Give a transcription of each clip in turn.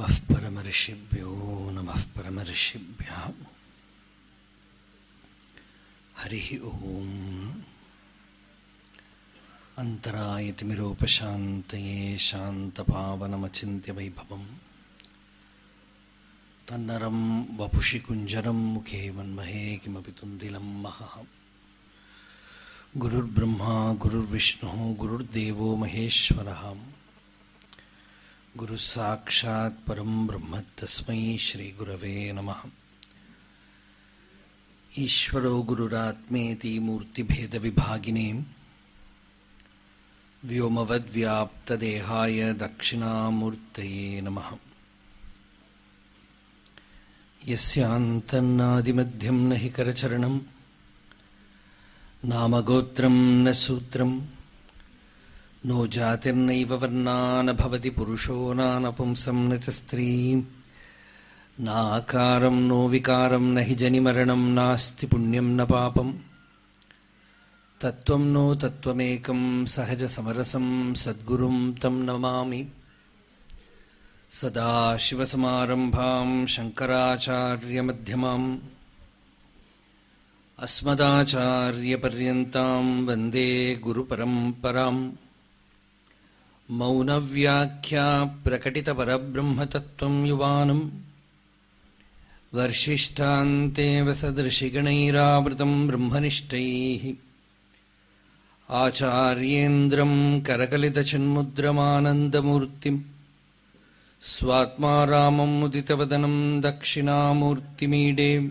नमः परमर्षिभ्यो नमः परमर्षिभ्यः। हरिः ओम्। अन्तरायतिमिरोपशान्तये शान्तपावनमचिन्त्यवैभवम्। तन्नरं वपुषि कुञ्जरं मुखे मन्महे किमपि तुन्दिलं महः। गुरुर्ब्रह्मा, गुरुर्विष्णुः, गुरुर्देवो महेश्वरः। गुरुः साक्षात् परं ब्रह्म तस्मै श्रीगुरवे नमः। ईश्वरो गुरुरात्मेति मूर्तिभेदविभागिने, व्योमवद्व्याप्तदेहाय दक्षिणामूर्तये नमः। यस्यान्तन्नादिमध्यं न हि करचरणं, नामगोत्रं न सूत्रम् नो जातिर्नैव वर्णा न भवति पुरुषो नानपुंसं न च स्त्रीम् नाकारं नो विकारं न हि जनिमरणं नास्ति पुण्यं न पापम् तत्त्वं नो तत्त्वमेकं सहजसमरसं सद्गुरुं तं नमामि सदाशिवसमारम्भां शङ्कराचार्यमध्यमाम् अस्मदाचार्यपर्यन्तां वन्दे गुरुपरम्पराम् मौनव्याख्या प्रकटितपरब्रह्मतत्त्वं युवानम्। वर्षिष्ठान्तेवसदृशिगणैरावृतं ब्रह्मनिष्ठैः। आचार्येन्द्रम् करकलितचिन्मुद्रमानन्दमूर्तिम् स्वात्मारामम् उदितवदनं दक्षिणामूर्तिमीडेम्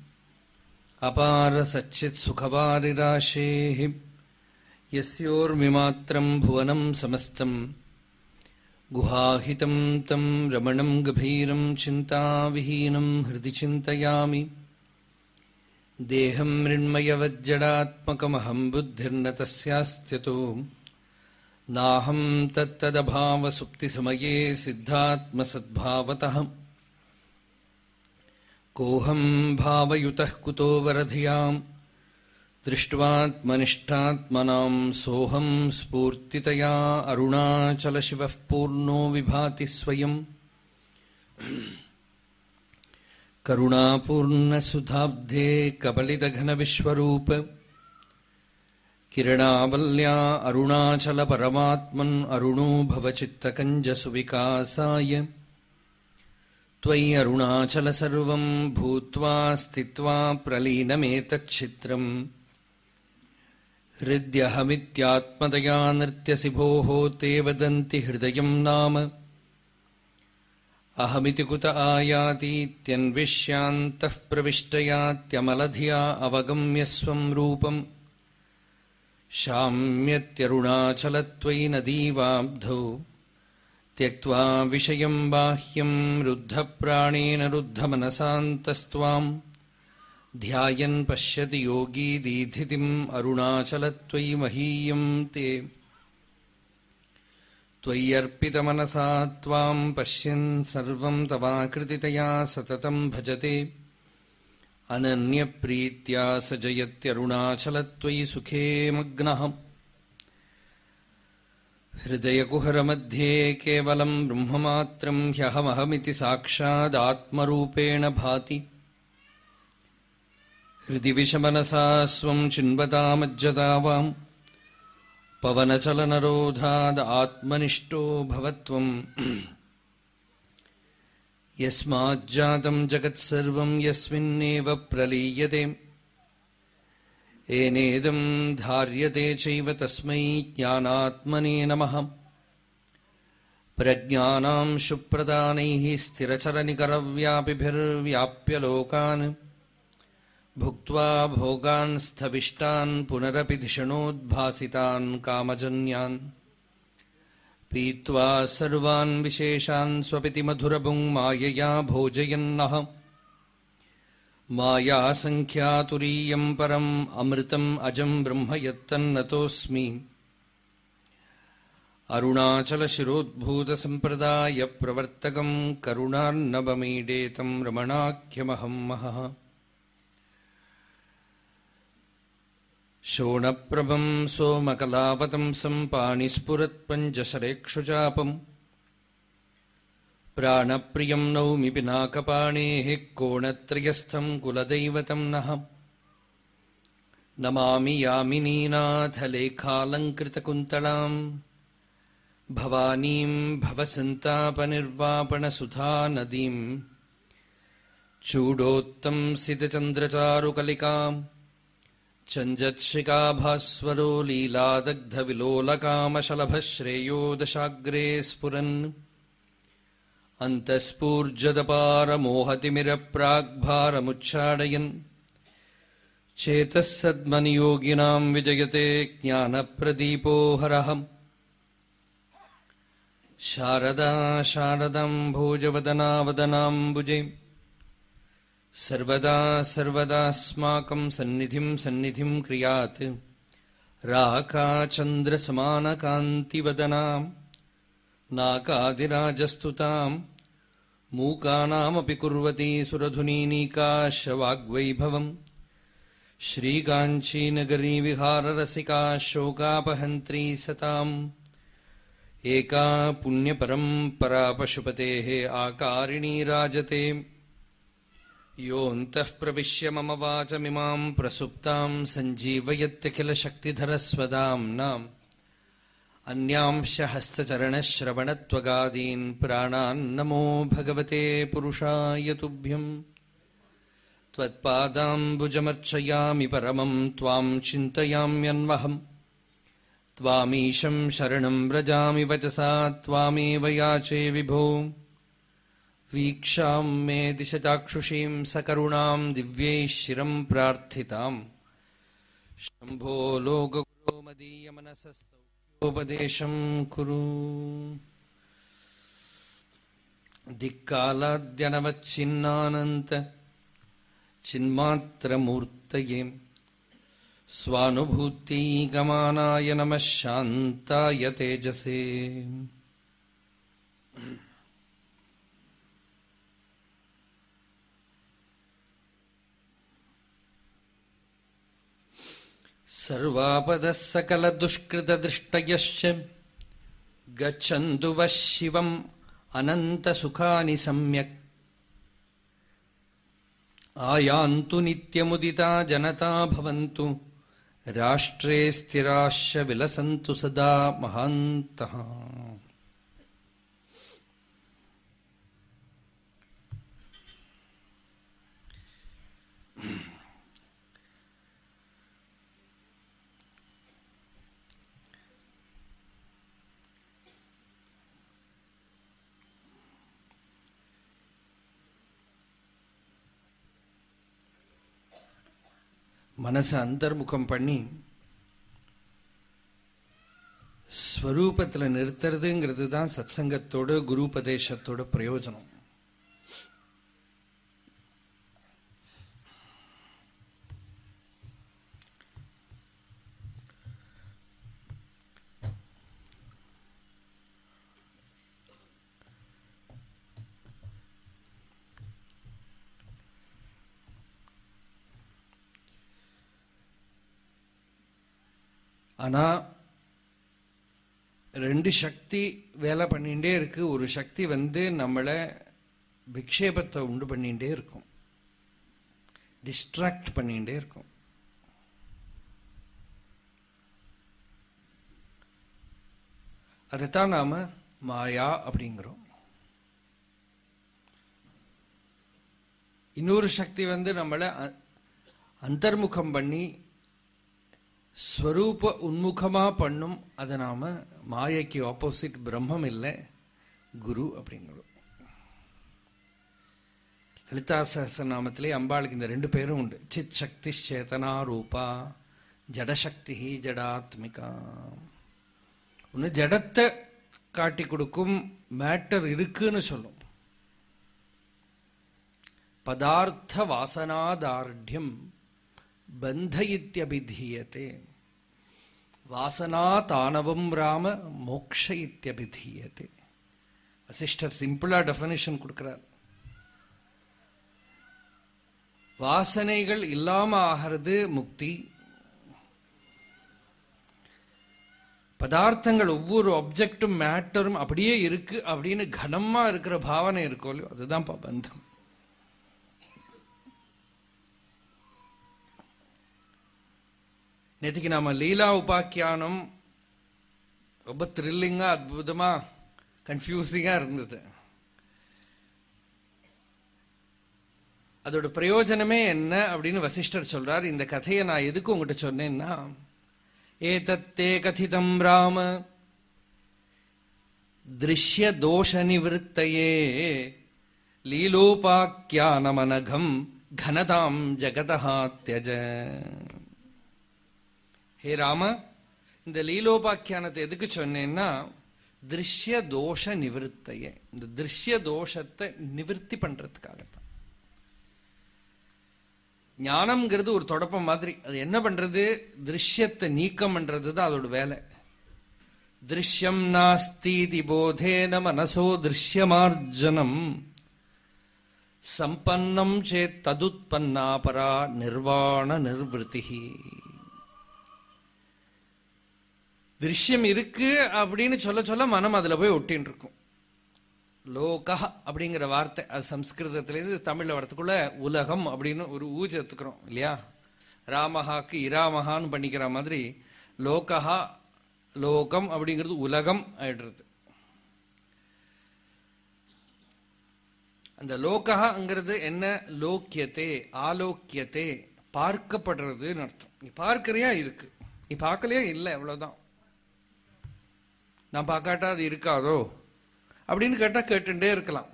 अपारसच्चित्सुखवारिराशेः यस्योर्मिमात्रम् भुवनम् समस्तम् गुहाहितम् तम् रमणम् गभीरम् चिन्ताविहीनम् हृदि चिन्तयामि। देहम् मृण्मयवज्जडात्मकमहम् बुद्धिर्न तस्यास्त्यतो। नाहम् तत्तदभावसुप्तिसमये सिद्धात्मसद्भावतः। कोऽहं भावयुतः कुतो वरधियाँ दृष्ट्वात्मनिष्ठात्मनां सोऽहं स्फूर्तितया अरुणाचलशिवः पूर्णो विभाति स्वयम्। करुणापूर्णसुधाब्धे कबलितघनविश्वरूप। किरणावल्या अरुणाचलपरमात्मन् अरुणो भवचित्तकञ्जसुविकासाय त्वयि अरुणाचल सर्वं भूत्वा स्थित्वा प्रलीनमेतच्छित्रम् हृद्यहमित्यात्मदया नृत्यसि भोः ते वदन्ति हृदयं नाम। अहमिति कुत आयातीत्यन्विष्यान्तः प्रविष्टयात्यमलधिया अवगम्य स्वं रूपम्। शाम्यत्यरुणाचलत्वयि नदीवाब्धौ त्यक्त्वा विषयं बाह्यं रुद्धप्राणेन रुद्धमनसान्तस्त्वाम्। ध्यायन् पश्यति योगी दीधितिम् अरुणाचलत्वयि महीयं ते। त्वय्यर्पितमनसा त्वां पश्यन् सर्वं तवाकृतितया सततं भजते। अनन्यप्रीत्या स जयत्यरुणाचलत्वयि सुखे मग्नः हृदयकुहरमध्ये केवलं ब्रह्ममात्रं ह्यहमहमिति साक्षादात्मरूपेण भाति। हृदि विषमनसा स्वं चिन्वतामज्जता वाम् पवनचलनरोधादात्मनिष्ठो भवत्वम् यस्माज्जातं जगत्सर्वं यस्मिन्नेव प्रलीयते एनेदं धार्यते चैव तस्मै ज्ञानात्मने नमः। प्रज्ञानां शुप्रदानैः स्थिरचरनिकरव्यापिभिर्व्याप्य लोकान्। भुक्त्वा भोगान् स्थविष्टान् पुनरपि धिषणोद्भासितान् कामजन्यान्। पीत्वा सर्वान् विशेषान् स्वपिति मधुरभुङ् मायया भोजयन्नः। मायासङ्ख्यातुरीयम् परम् अमृतम् अजम् ब्रह्म यत्तन्नतोऽस्मि अरुणाचलशिरोद्भूतसम्प्रदायप्रवर्तकम् करुणार्णवमीडेतम् रमणाख्यमहम् महः शोणप्रभम् सोमकलावतंसम् पाणिस्फुरत्पञ्चशरेक्षुचापम् प्राणप्रियम् नौमि पिनाकपाणेः कोणत्रयस्थम् कुलदैवतम् नः। नमामि यामिनीनाथलेखालङ्कृतकुन्तलाम् भवानीम् भवसन्तापनिर्वापणसुधा नदीम् चूडोत्तम् सितचन्द्रचारुकलिकाम् चञ्जत्सिकाभास्वरो लीलादग्धविलोलकामशलभः श्रेयोदशाग्रे स्फुरन्। अन्तःस्फूर्जदपारमोहतिमिरप्राग्भारमुच्चाडयन् चेतः सद्मनियोगिनाम् विजयते ज्ञानप्रदीपो हरहम्। शारदा शारदाम् भोजवदनावदनाम्बुजे सर्वदा सर्वदास्माकम् सन्निधिम् सन्निधिम् क्रियात्। राकाचन्द्रसमानकान्तिवदनाम्। नाकादिराजस्तुताम् मूकानामपि कुर्वती सुरधुनीनीकाशवाग्वैभवम्। श्रीकाञ्चीनगरी विहाररसिका शोकापहन्त्री सताम्। एका पुण्यपरम्परा पशुपतेः आकारिणी राजते। योऽन्तः प्रविश्य मम वाचमिमाम् प्रसुप्ताम् सञ्जीवयत्यखिलशक्तिधरस्वदाम्नाम्। अन्यांश अन्यांशहस्तचरणश्रवणत्वगादीन् प्राणान्नमो भगवते पुरुषाय तुभ्यम्। त्वत्पादाम्बुजमर्चयामि परमं त्वां चिन्तयाम्यन्वहम्। त्वामीशं शरणं व्रजामि वचसा, त्वामेव याचे विभो। वीक्षां मे दिशचाक्षुषीं सकरुणां, दिव्यैः शिरं प्रार्थिताम्। शम्भो लोकगुरो मदीयमनसस्तौ। सौख्योपदेशम् कुरु दिक्कालाद्यनवच्छिन्नानन्त चिन्मात्रमूर्तये स्वानुभूत्यैकमानाय नमः शान्ताय तेजसे सर्वापदः सकलदुष्कृतदृष्टयश्च गच्छन्तु वः शिवम् अनन्तसुखानि सम्यक्। आयान्तु नित्यमुदिता जनता भवन्तु राष्ट्रे स्थिराश्च विलसन्तु सदा महान्तः மனசை அந்தர்முகம் பண்ணி ஸ்வரூபத்தில் நிறுத்துறதுங்கிறது தான் சத்சங்கத்தோட குருபதேசத்தோட பிரயோஜனம். ஆனால் ரெண்டு சக்தி வேலை பண்ணிகிட்டே இருக்கு. ஒரு சக்தி வந்து நம்மளை விக்ஷேபத்தை உண்டு பண்ணிகிட்டே இருக்கும். டிஸ்ட்ராக்ட் பண்ணிகிட்டே இருக்கும். அதைத்தான் நாம் மாயா அப்படிங்கிறோம். இன்னொரு சக்தி வந்து நம்மளை அ- அந்தர்முகம் பண்ணி ஸ்வரூப உன்முகமா பண்ணும். அதை நாம மாயைக்கு ஆப்போசிட் பிரம்மம் இல்லை குரு அப்படிங்கிறோம். லலிதா சஹஸ்ரநாமத்திலே அம்பாளுக்கு இந்த ரெண்டு பேரும் உண்டு. சித் சக்தி சேதனா ரூபா ஜடசக்தி ஜடாத்மிகா. ஒன்று ஜடத்தை காட்டி கொடுக்கும் மேட்டர் இருக்குன்னு சொல்லும். பதார்த்த வாசனாதார்டியம் பந்தயித்யபிதீயத்தை வாசனா தானவம் ராம மோக்ஷ இத்தியபிதீயத்தை வசிஷ்டர் சிம்பிளா டெஃபனிஷன் கொடுக்கிறார். வாசனைகள் இல்லாம ஆகிறது முக்தி. பதார்த்தங்கள் ஒவ்வொரு ஆப்ஜெக்டும் மேட்டரும் அப்படியே இருக்கு அப்படின்னு கனமா இருக்கிற பாவனை இருக்கோ இல்லையோ அதுதான் பந்தம். நேற்றுக்கு நாம லீலா உபாக்கியானம் ரொம்ப த்ரில்லிங்காக அற்புதமாக கன்ஃபியூசிங்காக இருந்தது. அதோட பிரயோஜனமே என்ன அப்படின்னு வசிஷ்டர் சொல்றார். இந்த கதையை நான் எதுக்கு உங்ககிட்ட சொன்னேன்னா ஏதத்தே கதிதம் ராம திருஷ்ய தோஷ நிவத்தையே லீலோபாக்கியானமனகம் கனதாம் ஜகதா தியஜ ஹே ராம இந்த லீலோபாக்கியானத்தை எதுக்கு சொன்னேன்னா திருஷ்ய தோஷ நிவர்த்தைய. இந்த திருஷ்ய தோஷத்தை நிவர்த்தி பண்றதுக்காகத்தான். ஞானம்ங்கிறது ஒரு தொடப்பம் மாதிரி. அது என்ன பண்றது? திருஷ்யத்தை நீக்கம் பண்றது தான் அதோட வேலை. திருஷ்யம் நாஸ்தி போதேன மனசோ திருஷ்யமார்ஜனம். சம்பன்னம் சேத் ததுத்பன்னாபரா நிர்வாண நிர்வத்திகி திருஷ்யம் இருக்கு அப்படின்னு சொல்ல சொல்ல மனம் அதுல போய் ஒட்டின்னு இருக்கும் லோகா அப்படிங்கிற வார்த்தை அது சம்ஸ்கிருதத்திலேருந்து தமிழ்ல வரத்துக்குள்ள உலகம் அப்படின்னு ஒரு ஊஜ எடுத்துக்கிறோம் இல்லையா? ராமஹாக்கு இராமஹான்னு பண்ணிக்கிற மாதிரி லோகஹா லோகம் அப்படிங்கிறது உலகம் ஆயிடுறது. அந்த லோகங்கிறது என்ன? லோக்கியத்தே ஆலோக்கியத்தை பார்க்கப்படுறதுன்னு அர்த்தம். நீ பார்க்கறியா? இருக்கு. நீ பார்க்கலையா? இல்லை அவ்வளவுதான். நான் பார்க்காட்டா அது இருக்காதோ? அப்படின்னு கேட்டால் கேட்டுட்டே இருக்கலாம்.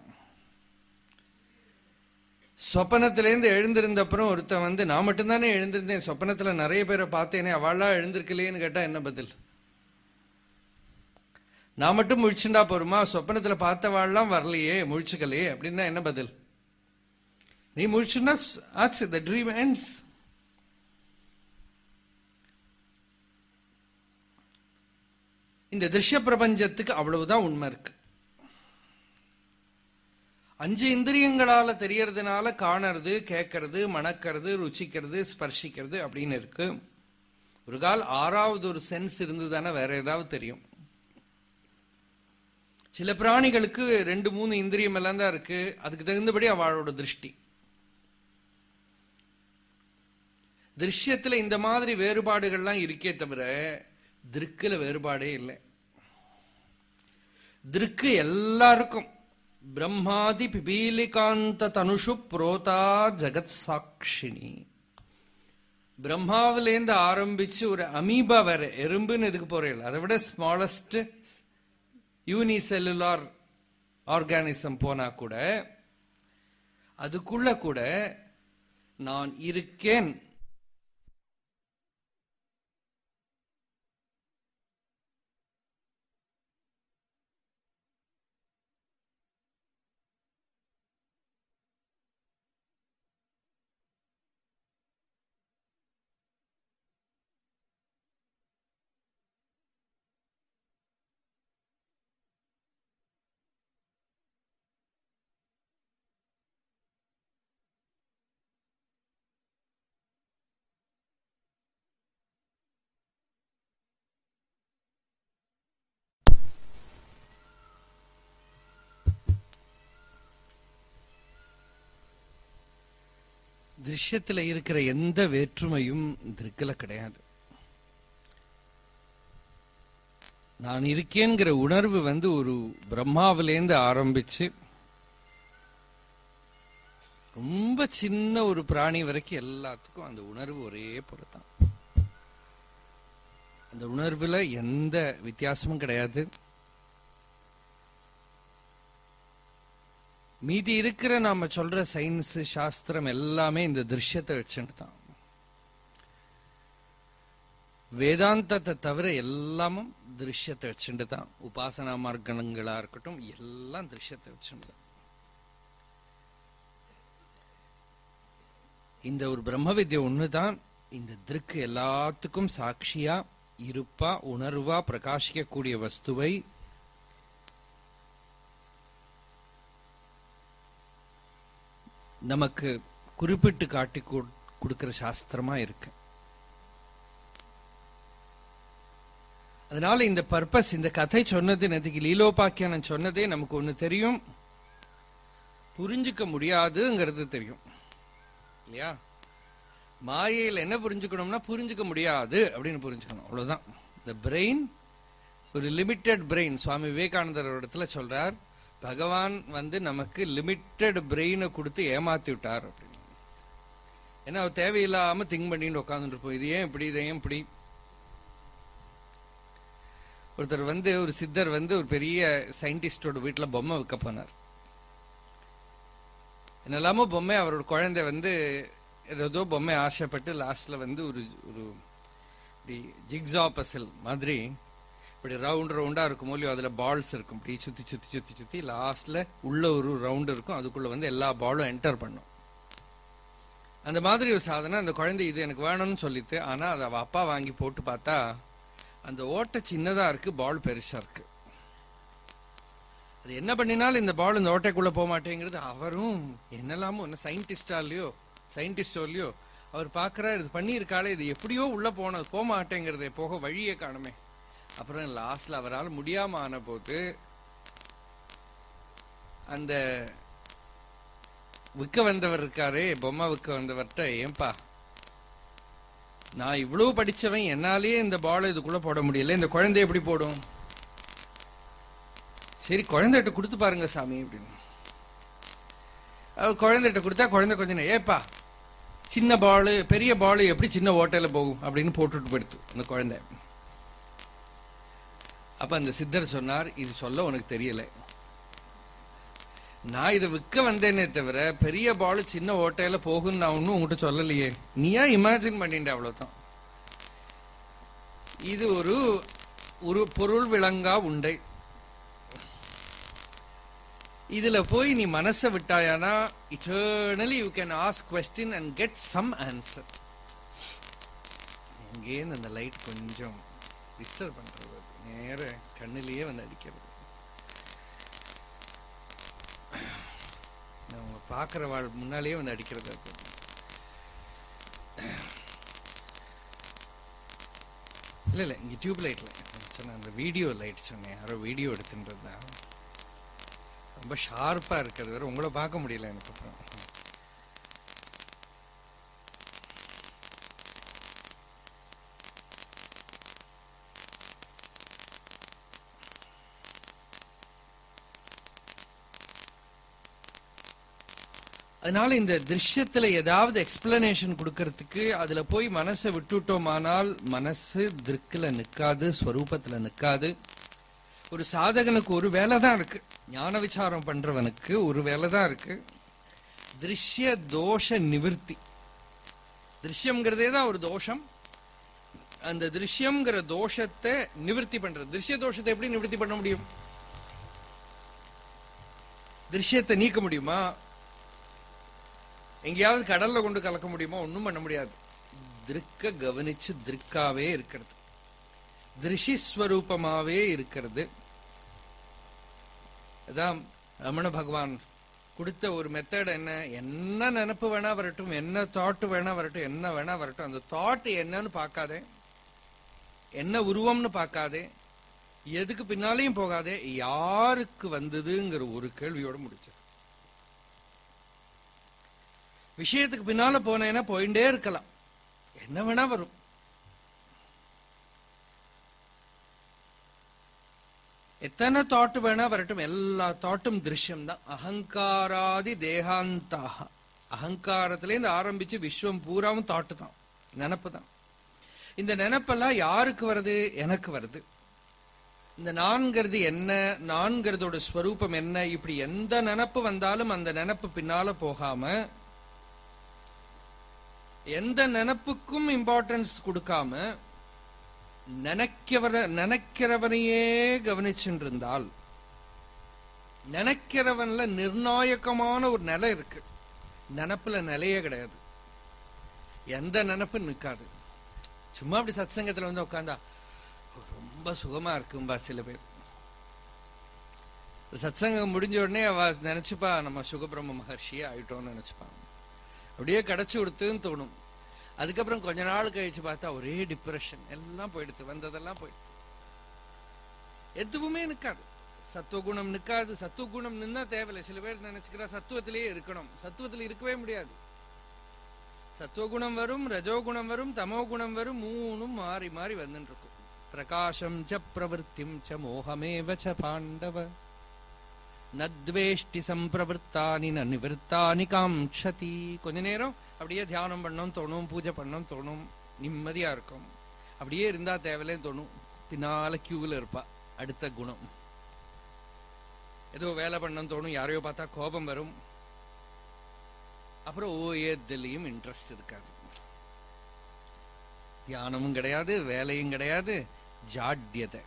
சொப்பனத்திலேருந்து எழுந்திருந்தப்புறம் ஒருத்தன் வந்து நான் மட்டும்தானே எழுந்திருந்தேன் சொப்பனத்தில் நிறைய பேரை பார்த்தேனே அவளாக எழுந்திருக்கலையேன்னு கேட்டால் என்ன பதில்? நான் மட்டும் முழிச்சுண்டா போருமா? சொப்பனத்தில் பார்த்தவாள்லாம் வரலையே முழிச்சுக்கலையே அப்படின்னா என்ன பதில்? நீ முழிச்சுன்னா ஆச்சு த ட்ரீம் எண்ட்ஸ் இந்த திருஷ்ய பிரபஞ்சத்துக்கு அவ்வளவுதான் உண்மை இருக்கு. அஞ்சு இந்திரியங்களால தெரியறதுனால காணறது கேட்கறது மணக்கிறது ருச்சிக்கிறது ஸ்பர்ஷிக்கிறது அப்படின்னு இருக்கு. ஒரு கால் ஆறாவது ஒரு சென்ஸ் இருந்ததுதானே வேற ஏதாவது தெரியும். சில பிராணிகளுக்கு ரெண்டு மூணு இந்திரியம் எல்லாம் தான் இருக்கு. அதுக்கு தகுந்தபடி அவளோட திருஷ்டி. திருஷ்யத்துல இந்த மாதிரி வேறுபாடுகள்லாம் இருக்கே தவிர திருக்கில் வேறுபாடே இல்லை. திருக்கு எல்லாருக்கும். பிரம்மாதி பிபீலிகாந்த தனுஷு புரோதா ஜெகத் சாட்சினி பிரம்மாவிலேருந்து ஆரம்பிச்சு ஒரு அமீபா வேற எறும்புன்னு இதுக்கு போறேன் அதை விட ஸ்மாலஸ்ட் யூனிசெல்லுலார் ஆர்கானிசம் போனா கூட அதுக்குள்ள கூட நான் இருக்கேன் திருஷ்யத்துல இருக்கிற எந்த வேற்றுமையும் திருக்கல கிடையாது. நான் இருக்கேங்கிற உணர்வு வந்து ஒரு பிரம்மாவிலேருந்து ஆரம்பிச்சு ரொம்ப சின்ன ஒரு பிராணி வரைக்கும் எல்லாத்துக்கும் அந்த உணர்வு ஒரே பொருத்தான் அந்த உணர்வுல எந்த வித்தியாசமும் கிடையாது. மீதி இருக்கிற நாம சொல்ற சயின்ஸ் சாஸ்திரம் எல்லாமே இந்த திருஷ்யத்தை வச்சுட்டு தான் வேதாந்தத்தை தவிர எல்லாமும் திருஷ்யத்தை வச்சுட்டு தான் உபாசனா மார்க்கங்களா இருக்கட்டும் எல்லாம் திருஷ்யத்தை வச்சுட்டு தான். இந்த ஒரு பிரம்ம வித்யை ஒண்ணுதான். இந்த திருக்கு எல்லாத்துக்கும் சாட்சியா இருப்பா உணர்வா பிரகாசிக்கக்கூடிய வஸ்துவை நமக்கு குறிப்பிட்டு காட்டி கொடுக்கிற சாஸ்திரமா இருக்கு. அதனால இந்த பர்பஸ் இந்த கதை சொன்னது நதிக்கு லீலோபாக்கியானன் சொன்னதே நமக்கு ஒண்ணு தெரியும். புரிஞ்சுக்க முடியாதுங்கிறது தெரியும். இல்லையா? மாயையில் என்ன புரிஞ்சுக்கணும்னா புரிஞ்சுக்க முடியாது அப்படின்னு புரிஞ்சுக்கணும். அவ்வளவுதான். இந்த பிரெயின் ஒரு லிமிட்டெட் பிரெயின் சுவாமி விவேகானந்தர் இடத்துல சொல்றார் பகவான் வந்து நமக்கு லிமிட்டட் பிரெயினை கொடுத்து ஏமாத்தி விட்டார் அப்படின்னு. ஏன்னா அவர் தேவையில்லாம திங்க் பண்ணிட்டு உட்காந்துட்டு இருப்போம். இது ஏன் இப்படி இது ஏன் இப்படி? ஒருத்தர் வந்து ஒரு சித்தர் வந்து ஒரு பெரிய சயின்டிஸ்டோட வீட்டில் பொம்மை விற்க போனார். என்னெல்லாமோ பொம்மை அவரோட குழந்தை வந்து ஏதோ பொம்மை ஆசைப்பட்டு லாஸ்ட்ல வந்து ஒரு ஒரு இப்படி ஜிக்ஸா பசில் மாதிரி இப்படி ரவுண்ட் ரவுண்டா இருக்கும் போலயும் அதுல பால்ஸ் இருக்கும். இப்படி சுத்தி சுத்தி சுத்தி சுத்தி லாஸ்ட்ல உள்ள ஒரு ரவுண்ட் இருக்கும். அதுக்குள்ள வந்து எல்லா பாலும் என்டர் பண்ணும். அந்த மாதிரி ஒரு சாதனை. அந்த குழந்தை இது எனக்கு வேணும்னு சொல்லிட்டு ஆனா அதை அவள் அப்பா வாங்கி போட்டு பார்த்தா அந்த ஓட்டை சின்னதா இருக்கு பால் பெருசா இருக்கு. அது என்ன பண்ணினாலும் இந்த பால் இந்த ஓட்டைக்குள்ள போக மாட்டேங்கிறது அவரும் என்னெல்லாமோ என்ன சயின்டிஸ்டா இல்லையோ சயின்டிஸ்டோ இல்லையோ அவர் பாக்குறாரு இது பண்ணியிருக்காளே இது எப்படியோ உள்ள போனது போக மாட்டேங்கிறதே போக வழியே காணுமே. அப்புறம் லாஸ்ட்ல அவரால் முடியாம ஆன போது அந்த விற்க வந்தவர் இருக்காரே பொம்மை விற்க வந்தவர்கிட்ட ஏன்பா நான் இவ்வளவு படிச்சவன் என்னாலேயே இந்த பால் இதுக்குள்ள போட முடியல இந்த குழந்தை எப்படி போடும்? சரி குழந்தைகிட்ட கொடுத்து பாருங்க சாமி அப்படின்னு. குழந்தைகிட்ட கொடுத்தா குழந்தை கொஞ்சம் ஏப்பா சின்ன பால் பெரிய பால் எப்படி சின்ன ஓட்டையில போகும்? அப்படின்னு போட்டுட்டு போயிடுத்து அந்த குழந்தை. அப்ப அந்த சித்தர் சொன்னார் இது சொல்ல உனக்கு தெரியல. நான் இதை விற்க வந்தேனே தவிர பெரிய பால் சின்ன ஓட்டையில போகும்னு நான் ஒன்னும் உங்ககிட்ட சொல்லலையே. நீயா இமேஜின் பண்ணிட்ட அவ்வளவுதான்? இது ஒரு ஒரு பொருள் விளங்கா உண்டை. இதுல போய் நீ மனசை விட்டாயானா eternally you can ask question and get some answer எங்கேன்னு அந்த லைட் கொஞ்சம் டிஸ்டர்ப் பண்ற நேர கண்ணிலேயே வந்து அடிக்கிறது. அவங்க பார்க்குற வாழ் முன்னாலேயே வந்து அடிக்கிறது இருக்கும் இல்ல இல்ல இங்க டியூப் லைட்ல சொன்னேன் அந்த வீடியோ லைட் சொன்னேன். யாரோ வீடியோ எடுத்துன்றது தான் ரொம்ப ஷார்ப்பா இருக்கிறது வேற. உங்களை பார்க்க முடியல எனக்கு அப்புறம். அதனால இந்த திருஷ்யத்துல ஏதாவது எக்ஸ்பிளனேஷன் கொடுக்கறதுக்கு அதுல போய் மனசை விட்டுட்டோமானால் மனசு திருக்குல நிக்காது ஸ்வரூபத்துல நிக்காது. ஒரு சாதகனுக்கு ஒரு வேலை தான் இருக்கு. ஞான விசாரம் பண்றவனுக்கு ஒரு வேலை தான் இருக்கு. திருஷ்ய தோஷ நிவர்த்தி. திருஷ்யம்ங்கிறதே தான் ஒரு தோஷம். அந்த திருஷ்யம்ங்கிற தோஷத்தை நிவர்த்தி பண்றது. திருஷ்ய தோஷத்தை எப்படி நிவர்த்தி பண்ண முடியும்? திருஷ்யத்தை நீக்க முடியுமா? எங்கேயாவது கடல்ல கொண்டு கலக்க முடியுமா? ஒன்றும் பண்ண முடியாது. திருக்க கவனிச்சு திருக்காவே இருக்கிறது. திருஷிஸ்வரூபமாவே இருக்கிறது. அதான் ரமண பகவான் கொடுத்த ஒரு மெத்தட் என்ன? என்ன நினப்பு வேணா வரட்டும் என்ன தாட் வேணா வரட்டும் என்ன வேணா வரட்டும். அந்த தாட் என்னன்னு பார்க்காதே. என்ன உருவம்னு பார்க்காதே. எதுக்கு பின்னாலையும் போகாதே. யாருக்கு வந்ததுங்கிற ஒரு கேள்வியோட முடிச்சது விஷயத்துக்கு பின்னால போனேன்னா போயிட்டே இருக்கலாம். என்ன வேணா வரும். எத்தனை தாட்டு வேணா வரட்டும். எல்லா தாட்டும் திருஷ்யம் தான் அகங்காராதி தேகாந்தாக. அகங்காரத்திலேருந்து ஆரம்பிச்சு விஸ்வம் பூராவும் தாட்டு தான் நினப்பு தான் இந்த நினப்பெல்லாம் யாருக்கு வருது? எனக்கு வருது. இந்த நான்கிறது என்ன? நான்கிறதோட ஸ்வரூபம் என்ன? இப்படி எந்த நினப்பு வந்தாலும் அந்த நினப்பு பின்னால போகாம எந்த நினப்புக்கும் இம்பார்ட்டன்ஸ் கொடுக்காம நினைக்கிறவர நினைக்கிறவனையே கவனிச்சுருந்தால் நினைக்கிறவன்ல நிர்ணாயகமான ஒரு நிலை இருக்கு. நினப்புல நிலையே கிடையாது. எந்த நினப்பு நிற்காது. சும்மா அப்படி சத்சங்கத்தில் வந்து உட்காந்தா ரொம்ப சுகமா இருக்கும்பா சில பேர். சத்சங்கம் முடிஞ்ச உடனே அவ நினைச்சுப்பா நம்ம சுகபிரம்ம மகர்ஷியே ஆயிட்டோம்னு நினைச்சுப்பான் அப்படியே கிடச்சி கொடுத்துன்னு தோணும். அதுக்கப்புறம் கொஞ்ச நாள் கழிச்சு பார்த்தா ஒரே டிப்ரெஷன் எல்லாம் போயிடுது வந்ததெல்லாம் போயிடுது எதுவுமே நிக்காது. சத்துவகுணம் நிக்காது. சத்துவகுணம் நின்னா தேவையில்லை. சில பேர் நினைச்சுக்கிறா சத்துவத்திலேயே இருக்கணும். சத்துவத்தில் இருக்கவே முடியாது. சத்துவகுணம் வரும் ரஜோகுணம் வரும் தமோ குணம் வரும் மூணும் மாறி மாறி வந்துட்டு இருக்கும். பிரகாசம் ச பிரவருத்திம் ச மோகமேவ ச பாண்டவ. நத்வேஷ்டி சம்பிரவருத்தானி ந நிவர்த்தானி காம்சதி கொஞ்ச நேரம் அப்படியே தியானம் பண்ணோம் தோணும் பூஜை பண்ணோம் தோணும் நிம்மதியா இருக்கும். அப்படியே இருந்தா தேவையில்லைன்னு தோணும். பின்னால கியூவில் இருப்பா அடுத்த குணம். ஏதோ வேலை பண்ணணும் தோணும் யாரையோ பார்த்தா கோபம் வரும். அப்புறம் ஓஏதுலயும் இன்ட்ரெஸ்ட் இருக்காது. தியானமும் கிடையாது வேலையும் கிடையாது ஜாட்யத்தை.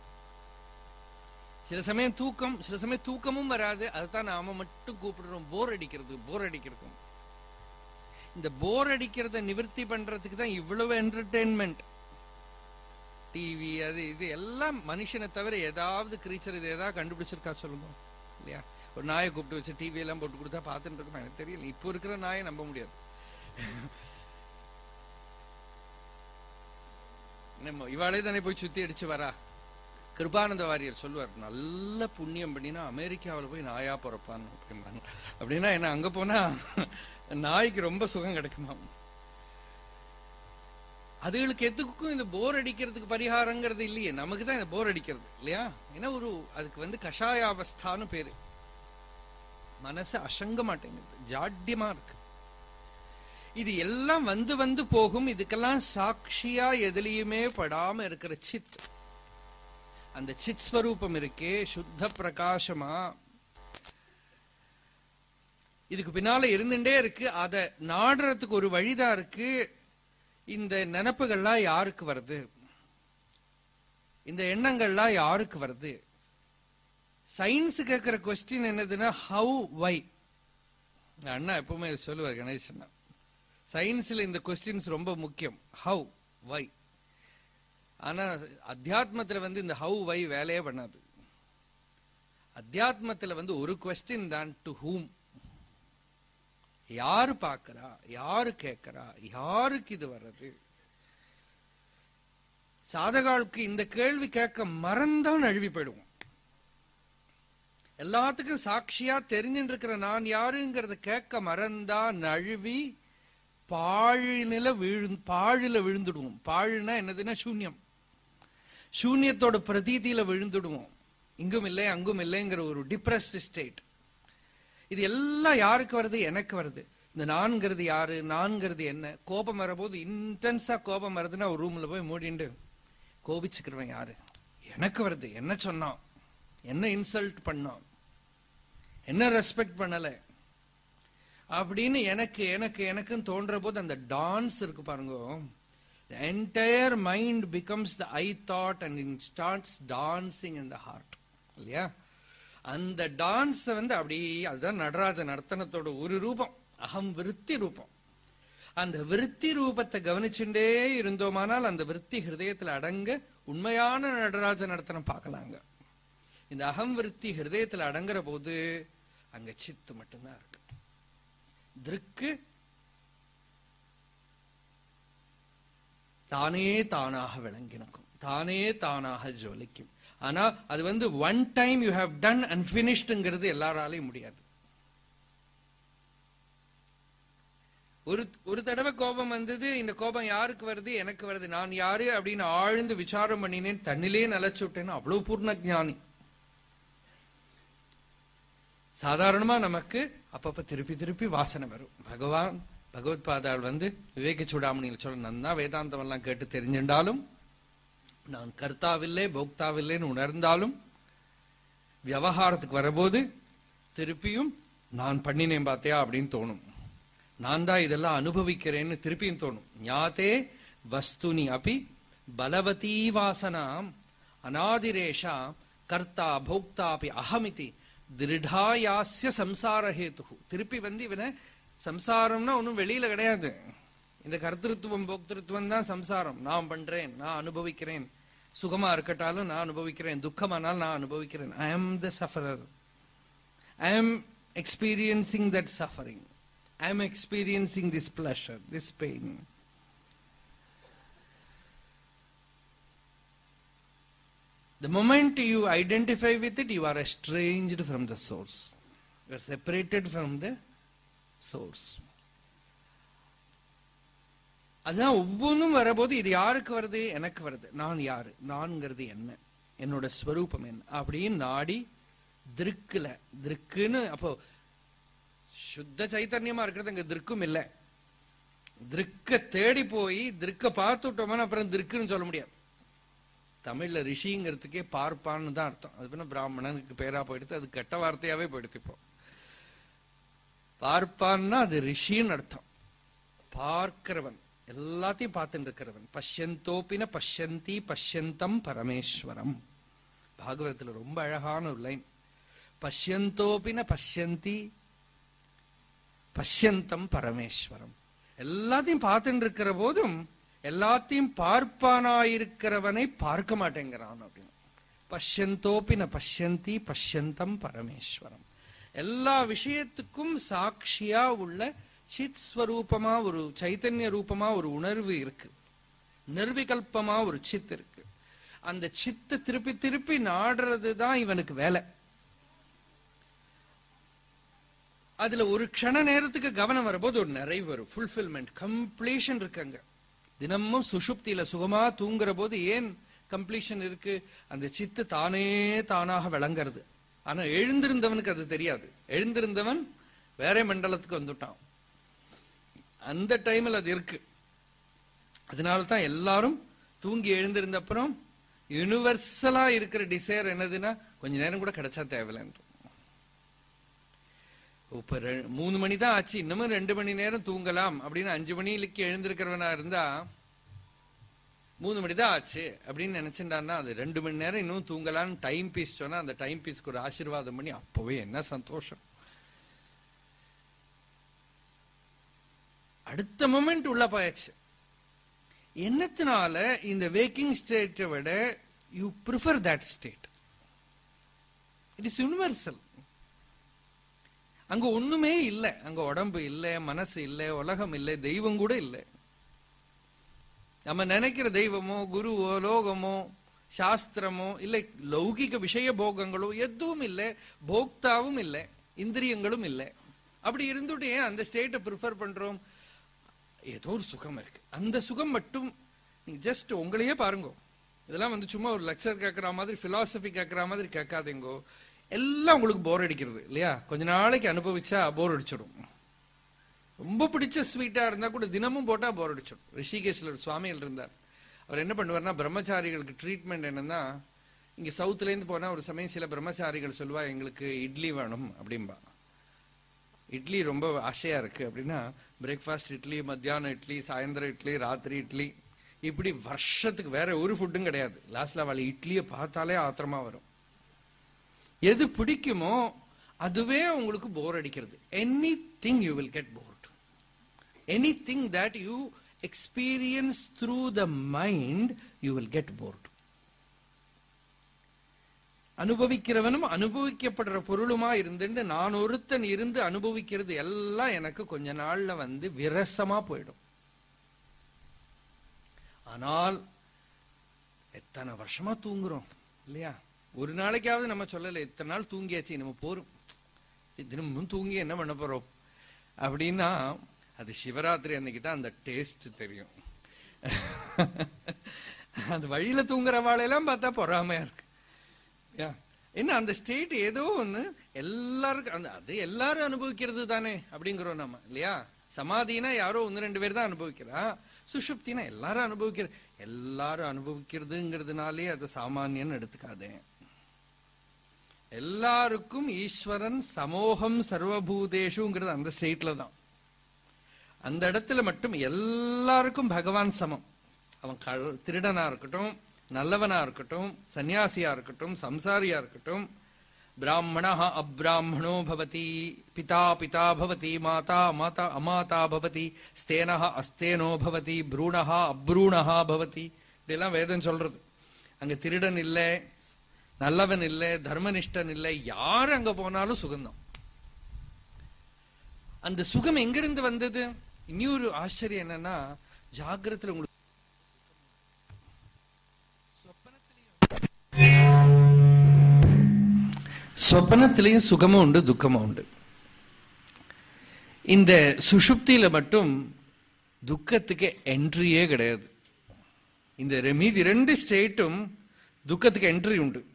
சில சமயம் தூக்கம் சில சமயம் தூக்கமும் வராது. அதுதான் நாம மட்டும் கூப்பிடுறோம். போர் அடிக்கிறது போர் அடிக்கிறதும். இந்த போர் அடிக்கிறத நிவர்த்தி பண்றதுக்கு தான் இவ்வளவு என்டர்டெயின்மெண்ட் டிவி அது இது எல்லாம் மனுஷனை தவிர ஏதாவது கிரீச்சர் இது ஏதாவது கண்டுபிடிச்சிருக்கா சொல்லுங்க. இல்லையா? ஒரு நாயை கூப்பிட்டு வச்சு டிவி எல்லாம் போட்டு கொடுத்தா பார்த்துட்டு இருக்கோம்? எனக்கு தெரியல. இப்போ இருக்கிற நாயை நம்ப முடியாது. நம்ம இவாளே தானே போய் சுத்தி அடிச்சு வரா? கிருபானந்த வாரியர் சொல்லுவார் நல்ல புண்ணியம் பண்ணினா அமெரிக்காவில் போய் நாயா பிறப்பான்னு அப்படிம்பாங்க. அப்படின்னா என்ன அங்க போனா நாய்க்கு ரொம்ப சுகம் கிடைக்குமா? அதுகளுக்கு எதுக்கும் இந்த போர் அடிக்கிறதுக்கு பரிகாரங்கிறது இல்லையே. நமக்கு தான் இந்த போர் அடிக்கிறது இல்லையா? ஏன்னா ஒரு அதுக்கு வந்து கஷாயாவஸ்தான்னு பேரு. மனசு அசங்க மாட்டேங்குது ஜாட்யமா இருக்கு. இது எல்லாம் வந்து வந்து போகும் இதுக்கெல்லாம் சாட்சியா எதுலயுமே படாம இருக்கிற சித். அந்த சித் ஸ்வரூபம் இருக்கே சுத்த பிரகாசமா. இதுக்கு பின்னால இருந்துட்டே இருக்கு. அதை நாடுறதுக்கு ஒரு வழிதான் இருக்கு. இந்த நினப்புகள்லாம் யாருக்கு வருது? இந்த எண்ணங்கள்லாம் யாருக்கு வருது? சயின்ஸ் கேட்கிற கொஸ்டின் என்னதுன்னா ஹவு வை அண்ணா எப்பவுமே சொல்லுவார் கணேசன். சயின்ஸ்ல இந்த கொஸ்டின்ஸ் ரொம்ப முக்கியம். ஹவு வை ஆனா அத்தியாத்மத்துல வந்து இந்த ஹவு வை வேலையே பண்ணாது. அத்தியாத்மத்துல வந்து ஒரு கொஸ்டின் தான் டு ஹூம் யாரு பாக்குறா? யாரு கேட்கறா யாருக்கு இது வர்றது? சாதகாளுக்கு இந்த கேள்வி கேட்க மறந்தான் அழுவி போயிடுவோம். எல்லாத்துக்கும் சாட்சியா தெரிஞ்சுட்டு இருக்கிற நான் யாருங்கிறத கேட்க மறந்தா நழுவி பாழினில விழு பாழில விழுந்துடுவோம். பாழுனா என்னதுன்னா சூன்யம். சூன்யத்தோட பிரதீதியில விழுந்துடுவோம். இங்கும் இல்லை அங்கும் இல்லைங்கிற ஒரு டிப்ரெஸ்ட் ஸ்டேட் இது எல்லாம் யாருக்கு வருது? எனக்கு வருது. இந்த நான்கிறது யாரு? நான்கிறது என்ன? கோபம் வரபோது இன்டென்ஸா கோபம் வருதுன்னா ஒரு ரூம்ல போய் மூடிண்டு கோபிச்சுக்கிறவன் யாரு? எனக்கு வருது. என்ன சொன்னான்? என்ன இன்சல்ட் பண்ணான்? என்ன ரெஸ்பெக்ட் பண்ணல? அப்படின்னு எனக்கு எனக்கு எனக்குன்னு தோன்ற போது அந்த டான்ஸ் இருக்கு பாருங்க. Entire mind becomes the I thought and it starts dancing in the heart. இல்லையா? அந்த டான்ஸ் வந்து அப்படி அதுதான் நடராஜ நர்த்தனத்தோட ஒரு ரூபம். அகம் விருத்தி ரூபம். அந்த விருத்தி ரூபத்தை கவனிச்சுட்டே இருந்தோமானால் அந்த விருத்தி ஹிருதயத்தில் அடங்க உண்மையான நடராஜ நடத்தனம் பார்க்கலாங்க. இந்த அகம் விருத்தி ஹிருதயத்தில் அடங்குற போது அங்க சித்து மட்டும்தான் இருக்கு. திருக்கு தானே தானாக விளங்கினக்கும். தானே தானாக ஜொலிக்கும். ஆனா அது வந்து one time you have done and பினிஷ்டுங்கிறது எல்லாராலையும் முடியாது. ஒரு ஒரு தடவை கோபம் வந்தது இந்த கோபம் யாருக்கு வருது எனக்கு வருது நான் யாரு அப்படின்னு ஆழ்ந்து விசாரம் பண்ணினேன் தன்னிலே நிலைச்சு விட்டேன்னு அவ்வளவு பூர்ண ஞானி. சாதாரணமா நமக்கு அப்பப்ப திருப்பி திருப்பி வாசனை வரும். பகவான் பகவத் பாதாள் வந்து விவேக சூடாமணியில் சொல்ல நன்னா வேதாந்தம் எல்லாம் கேட்டு தெரிஞ்சின்றாலும் நான் கர்த்தாவில்லை போக்தாவில்லைன்னு உணர்ந்தாலும் விவகாரத்துக்கு வரபோது திருப்பியும் நான் பண்ணினேன் பார்த்தியா அப்படின்னு தோணும். நான் தான் இதெல்லாம் அனுபவிக்கிறேன்னு திருப்பியும் தோணும். ஞாத்தே வஸ்துனி அப்பி பலவதீ வாசனாம் அநாதிரேஷா கர்த்தா போக்தா அப்படி அகமிதி திருடாயாசிய சம்சாரஹேத்து திருப்பி வந்து இவனை சம்சாரம்னா ஒன்றும் வெளியில கிடையாது இந்த கர்த்தத்துவம் போக்திருத்துவம் தான் சம்சாரம் நான் பண்றேன் நான் அனுபவிக்கிறேன் சுகமா இருக்கட்டாலும் நான் அனுபவிக்கிறேன் துக்கமானாலும் நான் அனுபவிக்கிறேன் I am the sufferer I am experiencing that suffering I am experiencing this pleasure this pain The moment you identify with it, you are estranged from the source. You are separated from the source அதுதான் ஒவ்வொன்றும் வரபோது இது யாருக்கு வருது? எனக்கு வருது. நான் யாரு? நான்ங்கிறது என்ன? என்னோட ஸ்வரூபம் என்ன? அப்படின்னு நாடி திருக்குல. திருக்குன்னு அப்போ சுத்த சைத்தன்யமா இருக்கிறது அங்க திருக்கும் இல்லை. திருக்க தேடி போய் திருக்க பார்த்துட்டோம்னா அப்புறம் திருக்குன்னு சொல்ல முடியாது. தமிழ்ல ரிஷிங்கிறதுக்கே பார்ப்பான்னு தான் அர்த்தம். அது பின்ன பிராமணனுக்கு பேரா போயிடுத்து அது கெட்ட வார்த்தையாவே போயிடுத்து இப்போ. பார்ப்பான்னா அது ரிஷின்னு அர்த்தம். பார்க்கிறவன் எல்லாத்தையும் பார்த்துட்டு இருக்கிறவன் பஷ்யந்தோப்பின பஷ்யந்தி பஷ்யந்தம் பரமேஸ்வரம். பாகவதத்தில் ரொம்ப அழகான ஒரு லைன். பஷ்யந்தோப்பின பஷ்யந்தி பஷ்யந்தம் பரமேஸ்வரம். எல்லாத்தையும் பார்த்துட்டு இருக்கிற போதும் எல்லாத்தையும் பார்ப்பானாயிருக்கிறவனை பார்க்க மாட்டேங்கிறான் அப்படின்னு. பஷ்யந்தோப்பின பஷ்யந்தி பஷ்யந்தம் பரமேஸ்வரம். எல்லா விஷயத்துக்கும் சாட்சியா உள்ள சித் ஸ்வரூபமா ஒரு சைத்தன்ய ரூபமா ஒரு உணர்வு இருக்கு. நிர்விகல்பமா ஒரு சித் இருக்கு. அந்த சித்தை திருப்பி திருப்பி நாடுறது தான் இவனுக்கு வேலை. அதுல ஒரு க்ஷண நேரத்துக்கு கவனம் வரும்போது ஒரு நிறைவு வரும். ஃபுல்ஃபில்மெண்ட் கம்ப்ளீஷன் இருக்குங்க. தினமும் சுஷுப்தியில சுகமா தூங்குற போது ஏன் கம்ப்ளீஷன் இருக்கு? அந்த சித்து தானே தானாக விளங்குறது. ஆனா எழுந்திருந்தவனுக்கு அது தெரியாது. எழுந்திருந்தவன் வேற மண்டலத்துக்கு வந்துட்டான். அந்த டைம்ல அது இருக்கு. அதனால தான் எல்லாரும் தூங்கி எழுந்திருந்த அப்புறம் யூனிவர்சலா இருக்கிற டிசைர் என்னதுன்னா கொஞ்ச நேரம் கூட கிடைச்சா தேவையில்லைன்ற இப்ப ரெ- மூணு மணி தான் ஆச்சு. இன்னமும் ரெண்டு மணி நேரம் தூங்கலாம் அப்படின்னு அஞ்சு மணிக்கு எழுந்திருக்கிறவனா இருந்தா மூணு மணி தான் ஆச்சு அப்படின்னு நினைச்சிருந்தான்னா அது ரெண்டு மணி நேரம் இன்னும் தூங்கலான்னு டைம் பீஸ் சொன்னா அந்த டைம் பீஸ்க்கு ஒரு ஆசீர்வாதம் பண்ணி அப்பவே என்ன சந்தோஷம். அடுத்த மொமெண்ட் உள்ள போயாச்சு. என்னத்தினால இந்த வேக்கிங் ஸ்டேட்டை விட you prefer that state it is universal அங்க ஒண்ணுமே இல்லை. அங்க உடம்பு இல்லை மனசு இல்லை உலகம் இல்லை தெய்வம் கூட இல்லை. நம்ம நினைக்கிற தெய்வமோ குருவோ லோகமோ சாஸ்திரமோ இல்லை லௌகிக விஷய போகங்களோ எதுவும் இல்லை போக்தாவும் இல்லை இந்திரியங்களும் இல்லை. அப்படி இருந்துட்டு ஏன் அந்த ஸ்டேட்டை ப்ரிஃபர் பண்றோம்? ஏதோ ஒரு சுகம் இருக்கு. அந்த சுகம் மட்டும் நீங்க ஜஸ்ட் உங்களையே பாருங்க. இதெல்லாம் வந்து சும்மா ஒரு லெக்சர் கேட்கற மாதிரி பிலாசபி கேட்கற மாதிரி கேட்காதீங்கோ. எல்லாம் உங்களுக்கு போர் அடிக்கிறது இல்லையா? கொஞ்ச நாளைக்கு அனுபவிச்சா போர் அடிச்சிடும். ரொம்ப பிடிச்ச ஸ்வீட்டா இருந்தா கூட தினமும் போட்டா போர் அடிச்சிடும் ரிஷிகேஷ்ல ஒரு சுவாமிகள் இருந்தார். அவர் என்ன பண்ணுவார்னா பிரம்மச்சாரிகளுக்கு ட்ரீட்மெண்ட் என்னன்னா இங்க சவுத்துல இருந்து போனா ஒரு சமயம் சில பிரம்மச்சாரிகள் சொல்லுவா எங்களுக்கு இட்லி வேணும் அப்படிம்பா. இட்லி ரொம்ப ஆசையா இருக்கு அப்படின்னா பிரேக்ஃபாஸ்ட் இட்லி மத்தியானம் இட்லி சாயந்தரம் இட்லி ராத்திரி இட்லி இப்படி வருஷத்துக்கு வேற ஒரு ஃபுட்டும் கிடையாது. லாஸ்ட்ல அவளை இட்லியை பார்த்தாலே ஆத்திரமா வரும். எது பிடிக்குமோ அதுவே உங்களுக்கு போர் அடிக்கிறது. Anything you will get bore anything that you experience through the mind you will get bored அனுபவிக்கிறவனும் அனுபவிக்கப்படுற பொருளுமா இருந்துட்டு நான் ஒருத்தன் இருந்து அனுபவிக்கிறது எல்லாம் எனக்கு கொஞ்ச நாள்ல வந்து விரசமா போயிடும். ஆனால் எத்தனை வருஷமா தூங்குறோம் இல்லையா? ஒரு நாளைக்காவது நம்ம சொல்லல இத்தனை நாள் தூங்கியாச்சு நம்ம போறோம் தினமும் தூங்கி என்ன பண்ண போறோம்? அப்படின்னா அது சிவராத்திரி அன்னைக்கு தான் அந்த டேஸ்ட் தெரியும். அந்த வழியில தூங்குறவாளெல்லாம் பார்த்தா பொறாமையா இருக்கு. யா. என்ன அந்த ஸ்டேட் ஏதோ ஒன்று எல்லாருக்கும் அந்த அது எல்லாரும் அனுபவிக்கிறது தானே அப்படிங்கிறோம் நம்ம இல்லையா? சமாதினா யாரோ ஒன்று ரெண்டு பேர் தான் அனுபவிக்கிறா. சுஷுப்தினா எல்லாரும் அனுபவிக்கிற எல்லாரும் அனுபவிக்கிறதுங்கிறதுனாலே அது சாமானியன்னு எடுத்துக்காதே. எல்லாருக்கும் ஈஸ்வரன் சமோகம் சர்வபூதேஷுங்கிறது அந்த ஸ்டேட்ல தான். அந்த இடத்துல மட்டும் எல்லாருக்கும் பகவான் சமம். அவன் கள் திருடனா இருக்கட்டும் நல்லவனா இருக்கட்டும் சன்னியாசியா இருக்கட்டும் சம்சாரியா இருக்கட்டும் பிராமணா அப்ராமணோ பவதி பிதா பிதா பவதி மாதா மாதா அமாதா பவதி ஸ்தேனா அஸ்தேனோ பவதி ப்ரூணா அப்ரூணா பவதி. இப்படிலாம் வேதம் சொல்றது. அங்க திருடன் இல்லை நல்லவன் இல்லை தர்மனிஷ்டன் இல்லை யார் அங்க போனாலும் சுகந்தம் அந்த சுகம் எங்கிருந்து வந்தது? இன்னொரு ஆச்சரியம் என்னன்னா ஜாகிரத்துல உங்களுக்கு சொப்பனத்திலையும் சுகமும் உண்டு துக்கமும் உண்டு. இந்த சுஷுப்தியில மட்டும் துக்கத்துக்கு என்ட்ரியே கிடையாது. இந்த மீதி ரெண்டு ஸ்டேட்டும் துக்கத்துக்கு என்ட்ரி உண்டு.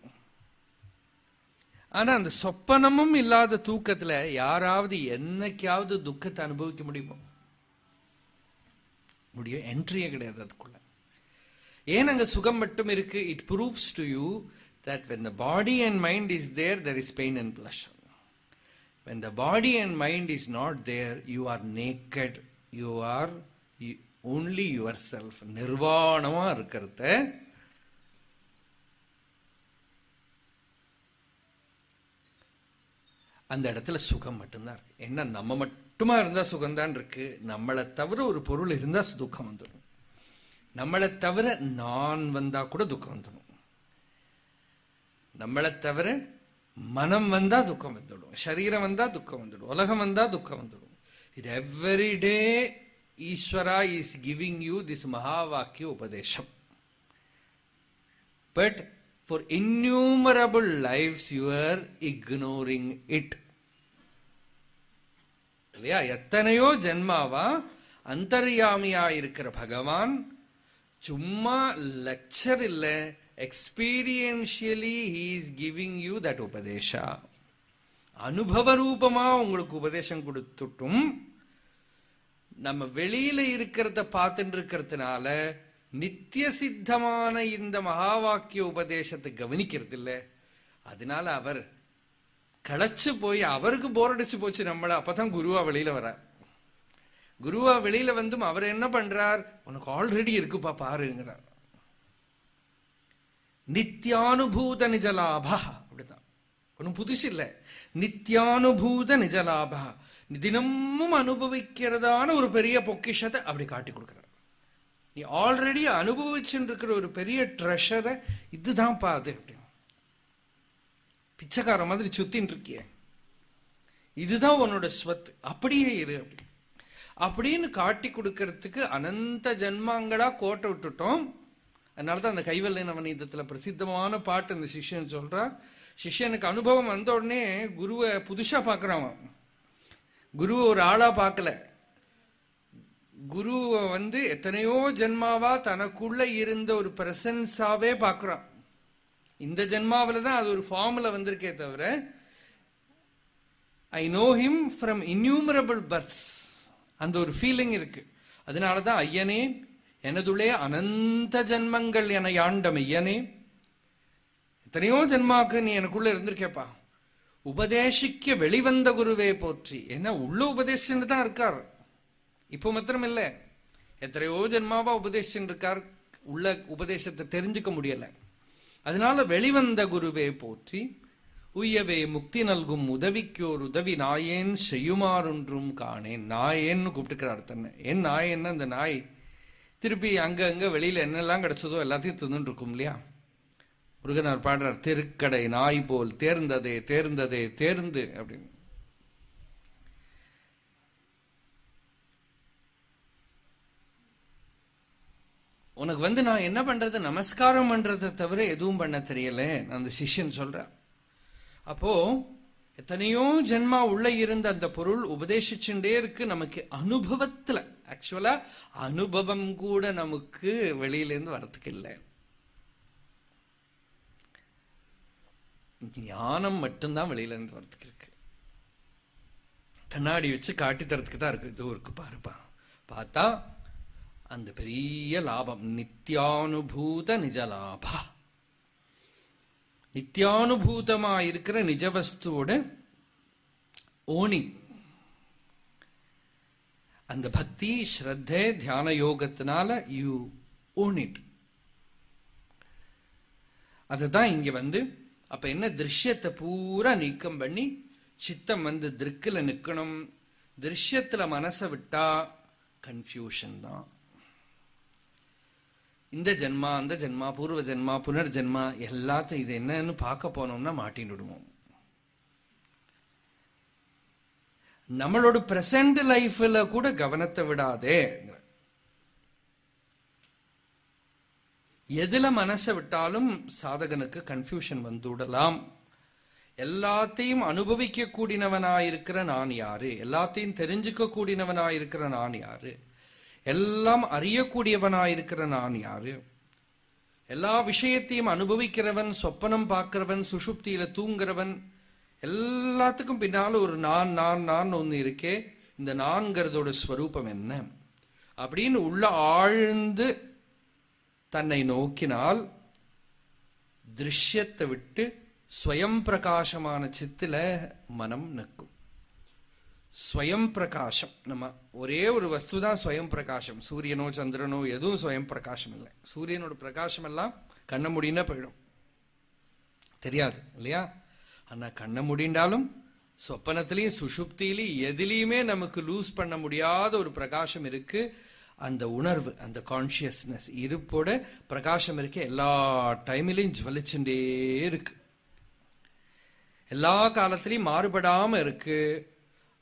ஆனா அந்த சொப்பனமும் இல்லாத தூக்கத்துல யாராவது என்னைக்காவது துக்கத்தை அனுபவிக்க முடியுமோ? முடியும் என்ட்ரியே கிடையாது அதுக்குள்ள ஏன் அங்கே சுகம் மட்டும் இருக்கு it proves to you that when the body and mind is there there is pain and pleasure when the body and mind is not there, you are naked. You are only self நிர்வாணமா இருக்கிறத அந்த இடத்துல சுகம் மட்டும்தான் இருக்கு என்ன நம்ம மட்டும் இருந்தா சுகம்தான் இருக்கு. நம்மளை தவிர ஒரு பொருள் இருந்தா துக்கம் வந்துடும். நம்மளை தவிர நான் வந்தா கூட துக்கம் வந்துடும். நம்மளை தவிர மனம் வந்தா துக்கம் வந்துடும். சரீரம் வந்தா துக்கம் வந்துடும். உலகம் வந்தா துக்கம் வந்துடும். இது எவ்ரி டே ஈஸ்வரா இஸ் கிவிங் யூ திஸ் மகா வாக்கிய உபதேசம் but for innumerable lives you ignoring it இல்லையா? எத்தனையோ ஜென்மாவா அந்தர்யாமியா இருக்கிற பகவான் சும்மா லெக்சர் இல்ல. Experientially he's giving you that உபதேஷா அனுபவ ரூபமா உங்களுக்கு உபதேசம் கொடுத்துட்டும். நம்ம வெளியில இருக்கிறத பார்த்துட்டு இருக்கிறதுனால நித்திய சித்தமான இந்த மகா வாக்கிய உபதேசத்தை கவனிக்கிறது இல்லை அதனால அவர் களைச்சு போய் அவருக்கு போர் அடிச்சு போச்சு நம்மளை. அப்பதான் குருவா வெளியில வரார். குருவா வெளியில வந்தும் அவர் என்ன பண்றார்? உனக்கு ஆல்ரெடி இருக்குப்பா பாருங்கிறார். நித்யானுபூத நிஜலாபா. அப்படிதான் ஒன்றும் புதுசு இல்லை. நித்யானுபூத நிஜலாபா. தினமும் அனுபவிக்கிறதான ஒரு பெரிய பொக்கிஷத்தை அப்படி காட்டி கொடுக்குறார். நீ ஆல்ரெடி அனுபவிச்சுட்டு இருக்கிற ஒரு பெரிய ட்ரெஷரை இதுதான்ப்பா அது. அப்படின்னு பிச்சைக்கார மாதிரி சுத்தின்னு இருக்கிய இதுதான் உன்னோட ஸ்வத் அப்படியே இரு அப்படி. அப்படின்னு காட்டி கொடுக்கறதுக்கு அனந்த ஜென்மாங்களா கோட்டை விட்டுட்டோம். அதனாலதான் அந்த கைவல்லை நவநீதத்துல பிரசித்தமான பாட்டு இந்த சிஷ்யன் சொல்றார் சிஷ்யனுக்கு அனுபவம் வந்த உடனே குருவை புதுசா பார்க்குறான் குருவை ஒரு ஆளா பார்க்கல குருவை வந்து எத்தனையோ ஜென்மாவா தனக்குள்ள இருந்த ஒரு பிரசன்ஸாவே பார்க்குறான் இந்த ஜென்மாவில தான் அது ஒரு ஃபார்ம்ல வந்திருக்கே தவிர I know him from innumerable births அந்த ஒரு ஃபீலிங் இருக்கு. அதனாலதான் ஐயனே எனதுள்ளே அனந்த ஜென்மங்கள் என யாண்டம் ஐயனே. எத்தனையோ ஜென்மாக்கு நீ எனக்குள்ள இருந்திருக்கேப்பா. உபதேசிக்க வெளிவந்த குருவே போற்றி. என்ன உள்ள உபதேசம் தான் இருக்கார். இப்போ மாத்திரம் இல்லை எத்தனையோ ஜென்மாவா உபதேசம் இருக்கார். உள்ள உபதேசத்தை தெரிஞ்சுக்க முடியலை. அதனால வெளிவந்த குருவே போற்றி உய்யவே முக்தி நல்கும் உதவிக்கோர் உதவி நாயேன் செய்யுமாறொன்றும் காணேன். நாயேன்னு கூப்பிட்டுக்கிறார் தன்னை. ஏன் நாயேன்னு அந்த நாய் திருப்பி அங்க அங்க வெளியில என்னெல்லாம் கிடைச்சதோ எல்லாத்தையும் தின்னுட்டு இருக்கும் இல்லையா? முருகனார் பாடுறார் திருக்கடை நாய் போல் தேர்ந்ததே தேர்ந்ததே தேர்ந்து அப்படின்னு. உனக்கு வந்து நான் என்ன பண்றது? நமஸ்காரம் பண்றதை தவிர எதுவும் பண்ண தெரியல. அந்த சிஷ்யன் சொல்றான். அப்போ எத்தனையோ ஜென்மா உள்ள இருந்த அந்த பொருள் உபதேசிச்சுட்டே இருக்கு நமக்கு அனுபவத்துல. ஆக்சுவலா அனுபவம் கூட நமக்கு வெளியிலேருந்து வரத்துக்கு இல்லை. ஞானம் மட்டும்தான் வெளியிலேருந்து வரத்துக்கு இருக்கு. கண்ணாடி வச்சு காட்டி தரத்துக்கு தான் இருக்கு. இதுவும் இருக்கு பாருப்பா. பார்த்தா அந்த பெரிய லாபம் நித்தியானுபூத நிஜ நித்தியானுபூதமா இருக்கிற நிஜவஸ்துவோட ஓனி அந்த பக்தி ஸ்ரத்தை தியான யோகத்தினால யூ ஓன் இட். அதுதான் இங்க வந்து அப்ப என்ன திருஷ்யத்தை பூரா நீக்கம் பண்ணி சித்தம் வந்து திருக்கில் நிற்கணும் திருஷ்யத்துல மனசை விட்டா கன்ஃபியூஷன் தான். இந்த ஜென்மா அந்த ஜென்மா பூர்வ ஜென்மா புனர்ஜென்மா எல்லாத்தையும் இது என்னன்னு பார்க்க போனோம்னா மாட்டின்னு விடுவோம். நம்மளோட பிரசன்ட் லைஃப்ல கூட கவனத்தை விடாதே. எதுல மனசை விட்டாலும் சாதகனுக்கு கன்ஃபியூஷன் வந்துவிடலாம் எல்லாத்தையும் அனுபவிக்க கூடினவனாயிருக்கிற நான் யாரு? எல்லாத்தையும் தெரிஞ்சுக்க கூடினவனாயிருக்கிற நான் யாரு? எல்லாம் அறியக்கூடியவனாயிருக்கிற நான் யாரு? எல்லா விஷயத்தையும் அனுபவிக்கிறவன் சொப்பனம் பார்க்கிறவன் சுஷுப்தியில தூங்குறவன் எல்லாத்துக்கும் பின்னால் ஒரு நான் நான் நான் ஒன்று இருக்கே. இந்த நான்கிறதோட ஸ்வரூபம் என்ன? அப்படின்னு உள்ள ஆழ்ந்து தன்னை நோக்கினால் திருஷ்யத்தை விட்டு ஸ்வயம் பிரகாசமான சித்தில் மனம் நிற்கும் ஸ்வயம் பிரகாசம் நம்ம ஒரே ஒரு வஸ்து தான் ஸ்வயம் பிரகாசம் சூரியனோ சந்திரனோ எதுவும் ஸ்வயம் பிரகாசம் இல்லை சூரியனோட பிரகாசம் எல்லாம் கண்ண முடினா போயிடும். தெரியாது இல்லையா? ஆனா கண்ண முடிந்தாலும் சொப்பனத்திலையும் சுஷுப்திலையும் எதிலையுமே நமக்கு லூஸ் பண்ண முடியாத ஒரு பிரகாசம் இருக்கு. அந்த உணர்வு அந்த கான்சியஸ்னஸ் இருப்போட பிரகாசம் இருக்கு எல்லா டைம்லையும் ஜுவலிச்சுட்டே இருக்கு. எல்லா காலத்திலையும் மாறுபடாம இருக்கு.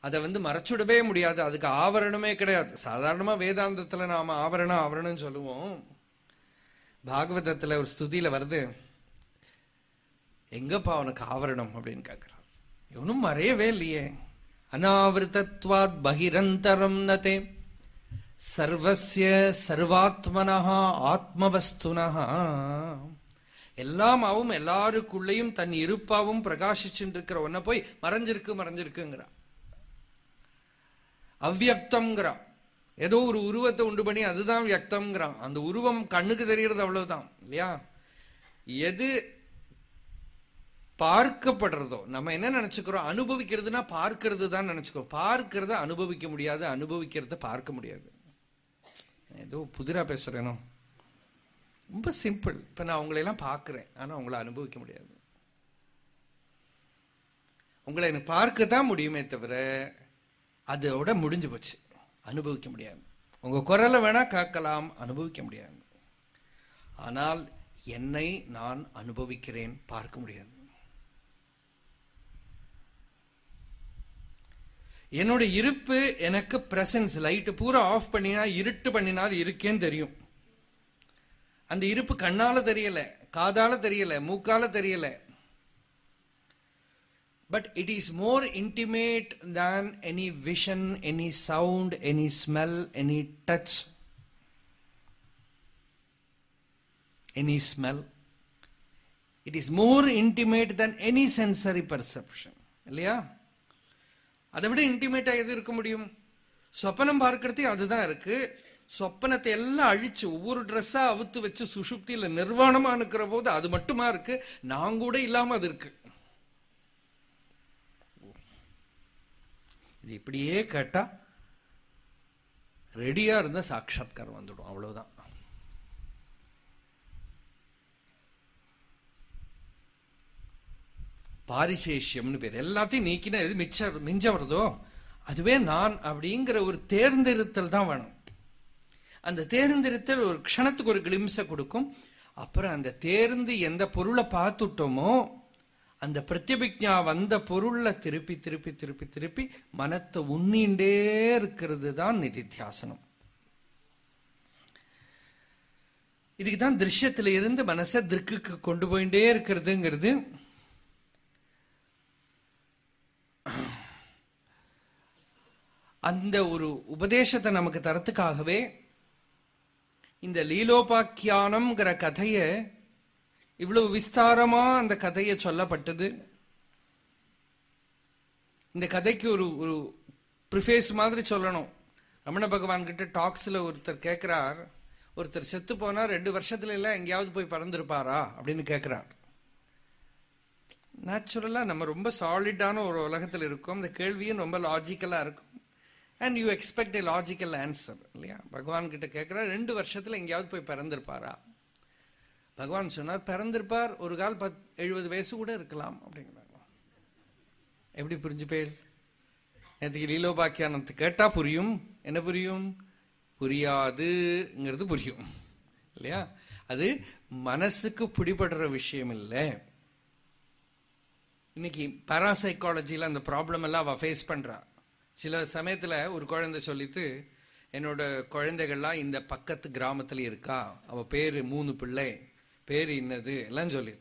அதை வந்து மறைச்சுடவே முடியாது. அதுக்கு ஆவரணமே கிடையாது. சாதாரணமாக வேதாந்தத்தில் நாம் ஆவரணம் ஆவரணம்னு சொல்லுவோம். பாகவதத்தில் ஒரு ஸ்துதியில் வருது. எங்கப்பா உனக்கு ஆவரணம் அப்படின்னு கேட்குறான் இவனும் மறையவே இல்லையே. அனாவிருத்தத்வாத் பகிரந்தரம் நதே. சர்வசிய சர்வாத்மனா ஆத்மவஸ்துனா எல்லாமாவும் எல்லாருக்குள்ளேயும் தன் இருப்பாவும் பிரகாசிச்சுட்டு இருக்கிற ஒன்ன போய் மறைஞ்சிருக்கு மறைஞ்சிருக்குங்கிறான். அவ்வியக்தம்ங்கிறான். ஏதோ ஒரு உருவத்தை உண்டு பண்ணி அதுதான் வியக்தம்ங்கிறான். அந்த உருவம் கண்ணுக்கு தெரியறது அவ்வளவுதான் இல்லையா? எது பார்க்கப்படுறதோ நம்ம என்ன நினைச்சுக்கிறோம்? அனுபவிக்கிறதுனா பார்க்கறது தான் நினைச்சுக்கிறோம். பார்க்கறத அனுபவிக்க முடியாது அனுபவிக்கிறத பார்க்க முடியாது. ஏதோ புதிரா பேசுறேனோ? ரொம்ப சிம்பிள். இப்ப நான் அவங்களையெல்லாம் எல்லாம் பார்க்கிறேன் ஆனா அவங்கள அனுபவிக்க முடியாது. உங்களை எனக்கு பார்க்க தான் முடியுமே தவிர அதோட முடிஞ்சு போச்சு. அனுபவிக்க முடியாது. உங்கள் குரலை வேணால் காக்கலாம் அனுபவிக்க முடியாது. ஆனால் என்னை நான் அனுபவிக்கிறேன் பார்க்க முடியாது. என்னோட இருப்பு எனக்கு பிரசன்ஸ் லைட்டு பூரா ஆஃப் பண்ணினா இருட்டு பண்ணினால் இருக்கேன்னு தெரியும். அந்த இருப்பு கண்ணால தெரியல காதால தெரியல மூக்கால தெரியல but it is more intimate than any vision, any sound, any smell, any touch, any smell. It is more intimate than any sensory perception. இல்லையா? அதை விட இன்டிமேட்டா எது இருக்க முடியும்? சொப்பனம் பார்க்கறதே அதுதான் இருக்கு. சொப்பனத்தை எல்லாம் அழிச்சு ஒவ்வொரு ட்ரெஸ்ஸா அவுத்து வச்சு சுஷுப்தியில் நிர்வாணமா இருக்கிற போது அது மட்டுமா இருக்கு? நான் கூட இல்லாம அது இருக்கு. இது இப்படியே கேட்டால் ரெடியாக இருந்தால் சாட்சாத்காரம் வந்துடும். அவ்வளோதான் பாரிசேஷியம்னு பேர். எல்லாத்தையும் நீக்கினா எது மிச்ச மிஞ்ச வருதோ அதுவே நான் அப்படிங்கிற ஒரு தேர்ந்தெடுத்தல் தான் வேணும். அந்த தேர்ந்தெடுத்தல் ஒரு க்ஷணத்துக்கு ஒரு கிளிம்ஸை கொடுக்கும். அப்புறம் அந்த தேர்ந்து எந்த பொருளை பார்த்துட்டோமோ அந்த பிரத்யபிக்ஞா வந்த பொருள்ல திருப்பி திருப்பி திருப்பி திருப்பி மனத்தை உண்ணின்றே இருக்கிறது தான் நிதித்தியாசனம். இதுக்கு தான் திருஷ்யத்துல இருந்து மனசை திருக்குக்கு கொண்டு போயிட்டே இருக்கிறதுங்கிறது. அந்த ஒரு உபதேசத்தை நமக்கு தரத்துக்காகவே இந்த லீலோபாக்கியானம்ங்கிற கதையை இவ்வளவு விஸ்தாரமா அந்த கதையை சொல்லப்பட்டது. இந்த கதைக்கு ஒரு ஒரு ப்ரிஃபேஸ் மாதிரி சொல்லணும். ரமண பகவான் கிட்ட டாக்ஸில் ஒருத்தர் கேட்குறார் ஒருத்தர் செத்து போனால் ரெண்டு வருஷத்துல எல்லாம் எங்கேயாவது போய் பறந்துருப்பாரா அப்படின்னு கேட்குறார் நேச்சுரலாக நம்ம ரொம்ப சாலிடான ஒரு உலகத்தில் இருக்கோம். இந்த கேள்வியும் ரொம்ப லாஜிக்கலாக இருக்கும். And you expect a logical answer இல்லையா? பகவான் கிட்ட கேட்குறா ரெண்டு வருஷத்தில் எங்கேயாவது போய் பறந்துருப்பாரா? பகவான் சொன்னார் பிறந்திருப்பார் ஒரு கால் பத் எழுபது வயசு கூட இருக்கலாம் அப்படிங்கிறாங்க. எப்படி புரிஞ்சு பேர் நேற்றுக்கு லீலோபாக்கியானத்து கேட்டால் புரியும். என்ன புரியும்? புரியாதுங்கிறது புரியும். இல்லையா? அது மனசுக்கு பிடிபடுற விஷயம் இல்லை. இன்னைக்கு பாராசைக்காலஜியில் அந்த ப்ராப்ளம் எல்லாம் அவள் ஃபேஸ் பண்ணுறா சில சமயத்தில் ஒரு குழந்தை சொல்லிட்டு என்னோட குழந்தைகள்லாம் இந்த பக்கத்து கிராமத்துல இருக்கா? அவள் பேர் மூணு பிள்ளை. பேர் இன்னது எல்லாம் சொல்லி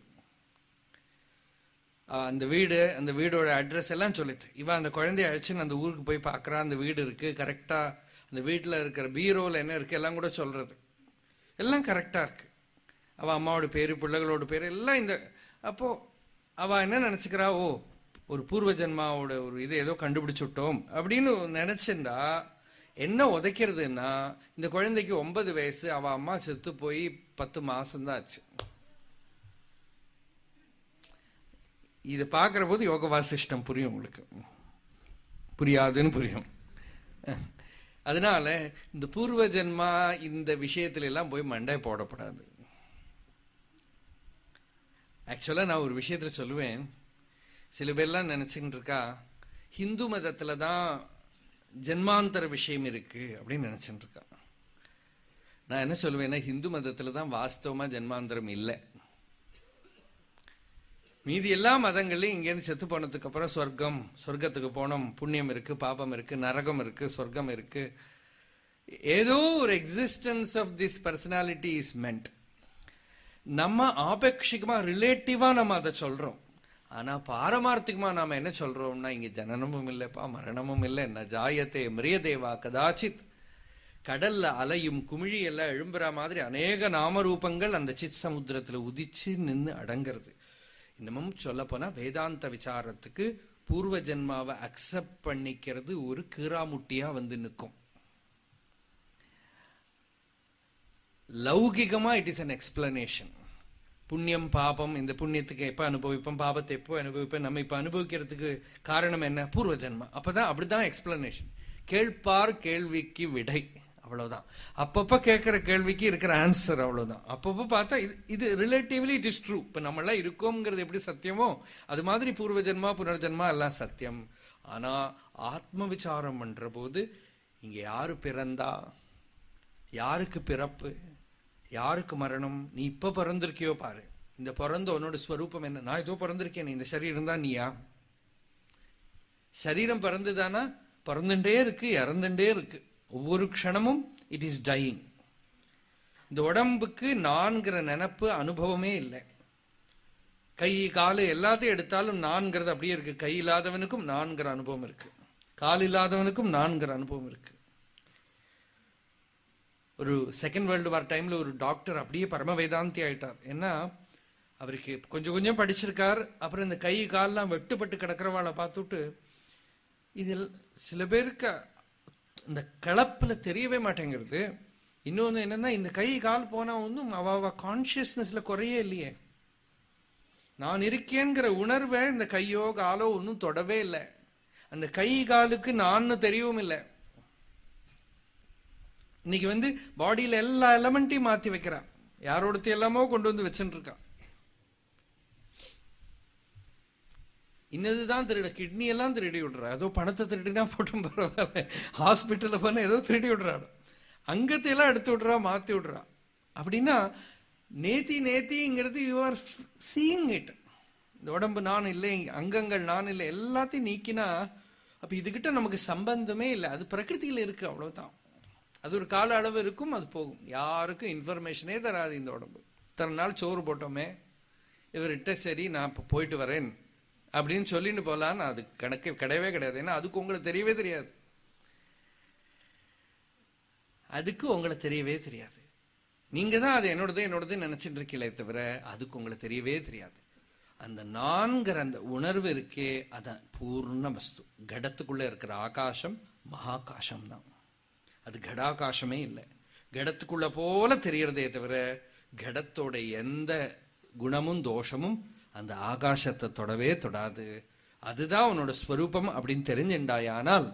அந்த வீடு அந்த வீடோட அட்ரஸ் எல்லாம் சொல்லிட்டு. இவன் அந்த குழந்தைய அழைச்சின்னு அந்த ஊருக்கு போய் பார்க்குறான் அந்த வீடு இருக்குது கரெக்டாக அந்த வீட்டில் இருக்கிற பீரோவில் என்ன இருக்குது எல்லாம் கூட சொல்கிறது எல்லாம் கரெக்டாக இருக்குது அவள் அம்மாவோட பேர் பிள்ளைகளோட பேர் எல்லாம் இந்த அப்போது அவள் என்ன நினச்சிக்கிறா? ஓ ஒரு பூர்வ ஜென்மாவோட ஒரு இது ஏதோ கண்டுபிடிச்சுட்டோம் அப்படின்னு நினச்சிருந்தா என்ன உதைக்கிறதுன்னா இந்த குழந்தைக்கு ஒன்பது வயசு அவ அம்மா செத்து போய் பத்து மாசம்தான் ஆச்சு இது பார்க்கிற போது யோக வாசிஷ்டம் புரியும் உங்களுக்கு. புரியாதுன்னு புரியும். அதனால இந்த பூர்வ ஜென்மா இந்த விஷயத்துல எல்லாம் போய் மண்டை போடப்படாது. ஆக்சுவலா நான் ஒரு விஷயத்துல சொல்லுவேன். சில பேர்லாம் நினைச்சுட்டு இருக்கா ஹிந்து மதத்துல தான் ஜென்மாந்தர விஷயம் இருக்கு அப்படின்னு நினைச்சுட்டு இருக்கான் நான் என்ன சொல்லுவேன்னா ஹிந்து மதத்துல தான் வாஸ்தவமா ஜென்மாந்தரம் இல்லை. மீதி எல்லா மதங்கள்லையும் இங்கேருந்து செத்து போனதுக்கு அப்புறம் சொர்க்கம் சொர்க்கத்துக்கு போனோம். புண்ணியம் இருக்கு பாபம் இருக்கு நரகம் இருக்கு சொர்க்கம் இருக்கு. ஏதோ ஒரு existence of this personality is meant நம்ம ஆபேட்சிகமா ரிலேட்டிவா நம்ம அதை சொல்றோம். ஆனா பாரமார்த்திகமா நாம என்ன சொல்றோம்னா இங்க ஜனனமும் இல்லைப்பா மரணமும் இல்லை. என்ன ஜாயத்தே மிரியதேவா கதாச்சித். கடல்ல அலையும் குமிழி எல்லாம் எழும்புற மாதிரி அநேக நாமரூபங்கள் அந்த சித் சமுத்திரத்துல உதிச்சு நின்று அடங்கிறது. இன்னமும் சொல்ல போனா வேதாந்த விசாரத்துக்கு பூர்வ ஜென்மாவை அக்செப்ட் பண்ணிக்கிறது ஒரு கீராமுட்டியா வந்து நிற்கும் லௌகிகமா இட் இஸ் அன் எக்ஸ்பிளனேஷன் புண்ணியம் பாபம் இந்த புண்ணியத்துக்கு எப்போ அனுபவிப்போம் பாபத்தை எப்போ அனுபவிப்போம் நம்ம இப்போ அனுபவிக்கிறதுக்கு காரணம் என்ன? பூர்வ ஜென்மா அப்பதான் அப்படிதான் எக்ஸ்பிளனேஷன் கேள்பார் கேள்விக்கு விடை. அவ்வளவுதான். அப்பப்போ கேட்குற கேள்விக்கு இருக்கிற ஆன்சர் அவ்வளவுதான். அப்பப்போ பார்த்தா இது இது ரிலேட்டிவ்லி இட் இஸ் ட்ரூ இப்போ நம்மளாம் இருக்கோங்கிறது எப்படி சத்தியமோ அது மாதிரி பூர்வ ஜென்மா புனர்ஜென்மா எல்லாம் சத்தியம். ஆனால் ஆத்ம விசாரம் பண்ணுற போது இங்கே யார் பிறந்தா? யாருக்கு பிறப்பு? யாருக்கு மரணம்? நீ இப்ப பிறந்திருக்கியோ பாரு. இந்த பிறந்த உன்னோட ஸ்வரூபம் என்ன? நான் ஏதோ பிறந்திருக்கேன் இந்த சரீரம் தான் நீயா? சரீரம் பிறந்துதானா? பிறந்துட்டே இருக்கு இறந்துட்டே இருக்கு. ஒவ்வொரு க்ஷணமும் இட் இஸ் டையிங் இந்த உடம்புக்கு நான்கிற நினப்பு அனுபவமே இல்லை. கை காலு எல்லாத்தையும் எடுத்தாலும் நான்கிறது அப்படியே இருக்கு. கை இல்லாதவனுக்கும் நான்கிற அனுபவம் இருக்கு. கால் இல்லாதவனுக்கும் நான்கிற அனுபவம் இருக்கு. ஒரு செகண்ட் வேர்ல்டு வார் டைம்ல ஒரு டாக்டர் அப்படியே பரம வேதாந்தி ஆயிட்டார். ஏன்னா அவருக்கு கொஞ்சம் கொஞ்சம் படிச்சிருக்கார். அப்புறம் இந்த கை கால்லாம் வெட்டுப்பட்டு கிடக்கிறவாளை பார்த்துட்டு இதில் சில பேருக்கு இந்த கலப்பில் தெரியவே மாட்டேங்கிறது. இன்னொன்று என்னென்னா இந்த கை கால் போனால் ஒன்றும் அவ கான்ஷியஸ்னஸில் குறையே இல்லையே. நான் இருக்கேங்கிற உணர்வை இந்த கையோ காலோ ஒன்றும் தொடவே இல்லை. அந்த கை காலுக்கு நான் தெரியவும் இல்லை இன்னைக்கு வந்து பாடியில எல்லா எலமெண்ட்டையும் மாத்தி வைக்கிறான். யாரோடத்து எல்லாமோ கொண்டு வந்து வச்சுட்டு இருக்கான் இன்னதுதான் திருட கிட்னி எல்லாம் திருடி விடுறா. ஏதோ பணத்தை திருடினா போட்டும் பரவாயில்ல. ஹாஸ்பிட்டல்ல போனால் ஏதோ திருடி விடுறாரு அங்கத்தை எல்லாம் எடுத்து விடுறா மாத்தி விடுறா. அப்படின்னா நேத்தி நேத்திங்கிறது யூ ஆர் சீயிங் இட் இந்த உடம்பு நான் இல்லை அங்கங்கள் நான் இல்லை எல்லாத்தையும் நீக்கினா அப்ப இதுகிட்ட நமக்கு சம்பந்தமே இல்லை. அது பிரகிருதியில இருக்கு அவ்வளவுதான். அது ஒரு கால அளவு இருக்கும் அது போகும். யாருக்கும் இன்ஃபர்மேஷனே தராது இந்த உடம்பு. இத்தனை நாள் சோறு போட்டோமே இவர்கிட்ட சரி நான் இப்போ போயிட்டு வரேன். அப்படின்னு சொல்லிட்டு போகலான்னு அதுக்கு கணக்கு கிடையவே கிடையாது. ஏன்னா அதுக்கு உங்களுக்கு தெரியவே தெரியாது. அதுக்கு உங்களை தெரியவே தெரியாது. நீங்க தான் அது என்னோடது என்னோடது நினைச்சிட்டு இருக்கீங்களே தவிர அதுக்கு உங்களுக்கு தெரியவே தெரியாது. அந்த நான்கிற அந்த உணர்வு இருக்கே அதான் பூர்ண வஸ்து. கடத்துக்குள்ள இருக்கிற ஆகாசம் மகாகாசம் தான். அது கடாகாசமே இல்லை. கடத்துக்குள்ள போல தெரியறதே தவிர கடத்தோட எந்த குணமும் தோஷமும் அந்த ஆகாசத்தை தொடவே தொடாது. அதுதான் உன்னோட ஸ்வரூபம் அப்படின்னு தெரிஞ்சுண்டாயானால்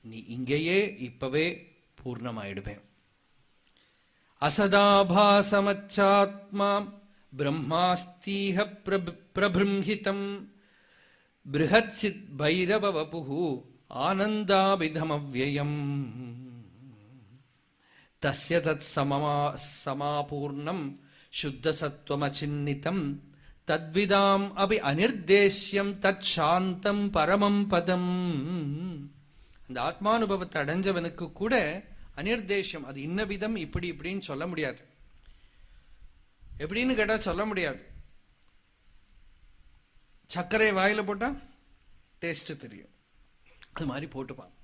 நீ இங்கேயே இப்பவே பூர்ணமாயிடுவேன். அசதாபாசமச்சாத்மா பிரம்மாஸ்தீக பிரபிரும்ஹிதம் பிருஹச்சித் பைரவ வபு ஆனந்தாபிதமவ்யயம் தஸ்ய தத் சமமா சமாபூர்ணம் சுத்தசத்வமச்சின்னிதம் தத்விதாம் அபி அனிர்தேஷ்யம் தத் சாந்தம் பரமம் பதம் அந்த ஆத்மானுபவத்தை அடைஞ்சவனுக்கு கூட அனிர்தேஷம் அது இன்ன விதம் இப்படி இப்படின்னு சொல்ல முடியாது. எப்படின்னு கேட்டால் சொல்ல முடியாது. சர்க்கரை வாயில போட்டா டேஸ்ட்டு தெரியும். அது மாதிரி போட்டுப்பான்.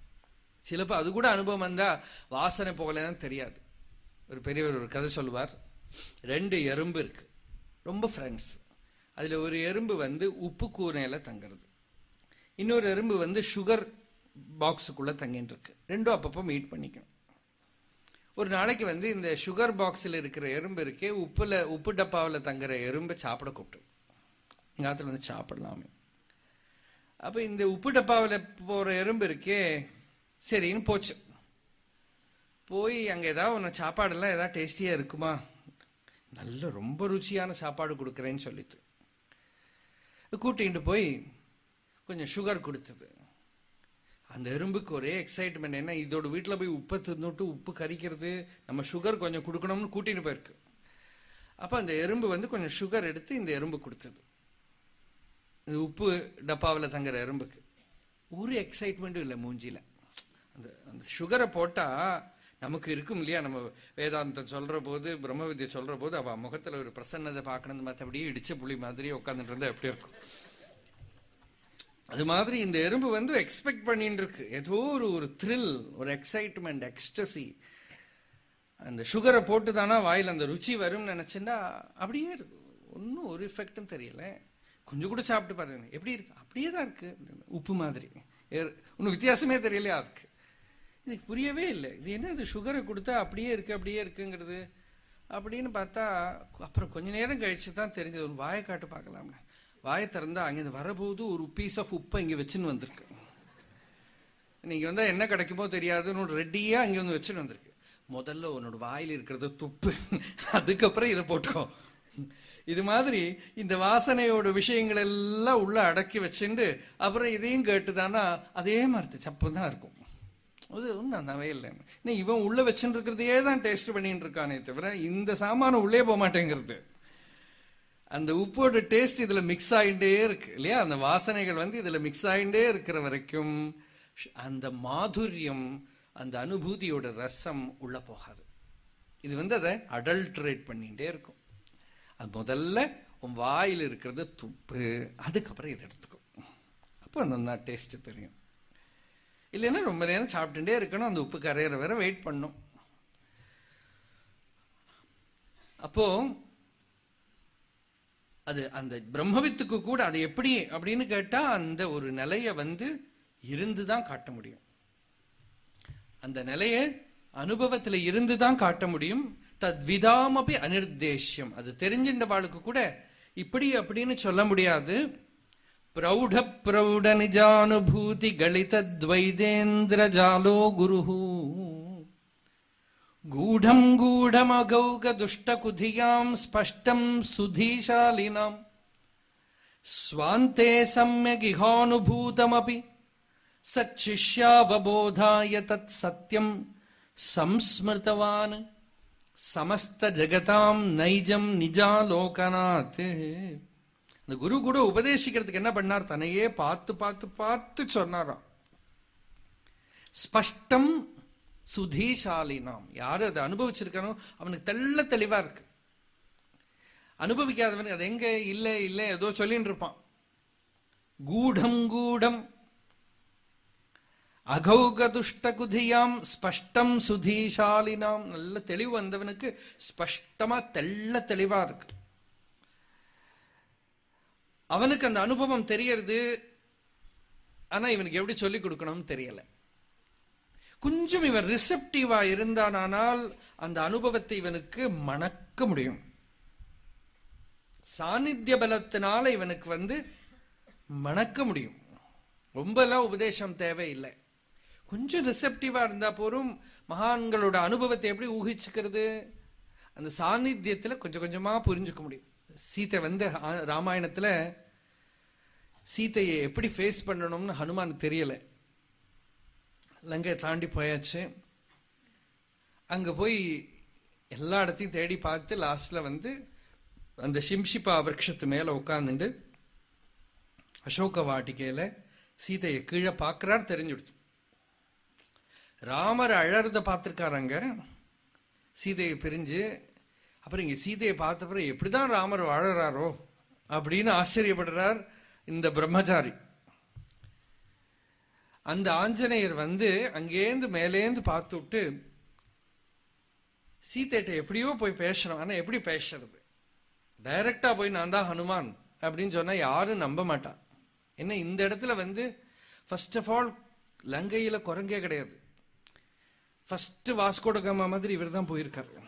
சிலப்போ அது கூட அனுபவம் வந்தால் வாசனை போகலன்னு தெரியாது. ஒரு பெரியவர் ஒரு கதை சொல்லுவார். ரெண்டு எறும்பு இருக்கு. ரொம்ப ஃப்ரெண்ட்ஸ் அதில் ஒரு எறும்பு வந்து உப்பு கூரையில் தங்குறது. இன்னொரு எறும்பு வந்து சுகர் பாக்ஸுக்குள்ளே தங்கிட்டு இருக்கு ரெண்டும் அப்பப்போ மீட் பண்ணிக்கும். ஒரு நாளைக்கு வந்து இந்த சுகர் பாக்ஸில் இருக்கிற எறும்பு இருக்கே உப்பில் உப்பு டப்பாவில் தங்குற எறும்பை சாப்பிட கூப்பிட்டு. எங்காத்துல வந்து சாப்பிடலாமே. அப்போ இந்த உப்பு டப்பாவில் போகிற எறும்பு இருக்கே சரின்னு போச்சு. போய் அங்கே ஏதாவது ஒன்று சாப்பாடெல்லாம் ஏதாவது டேஸ்டியாக இருக்குமா? நல்ல ரொம்ப ருச்சியான சாப்பாடு கொடுக்குறேன்னு சொல்லிட்டு. கூட்டிகிட்டு போய் கொஞ்சம் சுகர் கொடுத்தது. அந்த எறும்புக்கு ஒரே எக்ஸைட்மெண்ட் என்ன இதோட வீட்டில் போய் உப்பை தின்னுட்டு உப்பு கரிக்கிறது நம்ம சுகர் கொஞ்சம் கொடுக்கணும்னு கூட்டிகிட்டு போயிருக்கு. அப்போ அந்த எறும்பு வந்து கொஞ்சம் சுகர் எடுத்து இந்த எறும்பு கொடுத்தது. இந்த உப்பு டப்பாவில் தங்குற எறும்புக்கு. ஒரு எக்ஸைட்மெண்ட்டும் இல்லை மூஞ்சியில் அந்த அந்த சுகரை போட்டால் நமக்கு இருக்கும் இல்லையா? நம்ம வேதாந்தம் சொல்கிற போது பிரம்ம வித்யை சொல்கிற போது அவள் முகத்தில் ஒரு பிரசன்னதை பார்க்கணும் மற்றபடியே இடிச்ச புளி மாதிரி உட்காந்துட்டு இருந்தா எப்படி இருக்கும்? அது மாதிரி இந்த எறும்பு வந்து எக்ஸ்பெக்ட் பண்ணிட்டு இருக்கு. ஏதோ ஒரு ஒரு த்ரில் ஒரு எக்ஸைட்மெண்ட் எக்ஸ்டசி அந்த சுகரை போட்டு தானா வாயில் அந்த ருச்சி வரும்னு நினச்சின்னா அப்படியே இருக்கும் ஒன்றும் ஒரு எஃபெக்டும் தெரியல. கொஞ்சம் கூட சாப்பிட்டு பாருங்க. எப்படி இருக்கு? அப்படியே தான் இருக்கு. உப்பு மாதிரி. ஒன்றும் வித்தியாசமே தெரியலையா அதுக்கு? இதுக்கு புரியவே இல்லை. இது என்ன இது சுகரை கொடுத்தா அப்படியே இருக்கு அப்படியே இருக்குங்கிறது? அப்படின்னு பார்த்தா அப்புறம் கொஞ்ச நேரம் கழிச்சு தான் தெரிஞ்சது. ஒரு வாயை காட்டு பார்க்கலாம்னு வாயை திறந்தா அங்கே வரபோது ஒரு பீஸ் ஆஃப் உப்பை இங்கே வச்சுன்னு வந்திருக்கு. நீங்கள் வந்தால் என்ன கிடைக்குமோ தெரியாதுன்னு ரெட்டியாக அங்கே வந்து வச்சுன்னு வந்திருக்கு. முதல்ல உன்னோட வாயில் இருக்கிறது துப்பு. அதுக்கப்புறம் இதை போட்டுக்கோ. இது மாதிரி இந்த வாசனையோட விஷயங்கள் எல்லாம் உள்ள அடக்கி வச்சுட்டு அப்புறம் இதையும் கேட்டுதானா அதே மாதிரி சப்பு தான் இருக்கும். அது ஒன்றும் நல்லாவே இல்லை. இன்னும் இவன் உள்ளே வச்சுட்டு இருக்கிறதையே தான் டேஸ்ட் பண்ணிட்டு இருக்கானே தவிர இந்த சாமானம் உள்ளே போக மாட்டேங்கிறது. அந்த உப்போட டேஸ்ட் இதில் மிக்ஸ் ஆகிட்டே இருக்கு இல்லையா? அந்த வாசனைகள் வந்து இதில் மிக்ஸ் ஆகிட்டே இருக்கிற வரைக்கும் அந்த மாதுரியம் அந்த அனுபூதியோட ரசம் உள்ளே போகாது. இது வந்து அதை அடல்ட்ரேட் பண்ணிகிட்டே இருக்கும். அது முதல்ல உன் வாயில் இருக்கிறது துப்பு அதுக்கப்புறம் இதை எடுத்துக்கும் அப்போ அந்த டேஸ்ட்டு தெரியும். இல்லைன்னா ரொம்ப நேரம் சாப்பிட்டுட்டே இருக்கணும். அந்த உப்பு கரையிற வரை வெயிட் பண்ணும். அப்போ அது அந்த பிரம்மவித்துக்கு கூட அது எப்படி அப்படின்னு கேட்டா அந்த ஒரு நிலையை வந்து இருந்துதான் காட்ட முடியும். அந்த நிலைய இருந்து இருந்துதான் காட்ட முடியும். தத்விதாமபி அனிர்தேஷ்யம். அது தெரிஞ்சின்றவாளுக்கு கூட இப்படி அப்படின்னு சொல்ல முடியாது. प्रौढप्रौढनिजानुभूतिगलितद्वैतेन्द्रजालो गुरुः। गूढम् गूढमगौकदुष्टकुधियाम् स्पष्टम् सुधीशालिनाम्। स्वान्ते सम्यगिहानुभूतमपि सचिष्यावबोधाय तत्सत्यम् संस्मृतवान्। समस्तजगताम् नैजम् निजालोकनात् அந்த குரு கூட உபதேசிக்கிறதுக்கு என்ன பண்ணார்? தன்னையே பார்த்து பார்த்து பார்த்து சொன்னாராம். ஸ்பஷ்டம் சுதீசாலினாம். யாரு அதை அனுபவிச்சிருக்கானோ? அவனுக்கு தெள்ள தெளிவா இருக்கு. அனுபவிக்காதவனுக்கு அது எங்க? இல்லை இல்லை ஏதோ சொல்லின்னு இருப்பான். கூடம் கூடம். அகௌகதுஷ்ட குதியாம் ஸ்பஷ்டம் சுதீசாலினாம். நல்ல தெளிவு வந்தவனுக்கு ஸ்பஷ்டமா தெள்ள தெளிவா இருக்கு. அவனுக்கு அந்த அனுபவம் தெரியறது. ஆனா இவனுக்கு எப்படி சொல்லிக் கொடுக்கணும்னு தெரியல. கொஞ்சம் இவன் ரிசப்டிவா இருந்தானால் அந்த அனுபவத்தை இவனுக்கு மணக்க முடியும். சாநித்திய பலத்தினால இவனுக்கு வந்து மணக்க முடியும். ரொம்பலாம் உபதேசம் தேவையில்லை. கொஞ்சம் ரிசப்டிவா இருந்தா போரும். மகான்களோட அனுபவத்தை எப்படி ஊகிச்சுக்கிறது? அந்த சாநித்தியத்துல கொஞ்சம் கொஞ்சமா புரிஞ்சுக்க முடியும். சீத்தை வந்து ராமாயணத்தில் ராமாயணத்துல சீதையை எப்படி ஃபேஸ் பண்ணணும்னு ஹனுமான் தெரியல. லங்கையை தாண்டி போயாச்சு. அங்க போய் எல்லா இடத்தையும் தேடி பார்த்து லாஸ்ட்ல வந்து அந்த சிம்ஷிப்பா விரக்ஷத்து மேல உட்காந்துண்டு அசோக வாட்டிக்கையில சீதையை கீழே பார்க்கறார் தெரிஞ்சுடுச்சு. ராமர் அழறத பார்த்திருக்காருங்க சீதையை பிரிஞ்சு அப்புறம் இங்கே சீதையை பார்த்த பிறகு எப்படிதான் ராமர் வாழறாரோ அப்படின்னு ஆச்சரியப்படுறார் இந்த பிரம்மச்சாரி. அந்த ஆஞ்சநேயர் வந்து அங்கேருந்து மேலேந்து பார்த்துட்டு சீத்தையிட்ட எப்படியோ போய் பேசணும். ஆனால் எப்படி பேசுறது? டைரக்டா போய் நான் தான் ஹனுமான் அப்படின்னு சொன்னால் யாரும் நம்ப மாட்டான். என்ன இந்த இடத்துல வந்து ஃபர்ஸ்ட் ஆஃப் ஆல் லங்கையில் குரங்கே கிடையாது. ஃபர்ஸ்ட் வாஸ்கோடகமா மாதிரி இவர் தான் போயிருக்காரு யா-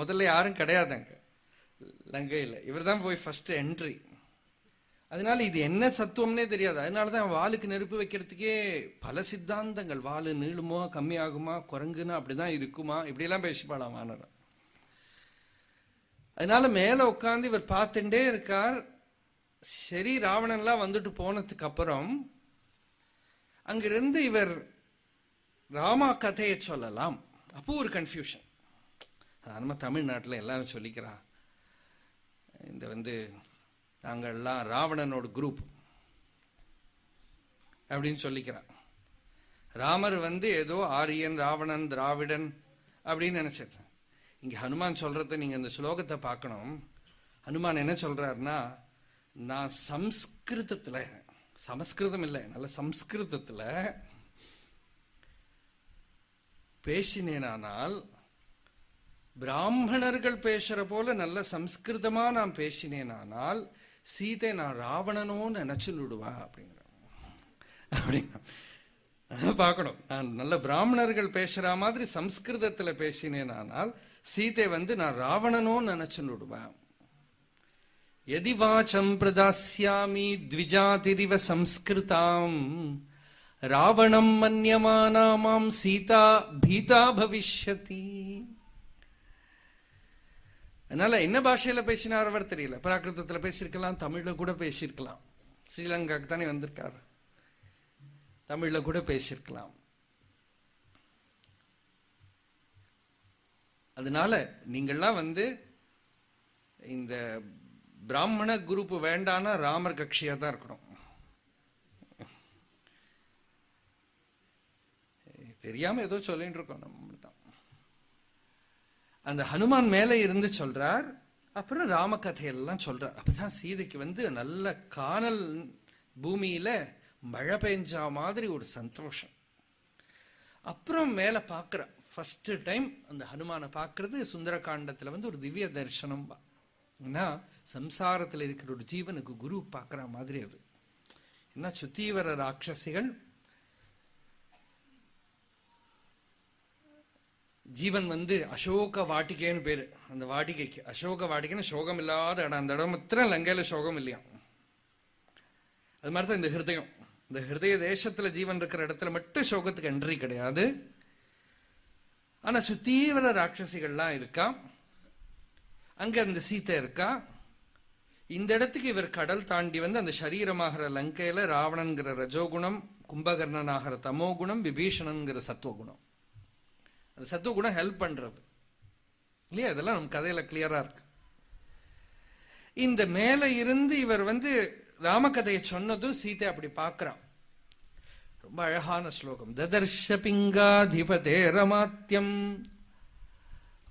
முதல்ல யாரும் கிடையாதுங்க லங்கையில். இவர் தான் போய் ஃபர்ஸ்ட் என்ட்ரி அதனால இது என்ன சத்துவம்னே தெரியாது. அதனால தான் வாளுக்கு நெருப்பு வைக்கிறதுக்கே பல சித்தாந்தங்கள். வாலு நீளுமோ கம்மியாகுமா குரங்குன்னா அப்படிதான் இருக்குமா? இப்படியெல்லாம் பேசிப்பாளாம் வானரம். அதனால மேலே உட்காந்து இவர் பார்த்துட்டே இருக்கார். சரி ராவணன்லாம் வந்துட்டு போனதுக்கு அப்புறம் அங்கிருந்து இவர் ராமா கதையை சொல்லலாம். அப்போ ஒரு கன்ஃபியூஷன் நம்ம தமிழ்நாட்டில் எல்லாரும் சொல்லிக்கிறான் இந்த வந்து நாங்கள்லாம் ராவணனோட குரூப் அப்படின்னு சொல்லிக்கிறான் ராமர் வந்து ஏதோ ஆரியன் ராவணன் திராவிடன் அப்படின்னு நினைச்சிட்டேன் இங்கே ஹனுமான் சொல்கிறத நீங்கள் இந்த ஸ்லோகத்தை பார்க்கணும். ஹனுமான் என்ன சொல்கிறாருன்னா நான் சம்ஸ்கிருதத்தில் சமஸ்கிருதம் இல்லை நல்ல சம்ஸ்கிருதத்தில் பேசினேனானால் பிராமணர்கள் பேசுற போல நல்ல சம்ஸ்கிருதமா நான் பேசினேனானால் சீதை நான் ராவணனோன்னு நினைச்சு விடுவா அப்படிங்கிற அப்படிங்க பார்க்கணும். நான் நல்ல பிராமணர்கள் பேசுற மாதிரி சம்ஸ்கிருதத்துல பேசினேனானால் சீதை வந்து நான் ராவணனும் நினைச்சு விடுவேன் எதி வாச்சம் பிரதாசியாமி த்விஜாதிரிவ சம்ஸ்கிருதாம். ராவணம் மன்யமானாமாம் சீதா பீதா பவிஷ்யதி. அதனால என்ன பாஷையில பேசினார் அவர் தெரியல. பிராகிருதத்துல பேசியிருக்கலாம் தமிழ்ல கூட பேசியிருக்கலாம். ஸ்ரீலங்காக்கு தானே வந்திருக்காரு. தமிழ்ல கூட பேசியிருக்கலாம். அதனால நீங்கள்லாம் வந்து இந்த பிராமண குரூப் வேண்டானா ராமர் கட்சியா தான் இருக்கணும். தெரியாம ஏதோ சொல்லிட்டு இருக்கோம் நம்ம தான் அந்த ஹனுமான் மேலே இருந்து சொல்றார். அப்புறம் ராமகதையெல்லாம் சொல்றார். அப்பதான் சீதைக்கு வந்து நல்ல காணல் பூமியில மழை பெஞ்சா மாதிரி ஒரு சந்தோஷம். அப்புறம் மேல பாக்குற ஃபர்ஸ்ட் டைம் அந்த ஹனுமானை பார்க்கறது சுந்தரகாண்டத்துல வந்து ஒரு திவ்ய தரிசனம் ஏன்னா சம்சாரத்துல இருக்கிற ஒரு ஜீவனுக்கு குரு பார்க்குற மாதிரி அது. என்ன சுத்தி வர ராட்சசிகள் ஜீவன் வந்து அசோக வாட்டிகைன்னு பேரு. அந்த வாட்டிகைக்கு அசோக வாட்டிகைன்னு சோகம் இல்லாத இடம். அந்த இடம் மாத்திரம் லங்கையில சோகம் இல்லையா? அது மாதிரி தான் இந்த ஹிருதயம். இந்த ஹிருதய தேசத்துல ஜீவன் இருக்கிற இடத்துல மட்டும் சோகத்துக்கு என்ட்ரி கிடையாது. ஆனா சுத்தீவிர ராட்சசிகள்லாம் இருக்கா? அங்க அந்த சீத்தை இருக்கா? இந்த இடத்துக்கு இவர் கடல் தாண்டி வந்து அந்த சரீரமாகிற லங்கையில ராவணன்கிற ரஜோகுணம் கும்பகர்ணனாகிற தமோகுணம் விபீஷணன்கிற சத்துவகுணம் அந்த சத்துவகுணம் ஹெல்ப் பண்றது. இல்லையா? இதெல்லாம் நம்ம கதையில கிளியரா இருக்கு. இந்த மேல இருந்து இவர் வந்து ராமகதையை சொன்னதும் சீதை அப்படி பார்க்கிறான். ரொம்ப அழகான ஸ்லோகம். ததர்ஷ பிங்காதிபதே ரமாத்தியம்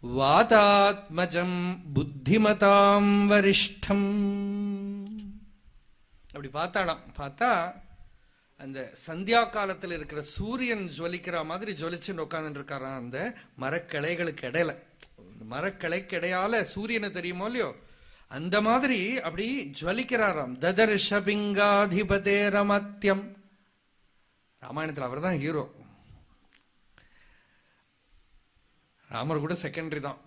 வாதாத்மஜம் புத்திமதாம் வரிஷ்டம். அப்படி பார்த்தாலாம் பார்த்தா அந்த சந்தியா காலத்தில் இருக்கிற சூரியன் ஜுவலிக்கிற மாதிரி ஜுவலிச்சுன்னு உட்கார்ந்து அந்த மரக்கிளைகளுக்கு இடையில. மரக்கிளைக்கு இடையால சூரியனை தெரியுமோ இல்லையோ? அந்த மாதிரி அப்படி ஜுவலிக்கிறாராம் ததர்ஷபிங்காதிபதே ரமத்தியம் ராமாயணத்தில் அவர் தான் ஹீரோ ராமர் கூட செகண்டரி தான்.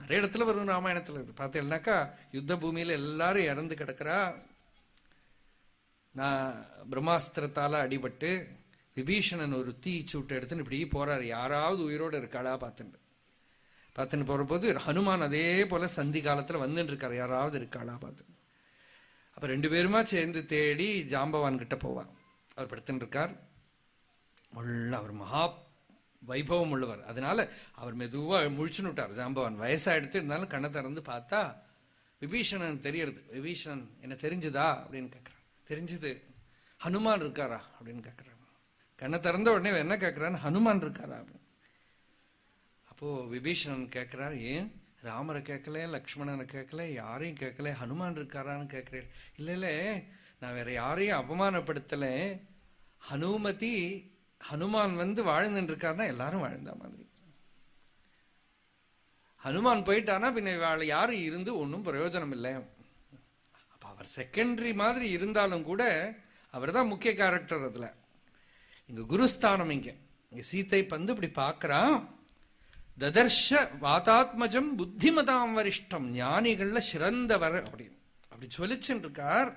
நிறைய இடத்துல வரும் ராமாயணத்தில். இது பார்த்தீங்கன்னாக்கா யுத்த பூமியில் எல்லாரும் இறந்து கிடக்கிறா. நான் பிரம்மாஸ்திரத்தால் அடிபட்டு விபீஷணன் ஒரு தீ சூட்டு எடுத்துன்னு இப்படி போறாரு. யாராவது உயிரோட இருக்காளா பார்த்துட்டு பார்த்துன்னு போகிறபோது ஹனுமான் அதே போல சந்தி காலத்தில் வந்துட்டு இருக்காரு. யாராவது இருக்காளா பார்த்து அப்போ ரெண்டு பேருமா சேர்ந்து தேடி ஜாம்பவான் கிட்ட போவான் அவர் படுத்துட்டு இருக்கார். உள்ள அவர் மகா வைபவம் உள்ளவர். அதனால அவர் மெதுவாக முழிச்சுன்னு விட்டார். ஜாம்பவான் வயசாயிடுத்து இருந்தாலும் கண்ணை திறந்து பார்த்தா விபீஷணன் தெரியறது. விபீஷணன் என்ன தெரிஞ்சுதா? அப்படின்னு கேட்கிறான் தெரிஞ்சுது. ஹனுமான் இருக்காரா? அப்படின்னு கேட்குறாங்க கண்ணை திறந்த உடனே என்ன கேட்குறான்னு ஹனுமான் இருக்காரா? அப்படின்னு. அப்போது விபீஷணன் கேட்குறாரு ஏன்? ராமரை கேட்கல லக்ஷ்மணனை கேட்கல யாரையும் கேட்கல ஹனுமான் இருக்காரான்னு கேட்குறேன் இல்லை இல்லை நான் வேற யாரையும் அவமானப்படுத்தலை ஹனுமதி ஹனுமான் வந்து வாழ்ந்துட்டு இருக்காருன்னா எல்லாரும் வாழ்ந்த மாதிரி. ஹனுமான் போயிட்டானா பின்ன யாரும் இருந்து ஒன்றும் பிரயோஜனம் இல்லை அவர் செகண்டரி மாதிரி இருந்தாலும் கூட அவர் தான் முக்கிய கேரக்டர் அதில். இங்கே குருஸ்தானம் இங்கே. இங்கே சீத்தை பந்து இப்படி பார்க்குறா ததர்ஷ வாதாத்மஜம் புத்திமதாம் வரிஷ்டம். ஞானிகள்ல சிறந்தவர் அப்படின்னு அப்படி சொல்லிச்சுன்னு இருக்கார்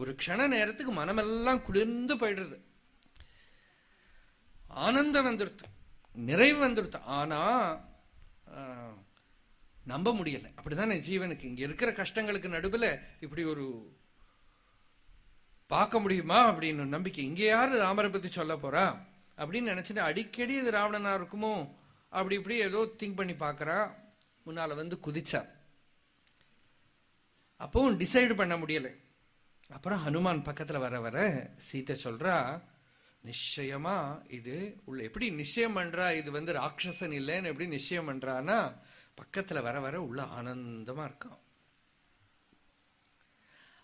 ஒரு க்ஷண நேரத்துக்கு மனமெல்லாம் குளிர்ந்து போயிடுறது. ஆனந்தம் வந்துடுத்து நிறைவு வந்துடுத்து ஆனா நம்ப முடியல. அப்படிதானே ஜீவனுக்கு. இங்க இருக்கிற கஷ்டங்களுக்கு நடுவுல இப்படி ஒரு பார்க்க முடியுமா அப்படின்னு நம்பிக்கை. இங்க யாரு ராமரை பத்தி சொல்ல போறா? அப்படின்னு நினச்சிட்டு அடிக்கடி இது ராவணனா இருக்குமோ? அப்படி இப்படி ஏதோ திங்க் பண்ணி பார்க்கறா. முன்னால வந்து குதிச்சா. அப்பவும் டிசைடு பண்ண முடியல. அப்புறம் ஹனுமான் பக்கத்துல வர வர சீத்தை சொல்றா நிச்சயமா இது உள்ள எப்படி நிச்சயம் பண்றா? இது வந்து ராட்சசன் இல்லைன்னு எப்படி நிச்சயம் பண்றான்னா பக்கத்தில் வர வர உள்ள ஆனந்தமாக இருக்கான்.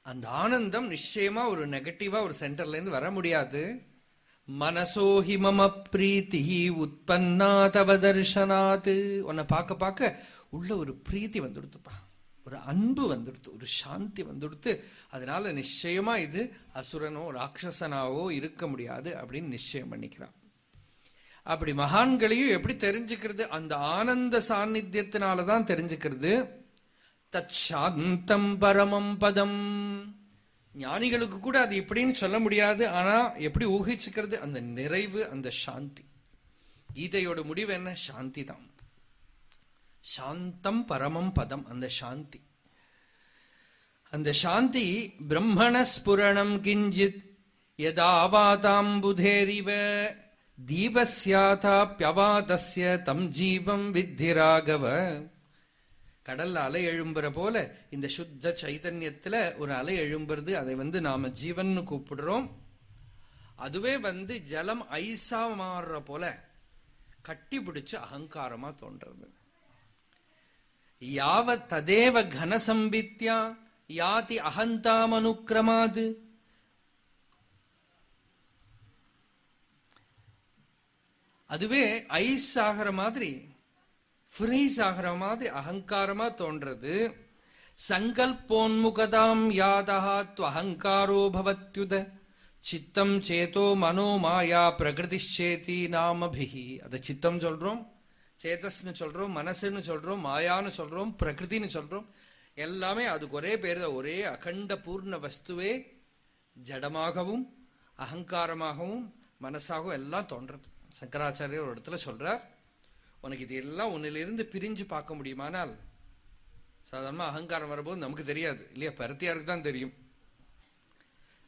அந்த ஆனந்தம் நிச்சயமா ஒரு நெகட்டிவா ஒரு சென்டர்ல இருந்து வர முடியாது. மனசோஹி மம பிரீத்தி உற்பன்னா தவ தர்ஷனாது. உன்னை பார்க்க பார்க்க உள்ள ஒரு பிரீத்தி வந்துடுத்துப்பா. ஒரு அன்பு வந்துடுத்து ஒரு சாந்தி வந்துடுத்து. அதனால நிச்சயமா இது அசுரனோ ராட்சசனாவோ இருக்க முடியாது அப்படின்னு நிச்சயம் பண்ணிக்கிறான். அப்படி மகான்களையும் எப்படி தெரிஞ்சுக்கிறது? அந்த ஆனந்த சாநித்தியத்தினாலதான் தெரிஞ்சுக்கிறது. தச்சாந்தம் பரமம் பதம். ஞானிகளுக்கு கூட அது இப்படின்னு சொல்ல முடியாது. ஆனா எப்படி ஊகிச்சுக்கிறது? அந்த நிறைவு அந்த சாந்தி. கீதையோட முடிவு என்ன? சாந்தி தான் சாந்தம் பரமம் பதம் அந்த சாந்தி. அந்த சாந்தி பிரம்மண ஸ்புரணம் கிஞ்சித் யதாவாதாம்புதேரிவ. தீபஸ்யாதாப்யவாதஸ்ய தம் ஜீவம் வித்தி ராகவ கடல்ல அலை எழும்புற போல இந்த சுத்த சைதன்யத்துல ஒரு அலை எழும்புறது அதை வந்து நாம ஜீவன்னு கூப்பிடுறோம். அதுவே வந்து ஜலம் ஐசா மாறுற போல கட்டி பிடிச்சு அகங்காரமா தோன்றது. யாவ ததேவ கனசம்பித்யா யாதி அகந்தாமனுக்கிரமாது அதுவே ஐஸ் ஆகிற மாதிரி ஃப்ரீஸ் ஆகிற மாதிரி அகங்காரமா தோன்றது. சங்கல்போன்முகதாம் யாதா துவஹங்காரோ பவத்யுத. சித்தம் சேதோ மனோ மாயா பிரகிருதிச்சேதி நாமபிஹி. அதை சித்தம் சொல்றோம் சேதஸ்னு சொல்றோம் மனசுன்னு சொல்றோம் மாயான்னு சொல்றோம் பிரகிருதின்னு சொல்றோம். எல்லாமே அதுக்கு ஒரே பேர் தான் ஒரே அகண்ட பூர்ண வஸ்துவே ஜடமாகவும் அகங்காரமாகவும் மனசாகவும் எல்லாம் தோன்றது. சங்கராச்சாரியர் ஒரு இடத்துல சொல்றார் உனக்கு இது எல்லாம் உன்னிலிருந்து பிரிஞ்சு பார்க்க முடியுமானால் சாதாரணமாக அகங்காரம் வரும்போது நமக்கு தெரியாது. இல்லையா? பருத்தியாருக்கு தான் தெரியும்.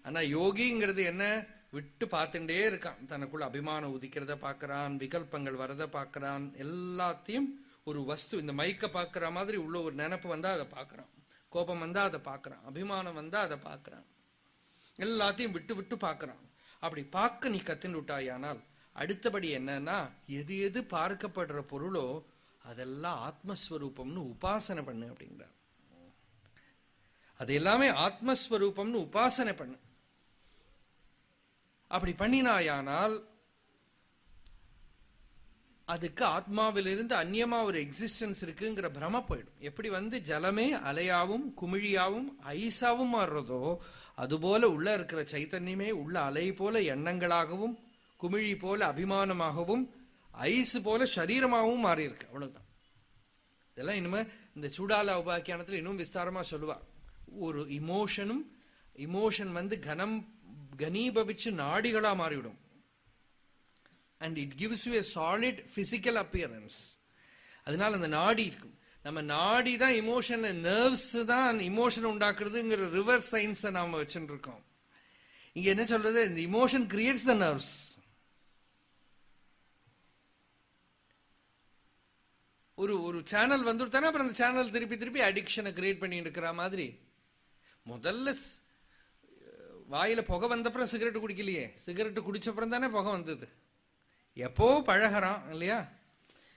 ஆனா யோகிங்கிறது என்ன? விட்டு பார்த்துட்டே இருக்கான். தனக்குள்ள அபிமானம் உதிக்கிறத பார்க்கறான் விகல்பங்கள் வரத பார்க்கறான். எல்லாத்தையும் ஒரு வஸ்து இந்த மைக்கை பார்க்கற மாதிரி உள்ள ஒரு நினைப்பு வந்தா அதை பார்க்கறான். கோபம் வந்தா அதை பார்க்கறான். அபிமானம் வந்தா அதை பார்க்கறான். எல்லாத்தையும் விட்டு விட்டு பார்க்கறான். அப்படி பார்க்க நீ கத்துன்னு விட்டாயானால் அடுத்தபடி என்னன்னா எது எது பார்க்கப்படுற பொருளோ அதெல்லாம் ஆத்மஸ்வரூபம்னு உபாசனை பண்ணு அப்படிங்கிறார். அது எல்லாமே ஆத்மஸ்வரூபம்னு உபாசனை பண்ணு. அப்படி பண்ணினாயானால் அதுக்கு ஆத்மாவிலிருந்து அந்நியமா ஒரு எக்ஸிஸ்டன்ஸ் இருக்குங்கிற பிரம போயிடும். எப்படி வந்து ஜலமே அலையாவும் குமிழியாவும் ஐஸாவும் மாறுறதோ அதுபோல உள்ள இருக்கிற சைத்தன்யமே உள்ள அலை போல எண்ணங்களாகவும் குமிழி போல அபிமானமாகவும் ஐஸ் போல சரீரமாகவும் மாறியிருக்கு. அவ்வளவுதான். இதெல்லாம் இனிமே இந்த சூடால உபாக்கியானத்தில் இன்னும் விஸ்தாரமா சொல்லுவா. ஒரு இமோஷனும் இமோஷன் வந்து கனம் கனீபவிச்சு நாடிகளா மாறிவிடும். And it gives you a solid physical appearance அதனால அந்த நாடி இருக்கும். நம்ம நாடி தான் இமோஷன் நர்வ்ஸ் தான் இமோஷன் உண்டாக்குறதுங்கிற ரிவர்ஸ் சயின்ஸை நாம் வச்சுட்டு இருக்கோம். இங்க என்ன சொல்றது? இந்த இமோஷன் கிரியேட்ஸ் த நர்வ்ஸ் ஒரு ஒரு சேனல் வந்துட்டானே அப்புறம் அந்த சேனல் திருப்பி திருப்பி அடிக்ஷனை கிரியேட் பண்ணிட்டு இருக்கிற மாதிரி. முதல்ல வாயில் புகை வந்தப்புறம் சிகரெட் குடிக்கலையே. சிகரெட்டு குடிச்சப்புறம் தானே புகை வந்தது. எப்போ பழகிறான் இல்லையா?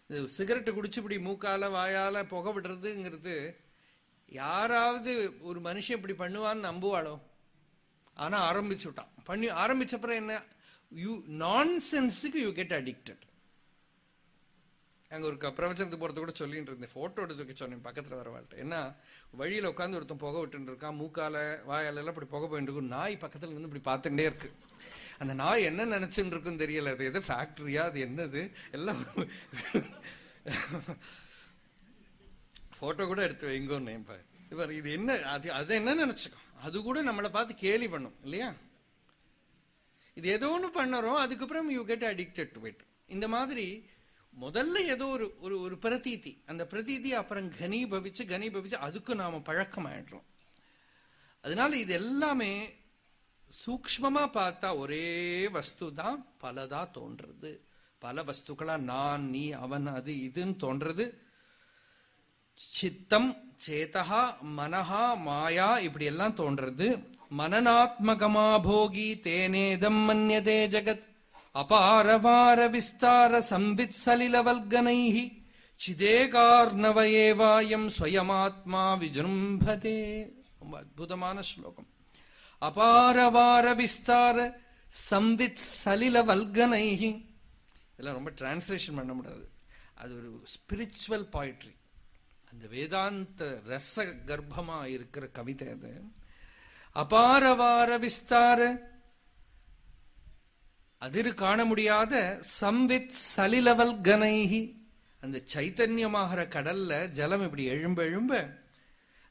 இது சிகரெட்டு குடிச்சு இப்படி மூக்கால வாயால புகை விடுறதுங்கிறது யாராவது ஒரு மனுஷன் இப்படி பண்ணுவான்னு நம்புவாளோ? ஆனால் ஆரம்பிச்சு விட்டான் பண்ணி ஆரம்பிச்சப்புறம் என்ன? யூ நான்சென்ஸுக்கு யூ கெட் அடிக்டட் அங்கே ஒரு க- பிரவச்சனத்துக்கு போறது கூட சொல்லிட்டு இருந்தேன். ஃபோட்டோ எடுத்து சொன்னேன் பக்கத்தில் வர வாழ்க்கை என்ன வழியில் உட்காந்து ஒருத்தன் புகை விட்டுன்னு இருக்கான் மூக்கால வாயால எல்லாம் இப்படி புகை போயிட்டு இருக்கும். நாய் பக்கத்தில் இருந்து இப்படி பார்த்துட்டே இருக்கு. அந்த நாய் என்ன நினைச்சுட்டு இருக்குன்னு தெரியல. அது எது ஃபேக்டரியா அது என்னது? எல்லாம் ஃபோட்டோ கூட எடுத்து வைங்கோன்னு இப்போ இவர் இது என்ன அது அது என்ன நினச்சிக்கோ அது கூட நம்மளை பார்த்து கேலி பண்ணும் இல்லையா? இது ஏதோ ஒன்று பண்ணுறோம் அதுக்கப்புறம் you get addicted to it இந்த மாதிரி முதல்ல ஏதோ ஒரு ஒரு ஒரு பிரதீதி. அந்த பிரதீதி அப்புறம் கனீபவிச்சு கனீபவிச்சு அதுக்கு நாம பழக்கம் ஆயிடுறோம் அதனால இது எல்லாமே சூக்மமா பார்த்தா ஒரே வஸ்து தான் பலதா தோன்றது பல வஸ்துக்களா நான் நீ அவன் அது இதுன்னு தோன்றது சித்தம் சேதா மனஹா மாயா இப்படி எல்லாம் தோன்றது மனநாத்மகமா போகி தேனேதம் மன்யதே ஜெகத். அபாரவார விஸ்தார சம்வித் சலிலவல்கனைஹி சிதேகார்ணவயேவாயம் ஸ்வயமாத்மா விஜృంభதே ரொம்ப அற்புதமான ஸ்லோகம். அபாரவார விஸ்தார சம்வித் சலில வல்கனைஹி. இதெல்லாம் ரொம்ப டிரான்ஸ்லேஷன் பண்ண முடியாது. அது ஒரு ஸ்பிரிச்சுவல் பாய்ட்ரி அந்த வேதாந்த ரச கர்ப்பமாக இருக்கிற கவிதை அது. அபாரவார விஸ்தார அதிர் காண முடியாத சம்வித் சலிலவல் கனைகி அந்த சைத்தன்யமாகிற கடல்ல ஜலம் இப்படி எழும்ப எழும்ப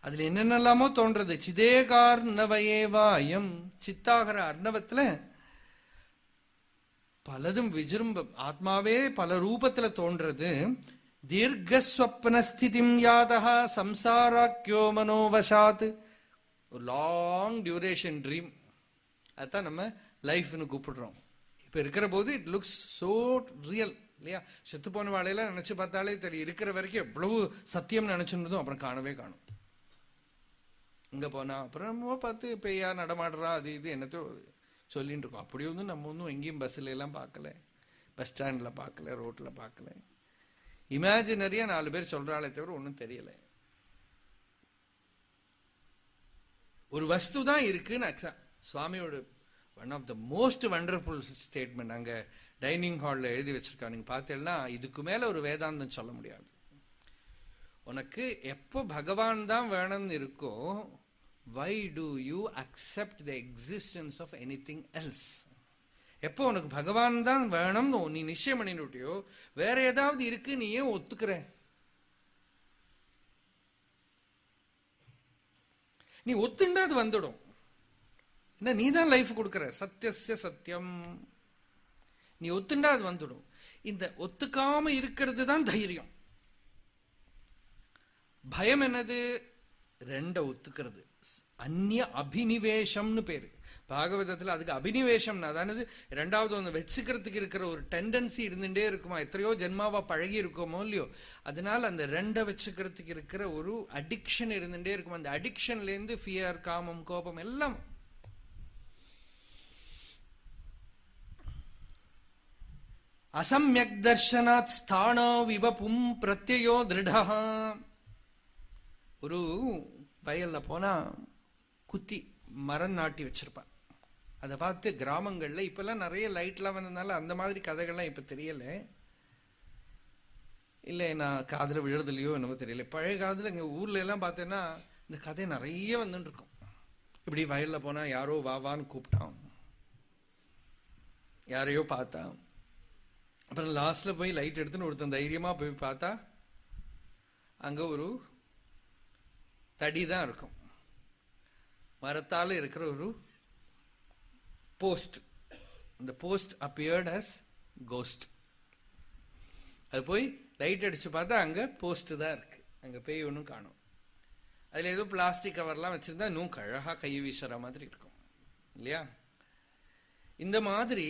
அதுல என்னென்னலாமோ தோன்றது. சிதேகார்ணவயேவாயம். சித்தாகிற அர்ணவத்துல பலதும் விஜிரும்பம் ஆத்மாவே பல ரூபத்துல தோன்றது. தீர்க்கஸ்வப்னஸ்திதிம் யாதா சம்சாராக்கியோ மனோவசாத். ஒரு லாங் டியூரேஷன் ட்ரீம் அதான் நம்ம லைஃப்னு கூப்பிடுறோம். இப்ப இருக்கிற போது இட் லுக்ஸ் சோ ரியல் இல்லையா? செத்து போன வாழையெல்லாம் நினைச்சு பார்த்தாலே தெரியும். இருக்கிற வரைக்கும் எவ்வளவு சத்தியம் நினைச்சுருந்ததும் அப்புறம் காணவே காணும். இங்க போனா அப்புறம் நம்ம பார்த்து பேயா நடமாடுறா அது இது என்னத்தோ சொல்லிட்டு இருக்கோம். அப்படி வந்து நம்ம ஒன்றும் எங்கேயும் பஸ்ல எல்லாம் பார்க்கல. பஸ் ஸ்டாண்ட்ல பார்க்கல ரோட்ல பார்க்கல. இமேஜினரியா நாலு பேர் சொல்றாளே தவிர ஒன்றும் தெரியல. ஒரு வஸ்து தான் இருக்குன்னு accept- சுவாமியோட one of the most wonderful statement அங்கே டைனிங் ஹாலில் எழுதி வச்சிருக்கா நீங்கள் பார்த்தீங்கன்னா இதுக்கு மேலே ஒரு வேதாந்தம் சொல்ல முடியாது. உனக்கு எப்போ பகவான் தான் வேணும்னு இருக்கோ why do you accept the existence of anything else எப்போ உனக்கு பகவான் தான் வேணும்னு நீ நிச்சயம் பண்ணிட்டுட்டியோ வேற ஏதாவது இருக்கு நீ ஏன் ஒத்துக்கிற? நீ ஒத்துண்டா அது வந்துடும். இந்த நீ தான் லைஃப் கொடுக்குற. சத்தியஸ்ய சத்தியம். நீ ஒத்துண்டா அது வந்துடும். இந்த ஒத்துக்காம இருக்கிறது தான் தைரியம். பயம் என்னது? ரெண்ட ஒத்துக்கிறது. அந்நிய அபினிவேஷம்னு பேரு. பாகவதத்துல அதுக்கு அபினிவேஷம் அதானது ரெண்டாவது ஒன்று வச்சுக்கிறதுக்கு இருக்கிற ஒரு டெண்டன்சி இருந்துட்டே இருக்குமா? எத்தனையோ ஜென்மாவா பழகி இருக்கோமோ இல்லையோ? அதனால அந்த ரெண்டை வச்சுக்கிறதுக்கு இருக்கிற ஒரு அடிக்ஷன் இருந்துட்டே இருக்குமா? அந்த அடிக்ஷன்ல இருந்து ஃபியர் காமம் கோபம் எல்லாம் அசம்யக் தர்ஷனாத் ஸ்தானோ விவபும் பிரத்யோ திருடா ஒரு வயல்ல போனா குத்தி மரம் நாட்டி வச்சிருப்பான். அதை பார்த்து கிராமங்கள்ல இப்பெல்லாம் நிறைய லைட்லாம் வந்ததுனால அந்த மாதிரி கதைகள்லாம் இப்ப தெரியல. இல்லை நான் காதில் விழுறதுலையோ என்னவோ தெரியல. பழைய காலத்தில் எங்கள் ஊர்ல எல்லாம் பார்த்தேன்னா இந்த கதை நிறைய வந்துட்டு இருக்கும். இப்படி வயல்ல போனா யாரோ வா வான்னு கூப்பிட்டான். யாரையோ பார்த்தான். அப்புறம் லாஸ்ட்டில் போய் லைட் எடுத்துன்னு ஒருத்தன் தைரியமாக போய் பார்த்தா அங்கே ஒரு தடி தான் இருக்கும். மரத்தால் இருக்கிற ஒரு போஸ்ட் இந்த போஸ்ட் அப்பியர்ட் அஸ் கோஸ்ட் அது போய் லைட் அடித்து பார்த்தா அங்கே போஸ்ட்டு தான் இருக்குது அங்கே பேய் ஒன்றும் காணும். அதில் ஏதோ பிளாஸ்டிக் கவர்லாம் வச்சுருந்தா இன்னும் அழகாக கை வீசுற மாதிரி இருக்கும். இல்லையா? இந்த மாதிரி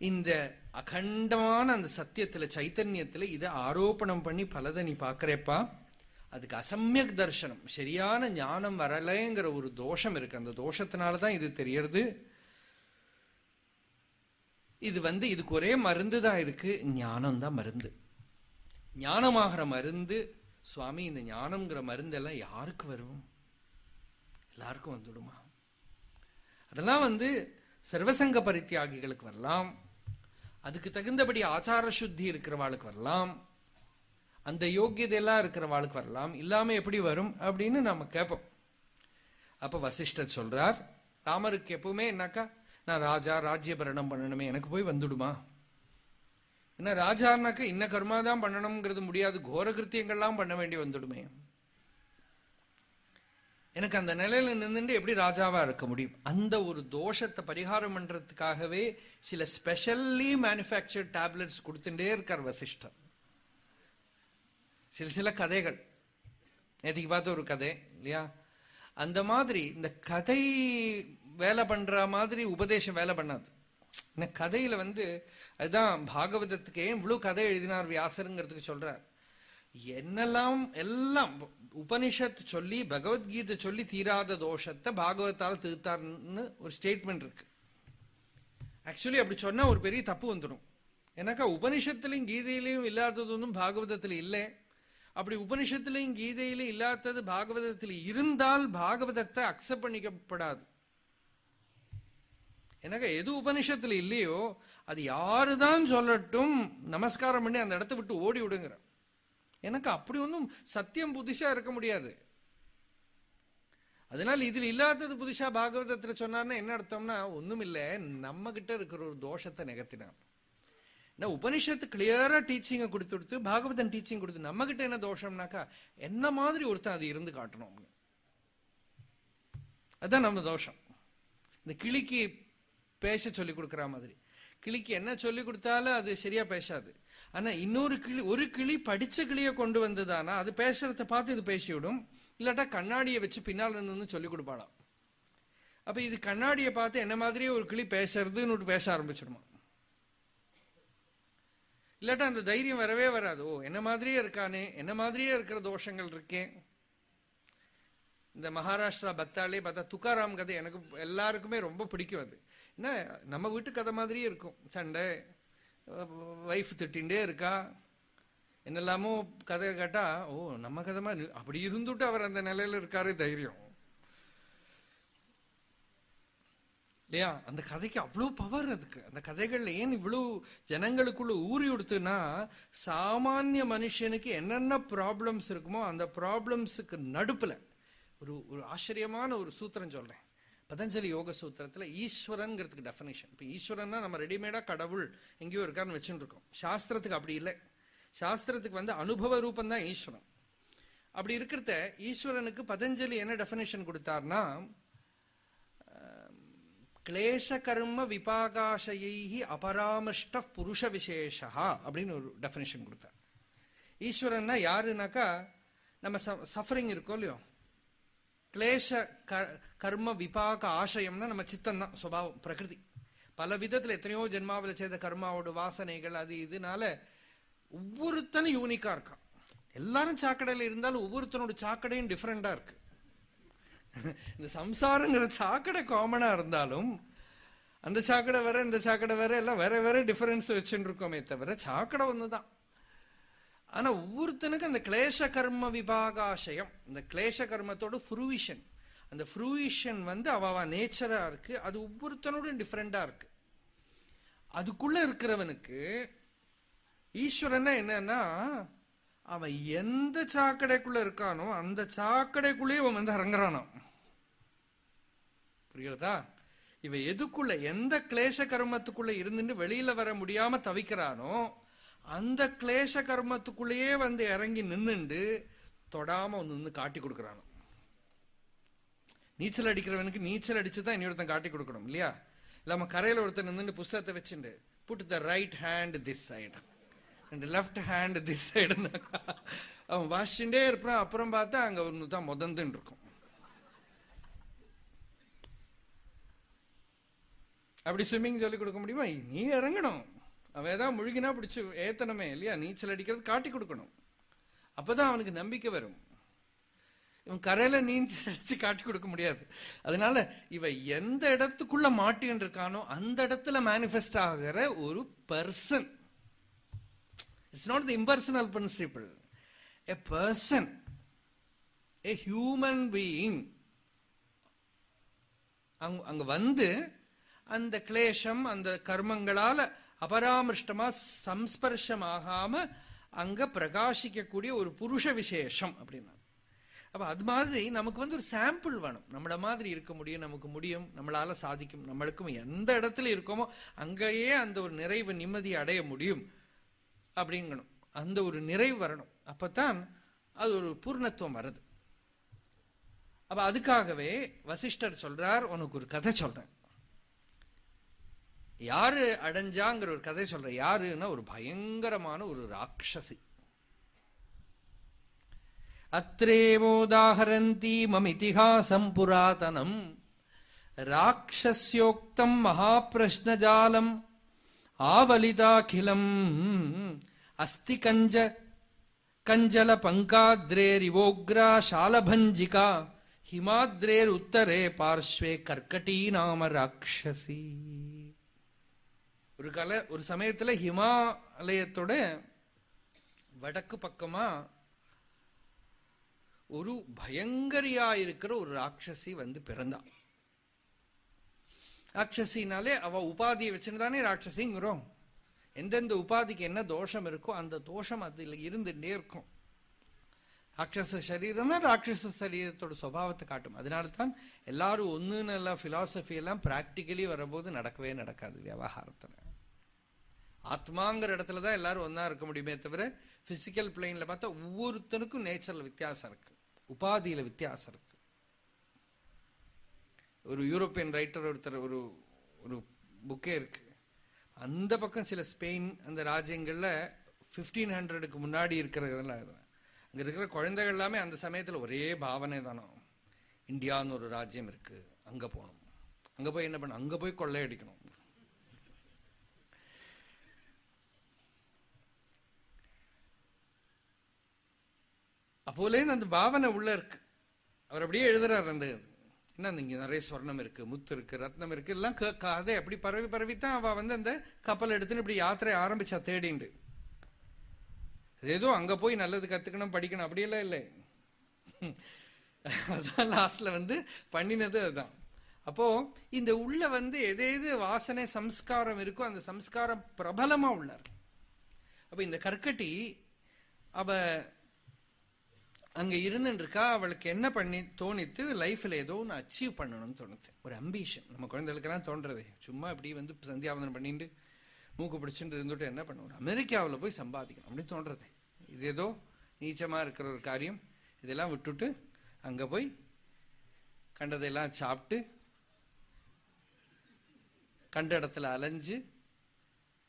இந்த அகண்டமான அந்த சத்தியத்துல சைத்தன்யத்துல இதை ஆரோப்பணம் பண்ணி பலதை நீ பாக்குறப்பா அதுக்கு அசம்யக் தர்சனம் சரியான ஞானம் வரலைங்கிற ஒரு தோஷம் இருக்கு. அந்த தோஷத்தினாலதான் இது தெரியறது. இது வந்து இதுக்கு ஒரே மருந்து தான் இருக்கு. ஞானம் தான் மருந்து. ஞானமாகிற மருந்து சுவாமி இந்த ஞானம்ங்கிற மருந்து எல்லாம் யாருக்கு வரும்? எல்லாருக்கும் வந்துடுமா? அதெல்லாம் வந்து சர்வசங்க பரித்தியாகிகளுக்கு வரலாம். அதுக்கு தகுந்தபடி ஆச்சார சுத்தி இருக்கிறவாளுக்கு வரலாம். அந்த யோக்கியதையெல்லாம் இருக்கிறவாளுக்கு வரலாம். இல்லாம எப்படி வரும் அப்படின்னு நம்ம கேட்போம். அப்ப வசிஷ்டர் சொல்றார் ராமருக்கு எப்பவுமே என்னாக்கா? நான் ராஜா ராஜ்யபரணம் பண்ணணுமே. எனக்கு போய் வந்துடுமா? என்ன ராஜானாக்கா இன்ன கர்மா தான் பண்ணணுங்கிறது முடியாது. கோர கிருத்தியங்கள்லாம் பண்ண வேண்டி வந்துடுமே. எனக்கு அந்த நிலையில நின்றுட்டு எப்படி ராஜாவா இருக்க முடியும்? அந்த ஒரு தோஷத்தை பரிகாரம் பண்றதுக்காகவே சில ஸ்பெஷல்லி மேனுஃபேக்சர் டேப்லெட்ஸ் கொடுத்துட்டே இருக்கார் வசிஷ்டர். சில சில கதைகள். நேற்றுக்கு பார்த்த ஒரு கதை இல்லையா? அந்த மாதிரி இந்த கதை வேலை பண்ற மாதிரி உபதேசம் வேலை பண்ணாது. இந்த கதையில வந்து அதுதான் பாகவதத்துக்கு ஏன் இவ்வளவு கதை எழுதினார் வியாசருங்கிறதுக்கு சொல்றார். என்னெல்லாம் எல்லாம் உபனிஷத் சொல்லி பகவத்கீதை சொல்லி தீராத தோஷத்தை பாகவத்தால் தீர்த்தார்னு ஒரு ஸ்டேட்மெண்ட் இருக்கு. ஆக்சுவலி அப்படி சொன்னா ஒரு பெரிய தப்பு வந்துடும் ஏன்னாக்கா உபனிஷத்துலையும் கீதையிலையும் இல்லாதது ஒன்றும் பாகவதத்துல இல்லை. அப்படி உபனிஷத்துலையும் கீதையிலையும் இல்லாதது பாகவதத்தில் இருந்தால் பாகவதத்தை அக்செப்ட் பண்ணிக்கப்படாது. எனக்கு எது உபனிஷத்துல இல்லையோ அது யாருதான் சொல்லட்டும் நமஸ்காரம் பண்ணி அந்த இடத்த விட்டு ஓடி விடுங்கிற எனக்கு அப்படி ஒன்றும் சத்தியம் புதுசாக இருக்க முடியாது. அதனால இதில் இல்லாதது புதுசாக பாகவதத்தில் சொன்னார்னா என்ன அர்த்தம்னா ஒன்றும் இல்லை நம்ம கிட்ட இருக்கிற ஒரு தோஷத்தை நிகழ்த்தினார் உபனிஷத்து கிளியரா டீச்சிங்க கொடுத்து கொடுத்து பாகவதன் டீச்சிங் கொடுத்து நம்ம கிட்ட என்ன தோஷம்னாக்கா என்ன மாதிரி ஒருத்தன் அது இருந்து காட்டணும் அதுதான் நம்ம தோஷம். இந்த கிளிக்கு பேச சொல்லி கொடுக்குற மாதிரி. கிளிக்கு என்ன சொல்லி கொடுத்தாலும் அது சரியா பேசாது. ஆனா இன்னொரு கிளி ஒரு கிளி படிச்ச கிளியை கொண்டு வந்ததானா அது பேசுறத பார்த்து இது பேசிவிடும். இல்லாட்டா கண்ணாடியை வச்சு பின்னால் நின்று சொல்லி கொடுப்பாளாம். அப்ப இது கண்ணாடியை பார்த்து என்ன மாதிரியே ஒரு கிளி பேசுறதுன்னு பேச ஆரம்பிச்சிடுமா? இல்லாட்டா அந்த தைரியம் வரவே வராது. ஓ என்ன மாதிரியே இருக்கானே என்ன மாதிரியே இருக்கிற தோஷங்கள் இருக்கேன் இந்த மகாராஷ்டிரா பக்தாலே பார்த்தா துக்காராம் கதை எனக்கு எல்லாருக்குமே ரொம்ப பிடிக்கும் அது. என்ன நம்ம வீட்டு கதை மாதிரியே இருக்கும். சண்டை வைஃப் திட்டின்ண்டே இருக்கா. என்னெல்லாமோ கதை கேட்டால் ஓ நம்ம கதை மாதிரி அப்படி இருந்துட்டு அவர் அந்த நிலையில இருக்காரு தைரியம். இல்லையா? அந்த கதைக்கு அவ்வளோ பவர் அதுக்கு. அந்த கதைகளில் ஏன் இவ்வளோ ஜனங்களுக்குள்ள ஊறி கொடுத்துன்னா சாமானிய மனுஷனுக்கு என்னென்ன ப்ராப்ளம்ஸ் இருக்குமோ அந்த ப்ராப்ளம்ஸுக்கு நடுப்பில் ஒரு ஒரு ஆச்சரியமான ஒரு சூத்திரம் சொல்கிறேன் பதஞ்சலி யோக சூத்திரத்துல ஈஸ்வரன்ங்கிறதுக்கு டெஃபினேஷன் இப்போ ஈஸ்வரன்னா நம்ம ரெடிமேடா கடவுள் எங்கேயோ இருக்கான்னு வச்சுட்டு இருக்கோம் சாஸ்திரத்துக்கு அப்படி இல்லை. சாஸ்திரத்துக்கு வந்து அனுபவ ரூபம் தான் ஈஸ்வரன். அப்படி இருக்கிறத ஈஸ்வரனுக்கு பதஞ்சலி என்ன டெஃபினேஷன் கொடுத்தார்னா கிளேச கர்ம விபாகாசையை அபராமஷ்ட புருஷ விசேஷா அப்படின்னு ஒரு டெஃபினேஷன் கொடுத்தார். ஈஸ்வரன்னா யாருனாக்கா நம்ம சஃபரிங் இருக்கோம் இல்லையோ? கிளேச கர்ம விபாக ஆசயம்னா நம்ம சித்தம் தான் சுபாவம் பிரகிருதி. பல விதத்துல எத்தனையோ ஜென்மாவில் செய்த கர்மாவோட வாசனைகள் அது இதனால ஒவ்வொருத்தனும் யூனிக்கா இருக்கான். எல்லாரும் சாக்கடையில இருந்தாலும் ஒவ்வொருத்தனோட சாக்கடையும் டிஃப்ரெண்டா இருக்கு. இந்த சம்சாரங்கிற சாக்கடை காமனா இருந்தாலும் அந்த சாக்கடை வேற இந்த சாக்கடை வேற எல்லாம் வேற வேற டிஃபரன்ஸ் வச்சுட்டு இருக்கோமே தவிர சாக்கடை ஒன்று தான் ஆனா ஒவ்வொருத்தனுக்கு அந்த கிளேச கர்ம விபாகாசயம் இந்த கிளேச கர்மத்தோட ஃப்ரூவிஷன் அந்த ஃப்ரூவிஷன் வந்து அவ நேச்சரா இருக்கு அது ஒவ்வொருத்தனோட டிஃப்ரெண்டா இருக்கு. அதுக்குள்ள இருக்கிறவனுக்கு ஈஸ்வரன்னா என்னன்னா அவன் எந்த சாக்கடைக்குள்ள இருக்கானோ அந்த சாக்கடைக்குள்ளேயே அவன் வந்து இறங்குறானோ புரியுறதா இவன் எதுக்குள்ள எந்த கிளேச கர்மத்துக்குள்ள இருந்துட்டு வெளியில வர முடியாம தவிக்கிறானோ அந்த கிளேச கர்மத்துக்குள்ளேயே வந்து இறங்கி நின்றுண்டு தொடாம நின்று காட்டி கொடுக்குறானோ நீச்சல் அடிக்கிறவனுக்கு நீச்சல் அடிச்சு தான் இன்னொருத்தன் காட்டி கொடுக்கணும் இல்லையா இல்லாம கரையில ஒருத்தன் நின்று புஸ்தகத்தை வச்சுண்டு put the right hand this side and left hand this side அவன் வாசிச்சுட்டே இருப்பான் அப்புறம் பார்த்தா அங்க ஒன்று தான் முதந்துன்னு இருக்கும் அப்படி ஸ்விம்மிங் சொல்லி கொடுக்க முடியுமா நீ இறங்கணும் அவன் ஏதாவது முழுகினா பிடிச்சி ஏத்தனமே இல்லையா? நீச்சல் அடிக்கிறது காட்டி கொடுக்கணும். அப்பதான் அவனுக்கு நம்பிக்கை வரும். இவன் கரையில நீச்சல் அடிச்சு காட்டி கொடுக்க முடியாது. அதனால இவ எந்த இடத்துக்குள்ள மாட்டின்னு இருக்கானோ அந்த இடத்துல மேனிஃபெஸ்ட் ஆகிற ஒரு person it's not the impersonal principle a person a human being அங்க அங்க வந்து அந்த கிளேஷம் அந்த கர்மங்களால அபராமிருஷ்டமா சம்ஸ்பர்ஷம் ஆகாம அங்க பிரகாசிக்கக்கூடிய ஒரு புருஷ விசேஷம் அப்படின்னா. அப்ப அது மாதிரி நமக்கு வந்து ஒரு சாம்பிள் வேணும். நம்மள மாதிரி இருக்க முடியும் நமக்கு முடியும் நம்மளால சாதிக்கும் நம்மளுக்கும் எந்த இடத்துல இருக்கோமோ அங்கேயே அந்த ஒரு நிறைவு நிம்மதி அடைய முடியும் அப்படிங்கணும். அந்த ஒரு நிறைவு வரணும். அப்பத்தான் அது ஒரு பூர்ணத்துவம் வருது அப்ப அதுக்காகவே வசிஷ்டர் சொல்றார் உனக்கு ஒரு கதை சொல்றேன். யாரு அடைஞ்சாங்கிற ஒரு கதை சொல்ற யாருன்னா ஒரு பயங்கரமான ஒரு ராட்சசி. அத்ரேவோதாஹரந்தி மமிதிஹாசம் புராதனம். ராட்சஸ்யோக்தம் மகாபிரஷ்னஜாலம். ஆவலிதாகிலம் அஸ்தி கஞ்ச கஞ்சல பங்காத்ரேரிவோக்ரா சாலபஞ்சிகா ஹிமாத்ரேர் உத்தரே பார்ஸ்வே கர்க்கட்டி நாம ராட்சசி. ஒரு கல ஒரு சமயத்தில் ஹிமாலயத்தோட வடக்கு பக்கமாக ஒரு பயங்கரியா இருக்கிற ஒரு ராட்சசி வந்து பிறந்தா. ராட்சசினாலே அவ உபாதியை வச்சுன்னு தானே ராட்சசிங்கிறோம். எந்தெந்த உபாதிக்கு என்ன தோஷம் இருக்கோ அந்த தோஷம் அதில் இருந்துட்டே இருக்கும். ராட்சச சரீரம் தான் ராட்சச சரீரத்தோட சுபாவத்தை காட்டும். அதனால தான் எல்லாரும் ஒன்றுன்னு எல்லாம் ஃபிலாசபி எல்லாம் ப்ராக்டிக்கலி வரும்போது நடக்கவே நடக்காது விவகாரத்தில் ஆத்மாங்கிற இடத்துல தான் எல்லாரும் ஒன்றா இருக்க முடியுமே தவிர ஃபிசிக்கல் பிளெயினில் பார்த்தா ஒவ்வொருத்தனுக்கும் நேச்சரில் வித்தியாசம் இருக்கு. உபாதியில் வித்தியாசம் இருக்கு. ஒரு யூரோப்பியன் ரைட்டர் ஒருத்தர் ஒரு ஒரு புக்கே இருக்கு. அந்த பக்கம் சில ஸ்பெயின் அந்த ராஜ்யங்களில் ஃபிஃப்டீன் ஹண்ட்ரடுக்கு முன்னாடி இருக்கிறதெல்லாம் எழுதுறேன். அங்கே இருக்கிற குழந்தைகள் எல்லாமே அந்த சமயத்தில் ஒரே பாவனை தானோ. இந்தியான்னு ஒரு ராஜ்யம் இருக்குது அங்கே போகணும். அங்கே போய் என்ன பண்ண அங்கே போய் கொள்ளையடிக்கணும். அப்போலேருந்து அந்த பாவனை உள்ள இருக்கு. அவர் அப்படியே எழுதுறாரு அந்த என்ன இங்க நிறைய ஸ்வர்ணம் இருக்கு முத்து இருக்கு ரத்னம் இருக்கு எல்லாம் க- கதை அப்படி பரவி பரவித்தான் அவ வந்து அந்த கப்பல் எடுத்துன்னு இப்படி யாத்திரை ஆரம்பிச்சா தேடிண்டு. ஏதோ அங்க போய் நல்லது கத்துக்கணும் படிக்கணும் அப்படியெல்லாம் இல்லை. அதான் லாஸ்ட்ல வந்து பண்ணினது அதுதான். அப்போ இந்த உள்ள வந்து எது எது வாசனை சம்ஸ்காரம் இருக்கோ அந்த சம்ஸ்காரம் பிரபலமா உள்ளார். அப்போ அப்ப இந்த கற்கட்டி அவ அங்க இருந்துட்டு அவளுக்கு என்ன பண்ணி தோணித்து லைஃப்ல ஏதோ ஒன்று அச்சீவ் பண்ணணும்னு தோணுது. ஒரு அம்பிஷன் நம்ம குழந்தைகளுக்கெல்லாம் தோன்றதே. சும்மா இப்படி வந்து சந்தியாவந்தனம் பண்ணிட்டு மூக்கு பிடிச்சிட்டு இருந்துட்டு என்ன பண்ணணும்? அமெரிக்காவில் போய் சம்பாதிக்கணும். அப்படின்னு தோன்றது. இது ஏதோ நீச்சமா இருக்கிற ஒரு காரியம். இதெல்லாம் விட்டுட்டு அங்க போய் கண்டதையெல்லாம் சாப்பிட்டு கண்ட இடத்துல அலைஞ்சு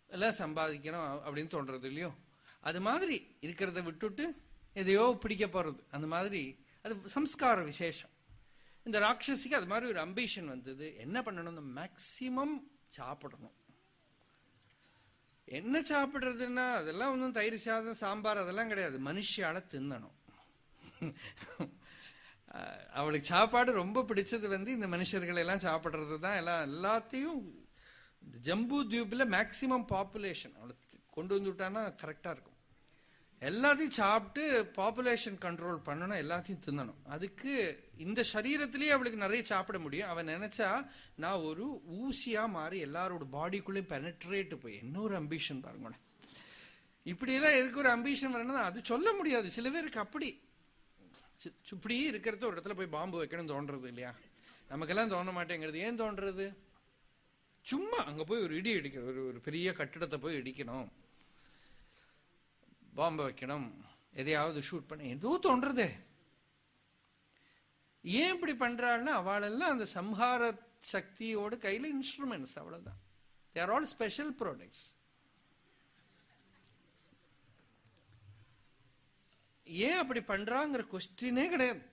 எல்லாம் சம்பாதிக்கணும் அப்படின்னு தோன்றது இல்லையோ? அது மாதிரி இருக்கிறத விட்டுட்டு எதையோ பிடிக்க போறது. அந்த மாதிரி அது சம்ஸ்கார விசேஷம். இந்த ராட்சசிக்கு அது மாதிரி ஒரு அம்பிஷன் வந்தது. என்ன பண்ணணும் மேக்சிமம் சாப்பிடணும். என்ன சாப்பிடுறதுன்னா அதெல்லாம் ஒன்றும் தயிர் சாதம் சாம்பார் அதெல்லாம் கிடையாது. மனுஷியால தின்னணும். அவளுக்கு சாப்பாடு ரொம்ப பிடிச்சது வந்து இந்த மனுஷர்கள் எல்லாம் சாப்பிட்றது தான். எல்லாம் எல்லாத்தையும் இந்த ஜம்பு தியூப்ல மேக்சிமம் பாப்புலேஷன் அவளுக்கு கொண்டு வந்து விட்டான்னா கரெக்டாக இருக்கும். எல்லாத்தையும் சாப்பிட்டு பாப்புலேஷன் கண்ட்ரோல் பண்ணணும் எல்லாத்தையும் தின்னணும். அதுக்கு இந்த சரீரத்திலேயே அவளுக்கு நிறைய சாப்பிட முடியும். அவன் நினைச்சா நான் ஒரு ஊசியா மாறி எல்லாரோட பாடிக்குள்ளேயும் பெனட்ரேட் போய் இன்னொரு அம்பிஷன் பாருங்களேன். இப்படியெல்லாம் எதுக்கு ஒரு அம்பிஷன் வரணும்னா அது சொல்ல முடியாது. சில பேருக்கு அப்படி. இப்படி இருக்கிறது ஒரு இடத்துல போய் பாம்பு வைக்கணும் தோன்றது இல்லையா? நமக்கெல்லாம் தோண மாட்டேங்கிறது. ஏன் தோன்றது? சும்மா அங்க போய் ஒரு இடி இடிக்கணும் ஒரு ஒரு பெரிய கட்டிடத்தை போய் இடிக்கணும். பாம்பை வைக்கணும். எதையாவது ஷூட் பண்ண எதுவும் தோன்றுறது ஏன் இப்படி பண்றாள்னா அவளெல்லாம் அந்த சம்ஹார சக்தியோட கையில் இன்ஸ்ட்ருமெண்ட்ஸ் அவ்வளோதான் தேர் ஆல் ஸ்பெஷல் ப்ராடக்ட்ஸ் ஏன் அப்படி பண்றாங்கிற கொஸ்டினே கிடையாது.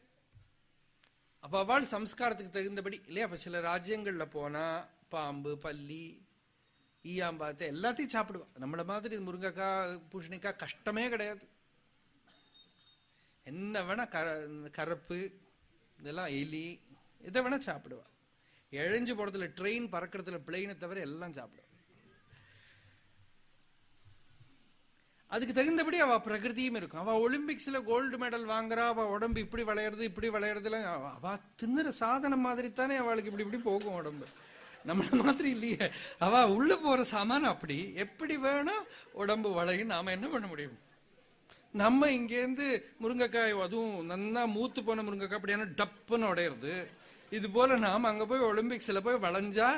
அப்போ அவள் சம்ஸ்காரத்துக்கு தகுந்தபடி இல்லையா? அப்போ சில ராஜ்யங்களில் போனால் பாம்பு பல்லி ஈயாம்பாத்தை எல்லாத்தையும் சாப்பிடுவா. நம்மள மாதிரி முருங்கைக்காய் பூசணிக்காய் கஷ்டமே கிடையாது. என்ன வேணா கரப்பு இதெல்லாம் எலி இதை வேணா சாப்பிடுவா. எழிஞ்சு போறதுல ட்ரெயின் பறக்கிறதுல பிளெயினை தவிர எல்லாம் சாப்பிடுவா. அதுக்கு தகுந்தபடி அவ பிரகிருதியும் இருக்கும். அவ ஒலிம்பிக்ஸ்ல கோல்டு மெடல் வாங்குறா அவ உடம்பு இப்படி விளையிறது இப்படி விளையிறதுல அவ தின்னுற சாதனம் மாதிரி தானே அவளுக்கு இப்படி இப்படி போகும் உடம்பு. நம்மள மாதிரி இல்லையே. அவ உள்ள போற சாமான் அப்படி. எப்படி வேணா உடம்பு வளையும். நாம என்ன பண்ண முடியும்? நம்ம இங்கேருந்து முருங்கைக்காய் அதுவும் நன்னா மூத்து போன முருங்கைக்காய் அப்படியான டப்புன்னு உடையிறது. இது போல நாம் அங்க போய் ஒலிம்பிக்ஸ்ல போய் வளைஞ்சா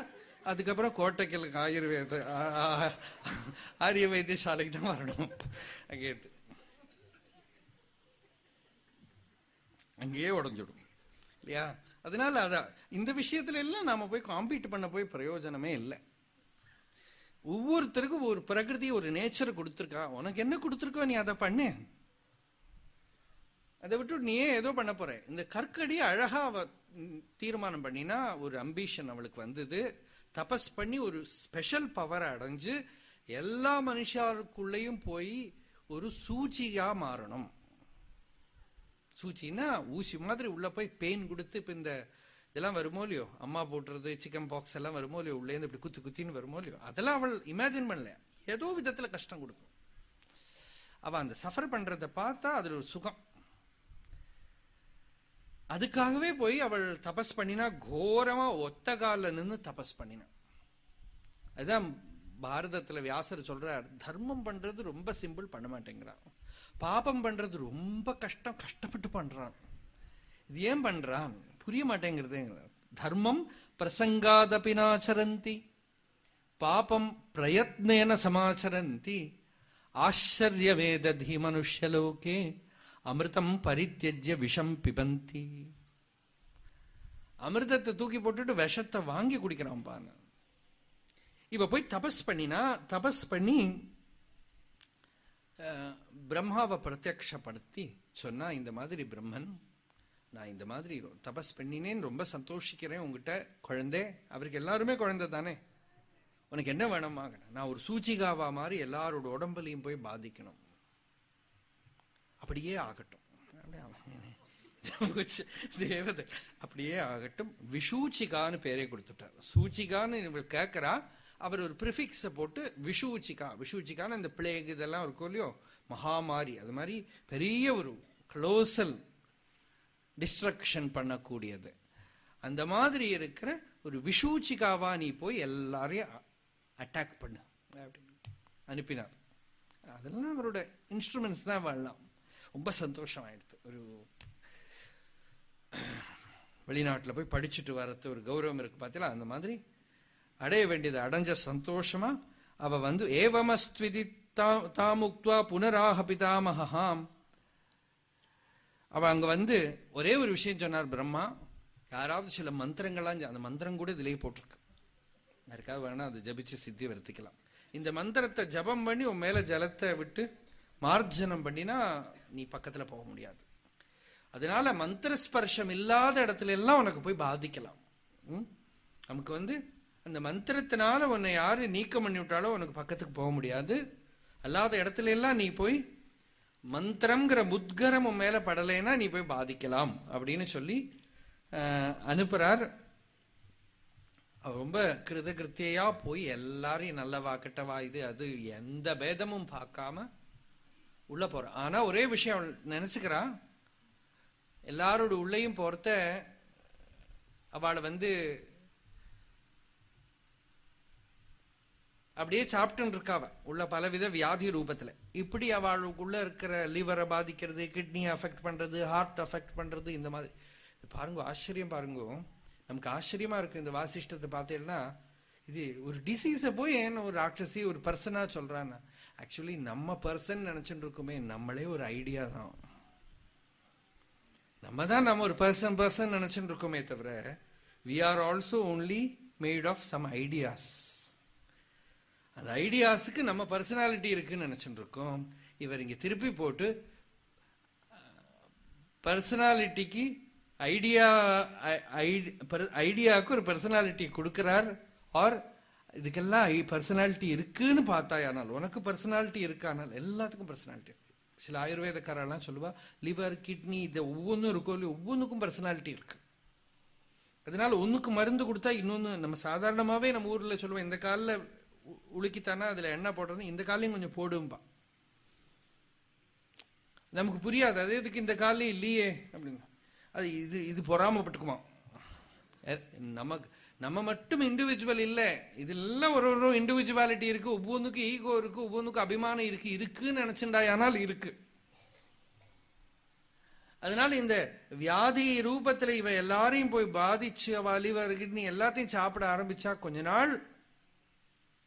அதுக்கப்புறம் கோட்டைக்கலுக்கு ஆயுர்வேத ஆரிய வைத்தியசாலைக்கு தான் வரணும். அங்கேருந்து அங்கேயே உடஞ்சிடும். இல்லையா? அதனால அதான் இந்த விஷயத்துல எல்லாம் நாம போய் காம்பீட் பண்ண போய் பிரயோஜனமே இல்லை. ஒவ்வொருத்தருக்கும் ஒரு பிரகிருதி ஒரு நேச்சர் கொடுத்துருக்கா. உனக்கு என்ன கொடுத்துருக்கோ நீ அதை பண்ணு. அதை விட்டு நீயே ஏதோ பண்ண போற? இந்த கற்கடி அழகா அவ தீர்மானம் பண்ணினா ஒரு அம்பிஷன் அவளுக்கு வந்தது. தபஸ் பண்ணி ஒரு ஸ்பெஷல் பவரை அடைஞ்சு எல்லா மனுஷாருக்குள்ளேயும் போய் ஒரு சூச்சியா மாறணும். சூச்சின்னா ஊசி மாதிரி உள்ள போய் பெயின் கொடுத்து இப்ப இந்த இதெல்லாம் வருமோ இல்லையோ? அம்மா போட்டுறது சிக்கன் பாக்ஸ் எல்லாம் வருமோ இல்லையோ? உள்ளேருந்து இப்படி குத்து குத்தின்னு வருமோ இல்லையோ? அதெல்லாம் அவள் இமேஜின் பண்ணல. ஏதோ விதத்துல கஷ்டம் கொடுக்கும். அவ அந்த சஃபர் பண்றத பார்த்தா அதுல ஒரு சுகம். அதுக்காகவே போய் அவள் தபஸ் பண்ணினா கோரமா ஒத்த காலில் நின்று தபஸ் பண்ணினான் அதுதான் பாரதத்துல வியாசர் சொல்றார் தர்மம் பண்றது ரொம்ப சிம்பிள் பண்ண மாட்டேங்கிறான். பாபம் பண்றது ரொம்ப கஷ்டம் கஷ்டப்பட்டு பண்றான். இது ஏன் பண்றான்? புரிய மாட்டேங்கிறது. தர்மம் பிரசங்காதபினாச்சரந்தி பாபம் பிரயத்னேன சமாச்சரந்தி ஆச்சரியவேததி மனுஷலோகே அமிர்தம் பரித்தியஜ்ய விஷம் பிபந்தி. அமிர்தத்தை தூக்கி போட்டுட்டு விஷத்தை வாங்கி குடிக்கிறான் பான. இவ போய் தபஸ் பண்ணினா தபஸ் பண்ணி பிரம்மாவை பிரத்யக்ஷப்படுத்தி சொன்னா இந்த மாதிரி பிரம்மன் நான் இந்த மாதிரி தபஸ் பண்ணினேன்னு ரொம்ப சந்தோஷிக்கிறேன் உங்ககிட்ட குழந்தை அவருக்கு எல்லாருமே குழந்தை தானே. உனக்கு என்ன வேணுமா நான் ஒரு சூச்சிகாவா மாதிரி எல்லாரோட உடம்புலையும் போய் பாதிக்கணும். அப்படியே ஆகட்டும். தேவதை அப்படியே ஆகட்டும். விஷூச்சிகான்னு பேரே கொடுத்துட்டார். சூச்சிகான்னு இவர் கேட்கிறா அவர் ஒரு ப்ரிஃபிக்ஸை போட்டு விஷூச்சிகா விஷூச்சிகான்னு அந்த பிளேக் இதெல்லாம் இருக்கும் இல்லையோ மகாமாரி அது மாதிரி பெரிய ஒரு க்ளோசல் டிஸ்ட்ரக்ஷன் பண்ணக்கூடியது. அந்த மாதிரி இருக்கிற ஒரு விஷூச்சிகாவா நீ போய் எல்லாரையும் அட்டாக் பண்ணு. அப்படின்னு அனுப்பினார். அதெல்லாம் அவரோட இன்ஸ்ட்ருமெண்ட்ஸ் தான் வாழலாம் ரொம்ப சந்தோஷம் ஆயிடுது ஒரு வெளிநாட்டில் போய் படிச்சுட்டு வரத்து ஒரு கௌரவம் இருக்கு பார்த்தீங்களா அந்த மாதிரி அடைய வேண்டியது அடைஞ்ச சந்தோஷமா அவ வந்து ஏவமஸ்துவிதி தாமுக்துவா புனராக பிதாமகாம் அவ அங்க வந்து ஒரே ஒரு விஷயம் சொன்னார் பிரம்மா. யாராவது சில மந்திரங்கள்லாம் அந்த மந்திரம் கூட இதுலயே போட்டிருக்கு. யாருக்காவது வேணா அதை ஜபிச்சு சித்தி வருத்திக்கலாம். இந்த மந்திரத்தை ஜபம் பண்ணி உன் மேல ஜலத்தை விட்டு மார்ஜனம் பண்ணினா நீ பக்கத்துல போக முடியாது. அதனால மந்திர ஸ்பர்ஷம் இல்லாத இடத்துல எல்லாம் உனக்கு போய் பாதிக்கலாம். நமக்கு வந்து அந்த மந்திரத்தினால உன்னை யாரு நீக்கம் பண்ணி விட்டாலோ உனக்கு பக்கத்துக்கு போக முடியாது. அல்லாத இடத்துல எல்லாம் நீ போய் மந்திரம்ங்கிற முத்கரம் உன் மேல படலைன்னா நீ போய் பாதிக்கலாம் அப்படின்னு சொல்லி அனுப்புறார். ரொம்ப கிருதகிருத்தியா போய் எல்லாரையும் நல்லவா கெட்டவா இது அது எந்த பேதமும் பார்க்காம உள்ள போற. ஆனா ஒரே விஷயம் நினைச்சுக்கிறா. எல்லாரோட உள்ளேயும் போறத அவளை வந்து அப்படியே சாப்பிட்டு இருக்காவ. உள்ள பலவித வியாதி ரூபத்துல. இப்படி அவளுக்குள்ள இருக்கிற லிவரை பாதிக்கிறது கிட்னியை அஃபெக்ட் பண்றது ஹார்ட் அஃபெக்ட் பண்றது இந்த மாதிரி. பாருங்க ஆச்சரியம் பாருங்க. நமக்கு ஆச்சரியமா இருக்கு இந்த வாசிஷ்டத்தை பார்த்தீங்கன்னா இது ஒரு டிசீஸை போய் ஏன் ஒரு ராட்சசி ஒரு பர்சனாக சொல்கிறான்னு ஆக்சுவலி நம்ம பர்சன் நினச்சிட்டு இருக்கோமே நம்மளே ஒரு ஐடியா தான். நம்ம தான் நம்ம ஒரு பர்சன் பர்சன் நினச்சிட்டு இருக்கோமே தவிர we are also only made of some ideas அந்த ஐடியாஸுக்கு நம்ம பர்சனாலிட்டி இருக்குன்னு நினைச்சுட்டு இருக்கோம் இவர் இங்க திருப்பி போட்டு பர்சனாலிட்டிக்கு ஐடியா ஐடியாவுக்கு ஒரு பர்சனாலிட்டி கொடுக்கிறார். ஆர் இதுக்கெல்லாம் பர்சனாலிட்டி இருக்குன்னு பார்த்தாயானால் உனக்கு பர்சனாலிட்டி இருக்கானால் எல்லாத்துக்கும் பர்சனாலிட்டி இருக்கு. சில ஆயுர்வேதக்காரெல்லாம் சொல்லுவா லிவர் கிட்னி இது ஒவ்வொன்றும் இருக்கோ இல்லையோ ஒவ்வொன்றுக்கும் பர்சனாலிட்டி இருக்கு. அதனால ஒன்றுக்கு மருந்து கொடுத்தா இன்னொன்று நம்ம சாதாரணமாகவே நம்ம ஊரில் சொல்லுவோம் இந்த காலில் உளுக்கித்தானா அதுல எண்ணெய் போடுறது இந்த காலையும் கொஞ்சம் போடும்பா. நமக்கு புரியாது. அது எதுக்கு இந்த காலையும் இல்லையே அப்படிங்க. அது இது இது பொறாமப்பட்டுக்குமா? நமக்கு நம்ம மட்டும் இண்டிவிஜுவல் இல்ல. இதெல்லாம் ஒரு ஒரு இண்டிவிஜுவாலிட்டி இருக்கு. ஒவ்வொன்றுக்கும் ஈகோ இருக்கு. ஒவ்வொன்றுக்கும் அபிமானம் இருக்கு. இருக்குன்னு நினைச்சுண்டாயானால் இருக்கு. அதனால இந்த வியாதி ரூபத்துல இவ எல்லாரையும் போய் பாதிச்சு அவ எல்லாத்தையும் சாப்பிட ஆரம்பிச்சா கொஞ்ச நாள்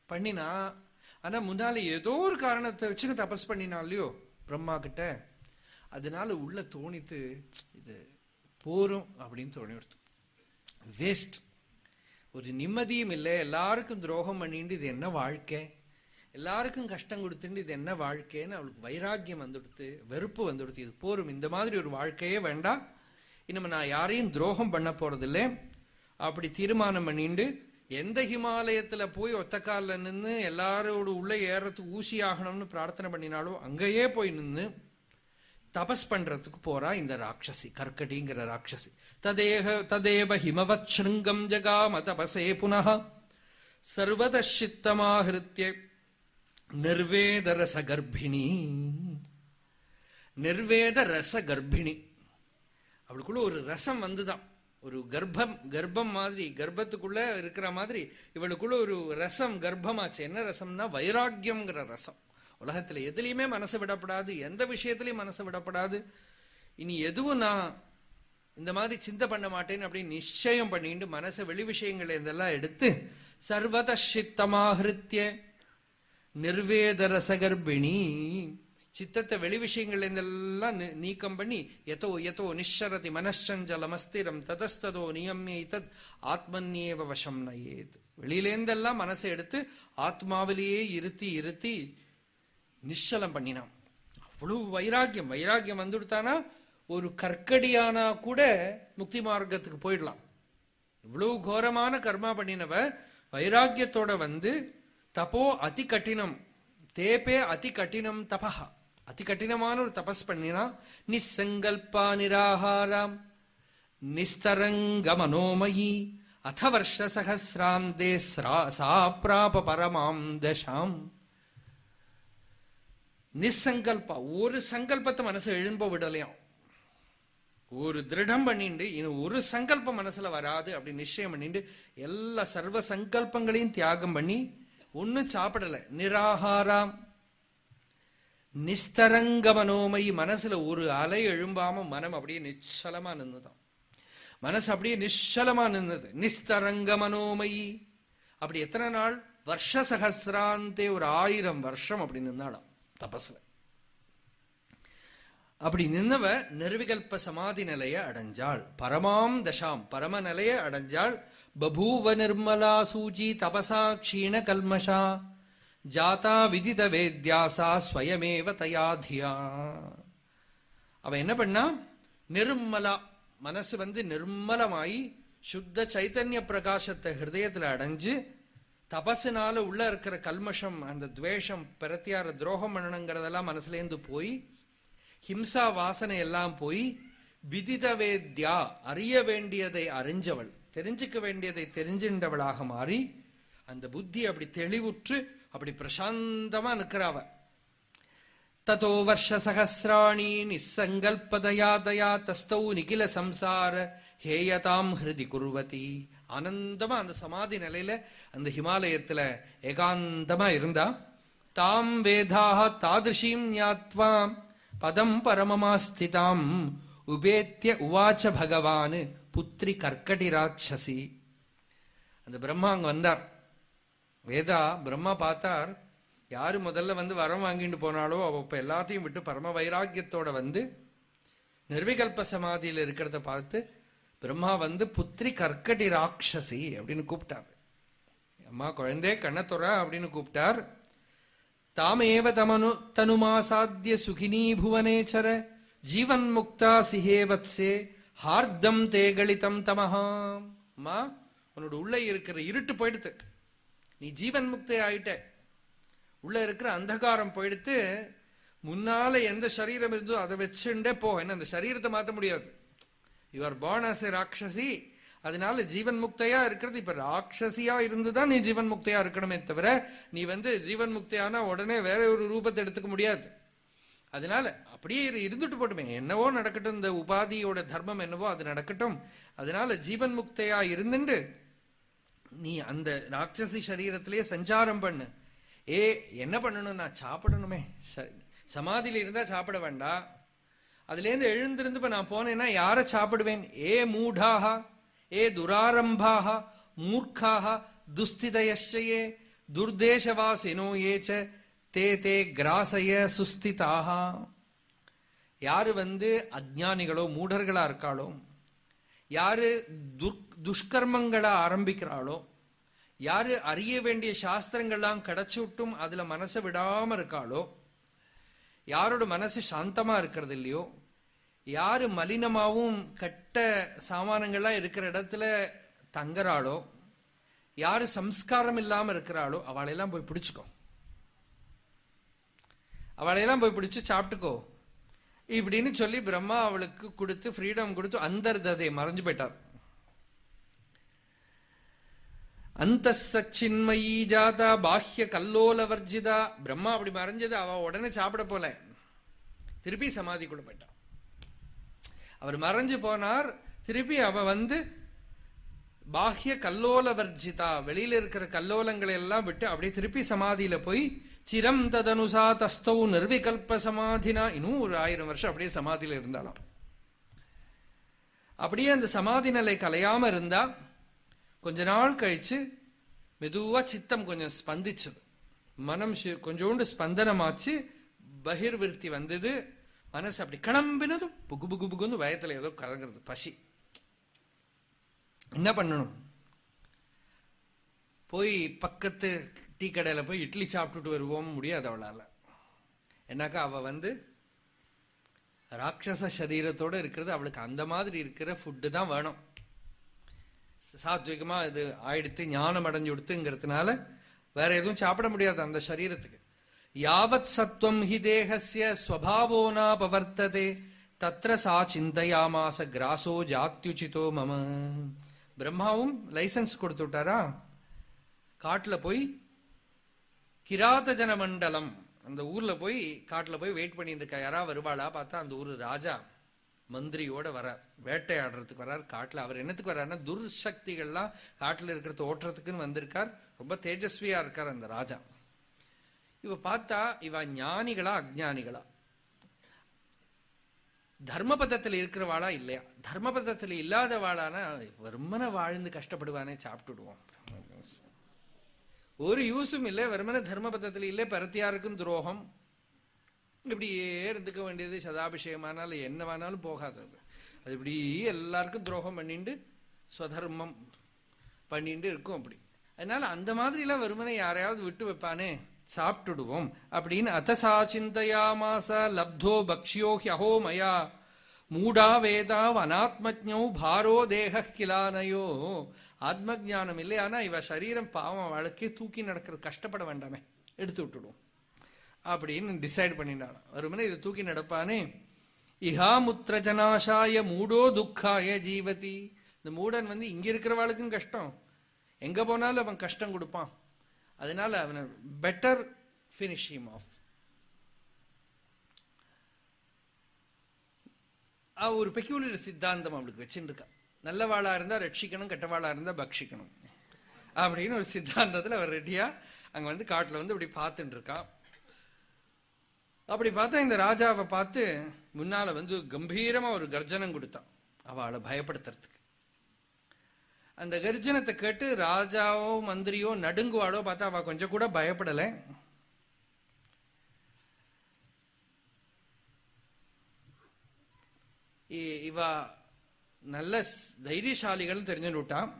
பண்ணினா ஆனா முன்னால ஏதோ ஒரு காரணத்தை வச்சுன்னு தபஸ் பண்ணினா இல்லையோ பிரம்மா கிட்ட அதனால உள்ள தோணித்து இது போரும் அப்படின்னு தோணி வேஸ்ட் ஒரு நிம்மதியும் இல்லை. எல்லாருக்கும் துரோகம் பண்ணிட்டு இது என்ன வாழ்க்கை? எல்லாருக்கும் கஷ்டம் கொடுத்துட்டு இது என்ன வாழ்க்கைன்னு அவளுக்கு வைராக்கியம் வந்துடுத்து வெறுப்பு வந்துடுத்து. இது போரும். இந்த மாதிரி ஒரு வாழ்க்கையே வேண்டாம். இனிமே நான் யாரையும் துரோகம் பண்ண போறதில்லை. அப்படி தீர்மானம் பண்ணிண்டு எந்த ஹிமாலயத்துல போய் ஒத்த நின்று எல்லாரோட உள்ள ஏறத்துக்கு ஊசி ஆகணும்னு பிரார்த்தனை பண்ணினாலோ அங்கேயே போய் நின்று தபஸ் பண்றதுக்கு போறா இந்த ராட்சசி கர்க்கடிங்கிற ராட்சசி. ததேக ததேவ ஹிமவத் ஸ்ருங்கம் ஜகாம தபசே புனः. சர்வதசித்தமாஹிருத்திய நிர்வேத ரச கர்ப்பிணி நிர்வேத ரச கர்ப்பிணி அவளுக்குள்ள ஒரு ரசம் வந்துதான். ஒரு கர்ப்பம் கர்ப்பம் மாதிரி கர்ப்பத்துக்குள்ள இருக்கிற மாதிரி இவளுக்குள்ள ஒரு ரசம் கர்ப்பமாச்சு. என்ன ரசம்னா வைராக்கியம்ங்கிற ரசம். உலகத்துல எதுலையுமே மனசு விடப்படாது எந்த விஷயத்திலையும் மனசு விடப்படாது. இனி எதுவும் நான் இந்த மாதிரி சிந்தை பண்ண மாட்டேன்னு அப்படின்னு நிச்சயம் பண்ணிட்டு மனசை வெளி விஷயங்களை இதெல்லாம் எடுத்து சர்வத சித்தமாகிருத்திய நிர்வேத ரசகர்ப்பிணி சித்தத்தை வெளி விஷயங்கள் நீ- நீக்கம் பண்ணி எதோ எதோ நிஷரதி மனச்சஞ்சலமஸ்திரம் ததஸ்ததோ நியம்யை தத் ஆத்மன்யேவ வசம் நயேத். வெளியிலேந்தெல்லாம் மனசை எடுத்து ஆத்மாவிலேயே இருத்தி இருத்தி நிശ്ചலம் பண்ணினான். அவ்வளவு வைராக்கியம். வைராக்கியம் வந்துடுத்தானா? ஒரு கற்கடியானா கூட முக்தி மார்க்கத்துக்கு போயிடலாம். இவ்வளவு கோரமான கர்மா பண்ணினவ வைராக்கியத்தோட வந்து தப்போ அதி கட்டினம் தேப்பே அதி கட்டினம் தபஹா. அதி கடினமான ஒரு தபஸ் பண்ணினா நிசங்கல்பா நிராகாராம் நிஸ்தரங்க மனோமயி அத வருஷ சகசிராந்தே ஸ்ரா- பரமாம் தசாம் நிசங்கல்பா ஒரு சங்கல்பத்தை மனசு எழும்ப விடலையாம். ஒரு திருடம் பண்ணிண்டு இன்னும் ஒரு சங்கல்பம் மனசுல வராது அப்படி நிச்சயம் பண்ணிட்டு எல்லா சர்வ சங்கல்பங்களையும் தியாகம் பண்ணி ஒன்னும் சாப்பிடல நிராகாராம். நிஸ்தரங்க மனோமை மனசுல ஒரு அலை எழும்பாம மனம் அப்படியே நிச்சலமா நின்றுதான் மனசு அப்படியே நிச்சலமா நின்றுது நிஸ்தரங்க மனோமை அப்படி எத்தனை நாள்? வருஷ சகசிராந்தே ஒரு ஆயிரம் வருஷம் அப்படி நின்னாளாம் தபஸ்ல. அப்படி நின்னவ நிர்விகல்ப சமாதி நிலைய அடைஞ்சாள். பரமாம் தசாம் பரம நிலைய அடைஞ்சாள். பபூவ நிர்மலா சூஜி தபசா க்ஷீண கல்மஷா. ஜாதா விதித வேத்யாசா ஸ்வயமேவ தயாதியா அவ என்ன பண்ணா? நிர்மலா மனசு வந்து நிர்மலமாயி சுத்த சைத்தன்ய பிரகாசத்தை ஹிருதயத்துல அடைஞ்சு தபசுனால உள்ள இருக்கிற கல்மஷம் அந்த துவேஷம் பிரத்தியார துரோகம் பண்ணணுங்கிறதெல்லாம் மனசுலேருந்து போய் ஹிம்சா வாசனை எல்லாம் போய் விதித வேத்யா அறிய வேண்டியதை அறிஞ்சவள் தெரிஞ்சுக்க வேண்டியதை தெரிஞ்சின்றவளாக மாறி அந்த புத்தி அப்படி தெளிவுற்று அப்படி பிரசாந்தமா நிற்கிறாவ ததோ வருஷ சகசிராணி நிசங்கல்பதயா தயா தஸ்தௌ நிகில சம்சார ஹேயதாம் ஹிருதி குருவதி. ஆனந்தமா அந்த சமாதி நிலையில அந்த ஹிமாலயத்துல ஏகாந்தமா இருந்தா தாம் வேதாக தாதிருஷீம் ஞாத்வாம் பதம் பரமமாஸ்திதாம் உபேத்திய உவாச்ச பகவான் புத்திரி கர்க்கடி ராட்சசி. அந்த பிரம்மா அங்க வந்தார். வேதா பிரம்மா பார்த்தார் யாரு முதல்ல வந்து வரம் வாங்கிட்டு போனாலோ அவ இப்ப எல்லாத்தையும் விட்டு பரம வைராக்கியத்தோட வந்து நிர்விகல்ப சமாதியில இருக்கிறத பார்த்து பிரம்மா வந்து புத்திரி கற்கடி ராட்சசி அப்படின்னு கூப்பிட்டார். அம்மா குழந்தை கண்ணத்துற அப்படின்னு கூப்பிட்டார். தாமேவ தமனு தனுமாசாத்திய சுகினீ புவனேச்சர ஜீவன் முக்தா சிஹேவத்சே ஹார்தம் தேகலிதம் தமஹாம். அம்மா உன்னோட உள்ள இருக்கிற இருட்டு போயிடுத்து நீ ஜீவன் முக்தி ஆயிட்ட. உள்ள இருக்கிற அந்தகாரம் போயிடுத்து முன்னால எந்த சரீரம் இருந்தோ அதை வச்சுண்டே போ. என்ன அந்த சரீரத்தை மாத்த முடியாது. யுவர் பார்ன் as a ராட்சசி. அதனால ஜீவன் முக்தையா இருக்கிறது. இப்ப ராட்சசியா இருந்துதான் நீ ஜீவன் முக்தையா இருக்கணுமே தவிர நீ வந்து ஜீவன் முக்தையானா உடனே வேற ஒரு ரூபத்தை எடுத்துக்க முடியாது. அதனால அப்படியே இருந்துட்டு போட்டுமே. என்னவோ நடக்கட்டும் இந்த உபாதியோட தர்மம் என்னவோ அது நடக்கட்டும். அதனால ஜீவன் முக்தையா இருந்துட்டு நீ அந்த ராட்சசி சரீரத்திலேயே சஞ்சாரம் பண்ணு. ஏ என்ன பண்ணணும்? நான் சாப்பிடணுமே. சரி சமாதியில இருந்தா சாப்பிட வேண்டாம். அதுலேருந்து எழுந்திருந்து இப்ப நான் போனேன்னா யாரை சாப்பிடுவேன்? ஏ மூடாக ஏ துராரம்பாக மூர்க்காக துஸ்திதயஷ்யே துர்தேசவாசினோ ஏச்ச. தே தே கிராசய சுஸ்திதாக யாரு வந்து அஜ்ஞானிகளோ மூடர்களா இருக்காளோ யாரு துர்- துஷ்கர்மங்களை ஆரம்பிக்கிறாளோ யாரு அறிய வேண்டிய சாஸ்திரங்கள்லாம் கிடைச்சுட்டும் அதுல மனசை விடாம இருக்காளோ யாரோட மனசு சாந்தமா இருக்கிறது இல்லையோ யாரு மலினமாவும் கட்ட சாமானங்கள்லாம் இருக்கிற இடத்துல தங்குறாளோ யாரு சம்ஸ்காரம் இல்லாம இருக்கிறாளோ அவளையெல்லாம் போய் பிடிச்சுக்கோ. அவளையெல்லாம் போய் பிடிச்சு சாப்பிட்டுக்கோ இப்படின்னு சொல்லி பிரம்மா அவளுக்கு கொடுத்து ஃப்ரீடம் கொடுத்து அந்தர்ததை மறைஞ்சு போயிட்டார். அந்த சச்சின்மயி ஜாதா பாஹ்ய கல்லோல வர்ஜிதா. பிரம்மா அப்படி மறைஞ்சது அவ உடனே சாப்பிட போல. திருப்பி சமாதிக்குள்ள போயிட்டான். அவர் மறைஞ்சு போனார் திருப்பி அவ வந்து பாஹ்ய கல்லோல வர்ஜிதா. வெளியில இருக்கிற கல்லோலங்களை எல்லாம் விட்டு அப்படியே திருப்பி சமாதியில போய் சிரம் ததனுசா தஸ்தௌ நிர்விகல்ப சமாதினா. இன்னும் ஒரு ஆயிரம் வருஷம் அப்படியே சமாதியில இருந்தாலாம். அப்படியே அந்த சமாதி நிலை கலையாம இருந்தா கொஞ்ச நாள் கழிச்சு மெதுவா சித்தம் கொஞ்சம் ஸ்பந்திச்சது. மனம் கொஞ்சோண்டு ஸ்பந்தனமாச்சு பகிர்விருத்தி வந்தது. மனசு அப்படி கிளம்பினதும் புகு புகு புகுன்னு வயத்துல ஏதோ கலங்குறது பசி. என்ன பண்ணணும்? போய் பக்கத்து டீ கடையில் போய் இட்லி சாப்பிட்டுட்டு வருவோம் முடியாது அவளால். என்னாக்கா அவள் வந்து ராட்சச சரீரத்தோடு இருக்கிறது அவளுக்கு அந்த மாதிரி இருக்கிற ஃபுட்டு தான் வேணும். சாத்விகமாக இது ஆயிடுத்து ஞானம் அடைஞ்சு கொடுத்துங்கிறதுனால வேற எதுவும் சாப்பிட முடியாது அந்த சரீரத்துக்கு. யாவத் சத்வம் ஹி தேகசிய ஸ்வபாவோனா பவர்த்ததே தத்ர சா சிந்தையாமாச கிராசோ ஜாத்யுச்சிதோ மம. பிரம்மாவும் லைசன்ஸ் கொடுத்து விட்டாரா? காட்டில் போய் கிராதஜன மண்டலம் அந்த ஊர்ல போய் காட்டுல போய் வெயிட் பண்ணிட்டு இருக்கா யாரா வருவாளா பார்த்தா அந்த ஊர் ராஜா மந்திரியோட வரார். வேட்டையாடுறதுக்கு வரார் காட்டுல. அவர் என்னத்துக்கு வர்றாருன்னா துர்சக்திகள்லாம் காட்டுல இருக்கிறத ஓட்டுறதுக்குன்னு வந்திருக்கார். ரொம்ப தேஜஸ்வியா இருக்கார் அந்த ராஜா. இவ பார்த்தா இவ ஞானிகளா அஜானிகளா தர்மபதத்தில் இருக்கிறவாளா இல்லையா? தர்மபதத்தில் இல்லாதவாளானா வெறுமன வாழ்ந்து கஷ்டப்படுவானே சாப்பிட்டுடுவோம் ஒரு யூஸும் இல்லை வெறுமன தர்மபத்தத்தில் இல்லை பரத்தியாருக்கும் துரோகம். இப்படியே இருந்துக்க வேண்டியது சதாபிஷேகமானாலும் என்னவானாலும் போகாதது. அது இப்படி எல்லாருக்கும் துரோகம் பண்ணிட்டு ஸ்வதர்மம் பண்ணிட்டு இருக்கும் அப்படி. அதனால அந்த மாதிரிலாம் வெறுமனை யாரையாவது விட்டு வைப்பானே சாப்பிட்டுடுவோம் அப்படின்னு அத்தசா சிந்தையாமாச லப்தோ பக்ஷியோ ஹ்யஹோ மயா. மூடா வேதாவ் அநாத்மஜோ பாரோ தேக கிலானயோ. ஆத்ம ஞானம் ஆனால் இவ சரீரம் பாவம் அவளுக்கே தூக்கி நடக்கிறது கஷ்டப்பட வேண்டாமே எடுத்து விட்டுடுவோம். அப்படின்னு டிசைட் பண்ணினான் வருமனே இதை தூக்கி நடப்பானே. இஹாமுத்திர ஜனாசாய மூடோ துக்காய ஜீவதி. இந்த மூடன் வந்து இங்க இருக்கிறவாளுக்கும் கஷ்டம். எங்க போனாலும் அவன் கஷ்டம் கொடுப்பான். அதனால அவனை பெட்டர் ஃபினிஷிங் ஆஃப் ஒரு பெக்யூலர் சித்தாந்தம் அவளுக்கு வச்சுருக்கா நல்லவாளா இருந்தா ரட்சிக்கணும் கெட்டவாளா இருந்தா பக்ஷிக்கணும். அப்படின்னு ஒரு சித்தாந்தத்துல அவர் ரெடியா அங்க வந்து காட்டுல வந்து இப்படி பார்த்துட்டு இருக்கான். அப்படி பார்த்தா இந்த ராஜாவை பார்த்து முன்னால வந்து கம்பீரமா ஒரு கர்ஜனம் கொடுத்தான் அவளை பயப்படுத்துறதுக்கு. அந்த கர்ஜனத்தை கேட்டு ராஜாவோ மந்திரியோ நடுங்குவாளோ பார்த்தா அவ கொஞ்சம் கூட பயப்படலை. இவா நல்ல ஸ்- தைரியசாலிகள் தெரிஞ்சுட்டா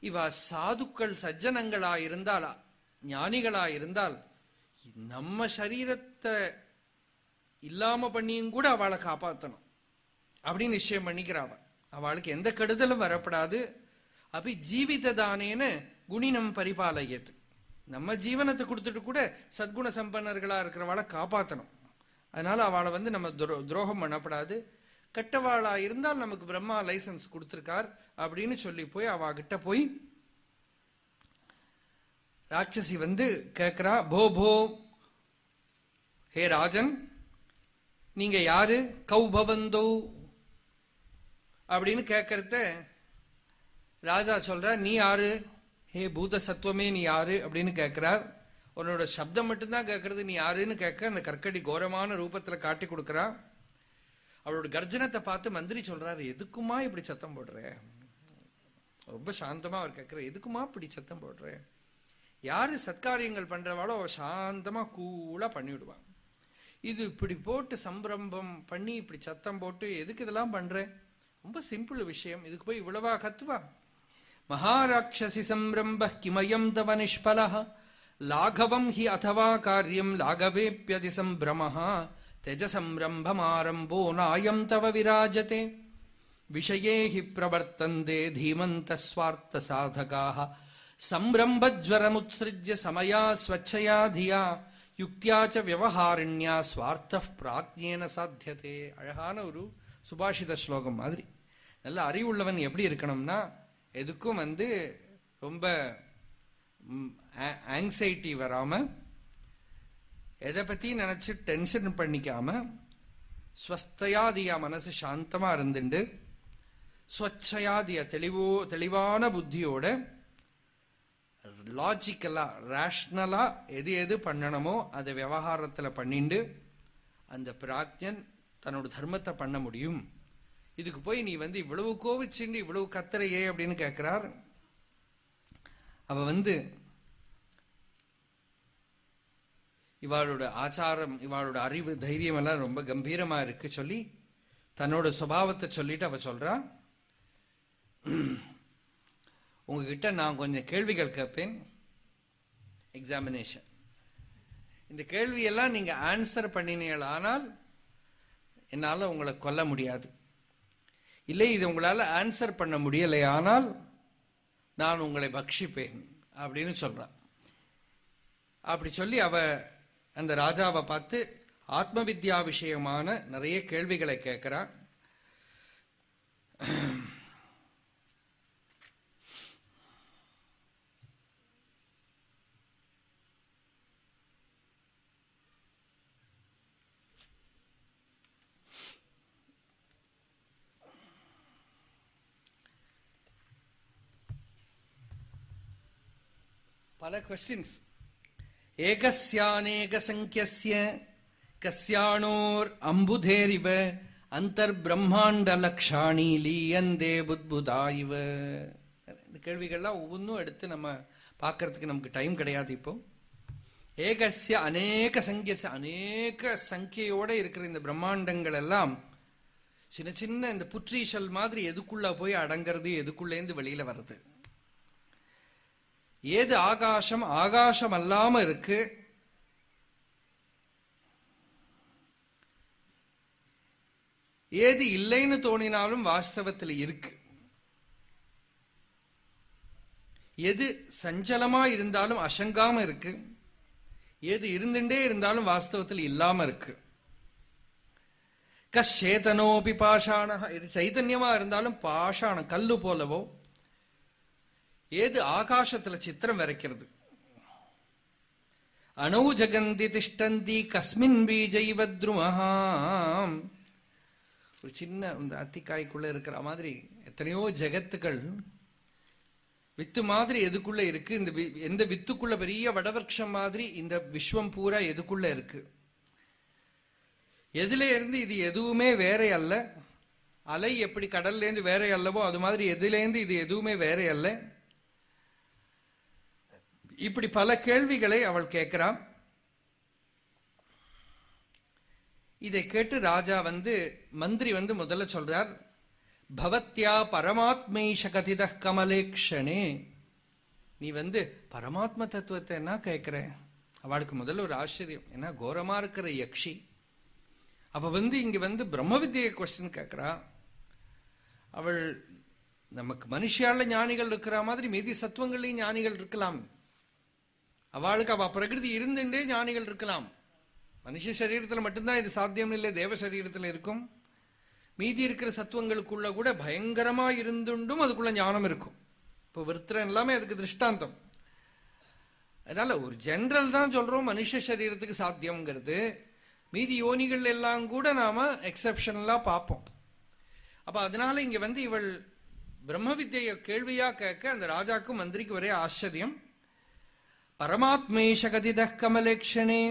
இவ சாதுக்கள் சஜ்ஜனங்களா இருந்தால் ஞானிகளா இருந்தால் நம்ம சரீரத்தை இல்லாம பண்ணியும் கூட அவளை காப்பாற்றணும் அப்படின்னு நிச்சயம் பண்ணிக்கிறாவ அவளுக்கு எந்த கெடுதலும் வரப்படாது. அப்படி ஜீவிததானேன்னு குணினம் பரிபாலயத்து நம்ம ஜீவனத்தை கொடுத்துட்டு கூட சத்குண சம்பன்னர்களா இருக்கிறவளை காப்பாற்றணும் அதனால அவளை வந்து நம்ம துரோ துரோகம் பண்ணப்படாது. கெட்டவாளா இருந்தால் நமக்கு பிரம்மா லைசன்ஸ் கொடுத்துருக்கார் அப்படின்னு சொல்லி போய் அவ கிட்ட போய் ராட்சசி வந்து கேட்குறா போ போ. ஹே ராஜன் நீங்க யாரு? கௌபவந்தோ. அப்படின்னு கேட்கறத ராஜா சொல்ற நீ யாரு? ஹே பூத சத்துவமே நீ யாரு? அப்படின்னு கேட்கிறார் உன்னோட சப்தம் மட்டும்தான் கேட்கறது நீ யாருன்னு கேட்க அந்த கற்கடி கோரமான ரூபத்துல காட்டி கொடுக்குறா. அவளோட கர்ஜனத்தை பார்த்து மந்திரி சொல்றாரு எதுக்குமா இப்படி சத்தம் போடுற? ரொம்ப சாந்தமா அவர் கேட்கிற எதுக்குமா இப்படி சத்தம் போடுற? யாரு சத்காரியங்கள் பண்றவாளோ அவ சாந்தமா கூலா பண்ணிவிடுவான் இது இப்படி போட்டு சம்பிரம்பம் பண்ணி இப்படி சத்தம் போட்டு எதுக்கு இதெல்லாம் பண்ற? ரொம்ப சிம்பிள் விஷயம் இதுக்கு போய் இவ்வளவா கத்துவா? மகாராட்சசி சம்பிரம்ப கிமயம் தவ நிஷ்பலஹா லாகவம் ஹி அதவா காரியம் லாகவேப்பியதி சம்பிரமஹா தெஜ சம்பிரம்பமாரம்போ நாயம் தவ விராஜதே. விஷயே ஹி பிரவர்த்தந்தே தீமந்த ஸ்வார்த்த சாதகாக சம்பிரம்பஜ்வரமுத்ஸ்ருஜ்ய சமயா ஸ்வச்சயா தியா யுக்தியா ச விவகாரிண்யா ஸ்வார்த்த பிராஜ்யேன சாத்தியதே. அழகான ஒரு சுபாஷித ஸ்லோகம் மாதிரி. நல்ல அறிவுள்ளவன் எப்படி இருக்கணும்னா எதுக்கும் வந்து ரொம்ப ஆங்ஸைட்டி வராமல் எதை பற்றி நினச்சி டென்ஷன் பண்ணிக்காம ஸ்வஸ்தையாதியா மனசு சாந்தமாக இருந்துண்டு ஸ்வச்சயாதிய தெளிவோ தெளிவான புத்தியோட லாஜிக்கலாக ரேஷ்னலாக எது எது பண்ணணுமோ அதை விவகாரத்தில் பண்ணிண்டு அந்த பிராக்ஞன் தன்னோட தர்மத்தை பண்ண முடியும். இதுக்கு போய் நீ வந்து இவ்வளவு கோவிச்சுண்டு இவ்வளவு கத்துறையே அப்படின்னு கேட்கிறார் அவ வந்து இவாளோட ஆச்சாரம் இவாளோட அறிவு தைரியம் எல்லாம் ரொம்ப கம்பீரமா இருக்கு சொல்லி தன்னோட சுபாவத்தை சொல்லிட்டு அவ சொல்றா. உங்ககிட்ட நான் கொஞ்சம் கேள்விகள் கேட்பேன் எக்ஸாமினேஷன் இந்த கேள்வியெல்லாம் நீங்க ஆன்சர் பண்ணினீர்கள் ஆனால் என்னால் உங்களை கொல்ல முடியாது. இல்லை இது உங்களால் ஆன்சர் பண்ண முடியலை ஆனால் நான் உங்களை பக்ஷிப்பேன் அப்படின்னு சொல்றான் அப்படி சொல்லி அவ அந்த ராஜாவை பார்த்து ஆத்ம வித்யா விஷயமான நிறைய கேள்விகளை கேட்கிறா பல கொஸ்டின்ஸ் ஏகஸ்யானேக சங்கியஸ்ய கஸ்யானோர் அம்புதேரிவ அந்தர்பிரம்மாண்ட லக்ஷாணி லீயந்தே புத்புதா இவ இந்த கேள்விகள்லாம் ஒவ்வொன்றும் எடுத்து நம்ம பார்க்கறதுக்கு நமக்கு டைம் கிடையாது இப்போ. ஏகசிய அநேக சங்கியச அநேக சங்கியோட இருக்கிற இந்த பிரம்மாண்டங்கள் எல்லாம் சின்ன சின்ன இந்த புற்றீசல் மாதிரி எதுக்குள்ள போய் அடங்கிறது எதுக்குள்ளேருந்து வெளியில வர்றது. ஏது ஆகாசம் ஆகாசம் அல்லாம இருக்கு. ஏது இல்லைன்னு தோணினாலும் வாஸ்தவத்தில் இருக்கு. எது சஞ்சலமா இருந்தாலும் அசங்காம இருக்கு. எது இருந்துட்டே இருந்தாலும் வாஸ்தவத்தில் இல்லாம இருக்கு. கஷேதனோபி பாஷாணா எது சைதன்யமா இருந்தாலும் பாஷாணம் கல்லு போலவோ. ஏது ஆகாசத்துல சித்திரம் வரைக்கிறது? அணௌ ஜகந்தி திஷ்டந்தி கஸ்மின் பீஜைவத்ருமஹாம் ஒரு சின்ன இந்த அத்திக்காய்க்குள்ள இருக்கிற மாதிரி எத்தனையோ ஜெகத்துக்கள் வித்து மாதிரி எதுக்குள்ள இருக்கு? இந்த வி- எந்த வித்துக்குள்ள பெரிய வடவருஷம் மாதிரி இந்த விஸ்வம் பூரா எதுக்குள்ள இருக்கு? எதுல இருந்து இது எதுவுமே வேற அல்ல? அலை எப்படி கடல்லேருந்து வேற அல்லவோ அது மாதிரி எதுலேருந்து இது எதுவுமே வேற அல்ல? இப்படி பல கேள்விகளை அவள் கேட்கிறான். இதை கேட்டு ராஜா வந்து மந்திரி வந்து முதல்ல சொல்றார் பவத்யா பரமாத்மேஷ கதித கமலேக்ஷனே நீ வந்து பரமாத்ம தத்துவத்தை என்ன கேட்கிற? அவளுக்கு முதல்ல ஒரு ஆச்சரியம். ஏன்னா கோரமா இருக்கிற யக்ஷி? அவ வந்து இங்க வந்து பிரம்ம வித்தியை கொஸ்டின் கேட்கிறா. அவள் நமக்கு மனுஷியால ஞானிகள் இருக்கிற மாதிரி மீதி சத்துவங்கள்லயும் ஞானிகள் இருக்கலாம். அவளுக்கு அவ பிரகிருதி இருந்துட்டே ஞானிகள் இருக்கலாம். மனுஷ சரீரத்தில் மட்டும்தான் இது சாத்தியம் இல்லை தேவ சரீரத்தில் இருக்கும். மீதி இருக்கிற சத்துவங்களுக்குள்ள கூட பயங்கரமா இருந்துண்டும் அதுக்குள்ள ஞானம் இருக்கும். இப்போ விருத்திரன் எல்லாமே அதுக்கு திருஷ்டாந்தம். அதனால ஒரு ஜென்ரல் தான் சொல்றோம் மனுஷ சரீரத்துக்கு சாத்தியம்ங்கிறது. மீதி யோனிகள் எல்லாம் கூட நாம எக்ஸப்ஷனலா பார்ப்போம். அப்ப அதனால இங்க வந்து இவள் பிரம்ம வித்தியை கேள்வியா கேட்க அந்த ராஜாக்கும் மந்திரிக்கு ஒரே ஆச்சரியம். பரமாத்மேஷகதித கமலேக்ஷணே.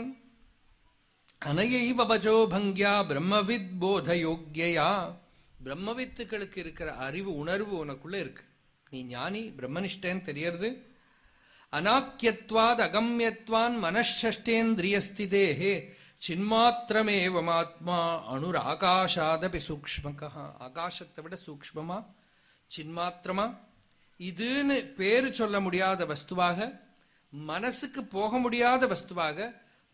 அனையைவ வஜோ பங்கியா பிரம்மவித் போத யோக்கியா பிரம்மவித்துக்களுக்கு இருக்கிற அறிவு உணர்வு உனக்குள்ள இருக்கு. நீ ஞானி பிரம்மனிஷ்டேன்னு தெரியறது. அநாக்கியத்வாத் அகம்யத்வான் மனஷஷ்டேந்திரியஸ்திதேஹே சின்மாத்திரமேவமாத்மா அணுர் ஆகாஷாதபி சூக்மகா ஆகாசத்தை விட சூக்மமா சின்மாத்திரமா? இதுன்னு பேரு சொல்ல முடியாத வஸ்துவாக மனசுக்கு போக முடியாத வஸ்துவாக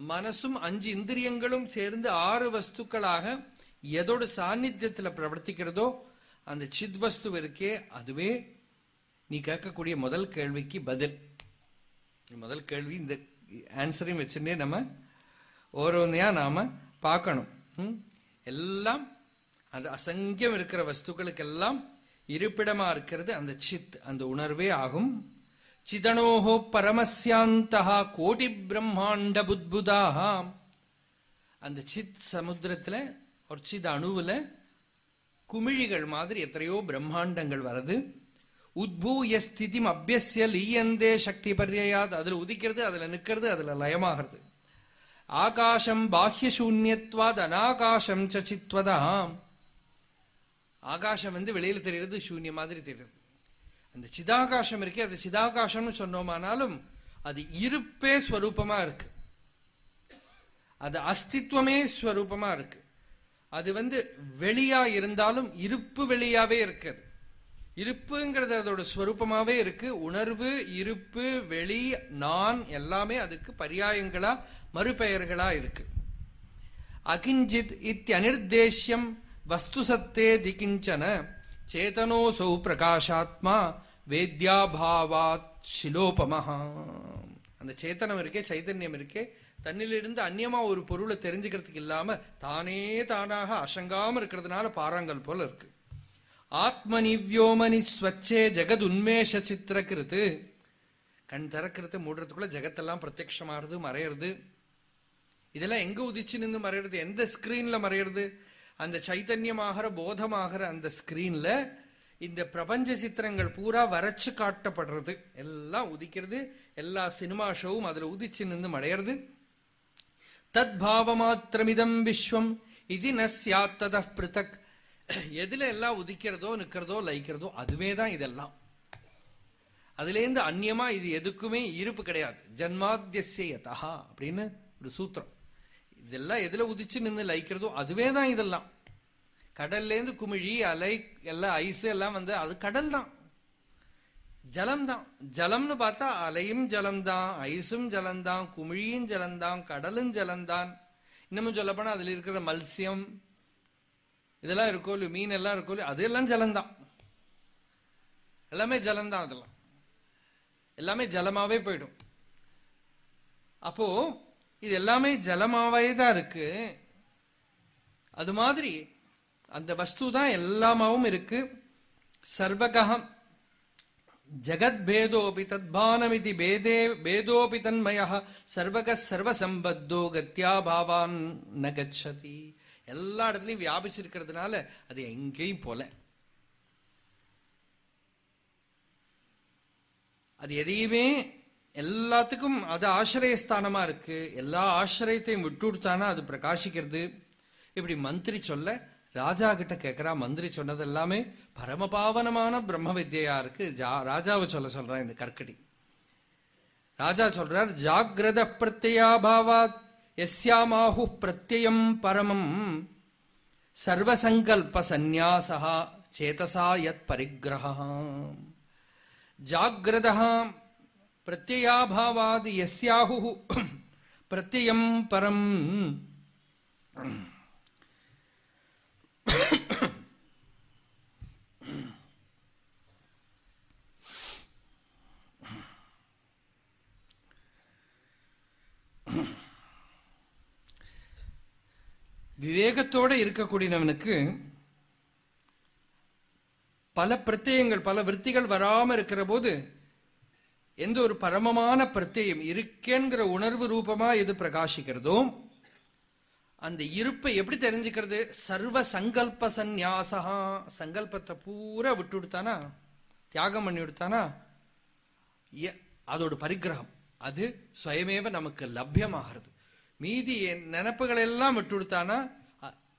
மனசும் அஞ்சு இந்திரியங்களும் சேர்ந்து ஆறு வஸ்துக்களாக எதோட சாநித்தியத்தில் பிரவர்த்திக்கிறதோ அந்த சித் வஸ்து இருக்கே அதுவே நீ கேட்கக்கூடிய முதல் கேள்விக்கு பதில். முதல் கேள்வி இந்த ஆன்சரையும் வச்சுட்டே நம்ம ஓரோன்னையா நாம பார்க்கணும். ம்? எல்லாம் அந்த அசங்கியம் இருக்கிற வஸ்துக்களுக்கெல்லாம் இருப்பிடமா இருக்கிறது அந்த சித் அந்த உணர்வே ஆகும். சிதனோஹோ பரமஸ்யாந்தா கோடி பிரம்மாண்ட புத்புதாக அந்த சித் சமுத்திரத்தில் ஒரு சித் அணுவில் குமிழிகள் மாதிரி எத்தனையோ பிரம்மாண்டங்கள் வருது உத்பூய ஸ்திதிம் அபியசிய லீயந்தே சக்தி பர்யாத் அதில் உதிக்கிறது அதில் நிற்கிறது அதில் லயமாகிறது. ஆகாசம் பாஹ்ய சூன்யத்வாத் அனாகாசம் சித்வதாம். ஆகாசம் வந்து வெளியில் தெரிகிறது சூன்யம் மாதிரி தெரிகிறது அந்த சிதாகாசம் இருக்கே அது சிதாகாசம்னு சொன்னோமானாலும் அது இருப்பே ஸ்வரூபமா இருக்கு. அது அஸ்தித்வமே ஸ்வரூபமா இருக்கு. அது வந்து வெளியா இருந்தாலும் இருப்பு வெளியாவே இருக்குது. இருப்புங்கிறது அதோட ஸ்வரூபமாவே இருக்கு. உணர்வு இருப்பு வெளி நான் எல்லாமே அதுக்கு பரியாயங்களா மறுபெயர்களா இருக்கு. அகிஞ்சித் இத்தியனிர்தேஷ்யம் வஸ்து சத்தே திகிஞ்சன. சேதனோசௌ பிரகாஷாத்மா வேத்யாபாவாத் சிலோபமஹா அந்த சேத்தனம் இருக்கே சைதன்யம் இருக்கே தன்னிலிருந்து அந்நியமா ஒரு பொருளை தெரிஞ்சுக்கிறதுக்கு இல்லாம தானே தானாக அசங்காம இருக்கிறதுனால பாறாங்கல் போல இருக்கு. ஆத்மனி வியோமனி ஸ்வச்சே ஜெகத் உன்மேஷ சித்திரக்கிறது கண் திறக்கிறது மூடுறதுக்குள்ள ஜெகத்தெல்லாம் பிரத்யமாறுது மறையிறது. இதெல்லாம் எங்க உதிச்சு நின்று மறையிறது? எந்த ஸ்கிரீன்ல மறையிறது? அந்த சைத்தன்யமாகிற போதமாகிற அந்த ஸ்கிரீன்ல இந்த பிரபஞ்ச சித்திரங்கள் பூரா வரைச்சு காட்டப்படுறது. எல்லாம் உதிக்கிறது எல்லா சினிமா ஷோவும் அதுல உதிச்சு நின்று மடையிறது. தத் பாவமாத்திரமிதம் விஸ்வம் இது ந சியாத் பிருத்தக் எதுல எல்லாம் உதிக்கிறதோ நிக்கிறதோ லயிக்கிறதோ அதுவே தான் இதெல்லாம். அதுலேருந்து அந்நியமா இது எதுக்குமே இருப்பு கிடையாது. ஜன்மாத்தியசிய யதா அப்படின்னு ஒரு சூத்திரம். இதெல்லாம் எதுல உதிச்சு நின்று லயிக்கிறதோ அதுவே தான் இதெல்லாம். கடல்லேருந்து குமிழி அலை எல்லாம் ஐஸ் எல்லாம் வந்து அது கடல் தான் ஜலம் தான் ஜலம்னு பார்த்தா அலையும் ஜலம்தான் ஐஸும் ஜலம்தான் குமிழியும் ஜலம்தான் கடலும் ஜலம்தான். இன்னமும் சொல்லப்போனால் அதுல இருக்கிற மல்சியம் இதெல்லாம் இருக்கோ இல்லையோ மீன் எல்லாம் இருக்கோ இல்லையோ அது எல்லாம் ஜலம்தான். எல்லாமே ஜலம்தான் அதெல்லாம். எல்லாமே ஜலமாவே போயிடும். அப்போ இது எல்லாமே ஜலமாவே தான் இருக்கு. அது மாதிரி அந்த வஸ்து தான் எல்லாமாவும் இருக்கு. சர்வகம் ஜகத் பேதோபி தத்பானமிதி பேதே பேதோபி தன்மய சர்வக சர்வசம்பத்தோ கத்யா பாவான் நகச்சதி. எல்லா இடத்துலையும் வியாபிச்சிருக்கிறதுனால அது எங்கேயும் போல. அது எதையுமே எல்லாத்துக்கும் அது ஆசிரியஸ்தானமா இருக்கு. எல்லா ஆசிரியத்தையும் விட்டுடுத்தானா அது பிரகாசிக்கிறது. இப்படி மந்திரி சொல்ல ராஜா கிட்ட கேட்கிறா மந்திரி சொன்னது எல்லாமே பரமபாவனமான பிரம்ம வித்யா இருக்கு. ஜா- ராஜாவை சொல்ல சொல்றான் இந்த கற்கடி. ராஜா சொல்றார் ஜாகிரத பிரத்யாபாவாத் எஸ்யாமாஹு பிரத்யம் பரமம் சர்வசங்கல்ப சந்நியாசா சேதசா யத் பரிகிரகம் ஜாகிரத பிரத்யாபாவாது எஸ்யாஹு. பிரத்யம் பரம். விவேகத்தோட இருக்கக்கூடியவனுக்கு பல பிரத்யங்கள் பல விற்த்திகள் வராமல் இருக்கிற போது எந்த ஒரு பரமமான பிரத்யம் இருக்கேங்கிற உணர்வு ரூபமா எது பிரகாசிக்கிறதோ அந்த இருப்பை எப்படி தெரிஞ்சுக்கிறது? சர்வ சங்கல்ப சந்நியாசா சங்கல்பத்தை பூரா விட்டு விடுத்தானா தியாகம் பண்ணி விடுத்தானா? அதோட பரிகிரகம் அது சுயமேவ நமக்கு லபியமாகிறது. மீதி என் நினப்புகள் எல்லாம் விட்டு விடுத்தானா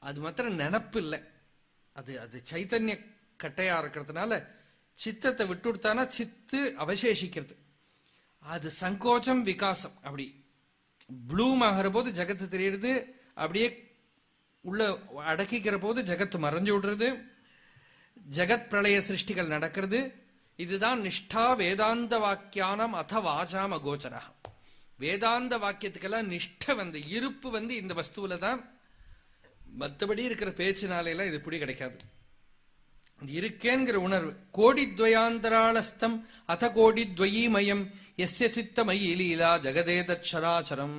அது மாத்திரம் நினப்பு இல்லை. அது அது சைத்தன்ய கட்டையா இருக்கிறதுனால சித்தத்தை விட்டு விடுத்தானா சித்து அவசேஷிக்கிறது. அது சங்கோச்சம் விகாசம். அப்படி ப்ளூம் ஆகிற போது ஜகத்து தெரியுறது அப்படியே உள்ள அடக்கிக்கிற போது ஜகத்து மறைஞ்சு விடுறது ஜகத் பிரளய சிருஷ்டிகள் நடக்கிறது. இதுதான் நிஷ்டா வேதாந்த வாக்கியானம் அத வாசாம கோச்சரா வேதாந்த வாக்கியத்துக்கெல்லாம் நிஷ்ட வந்து இருப்பு வந்து இந்த வஸ்துவில தான். மற்றபடி இருக்கிற பேச்சினாலையெல்லாம் இது இப்படி கிடைக்காது. இருக்கேங்கிற உணர்வு. கோடி துவயாந்தராளஸ்தம் அத கோடி துவயீமயம் எஸ்ய சித்தமயி லீலா ஜெகதே தச்சராச்சரம்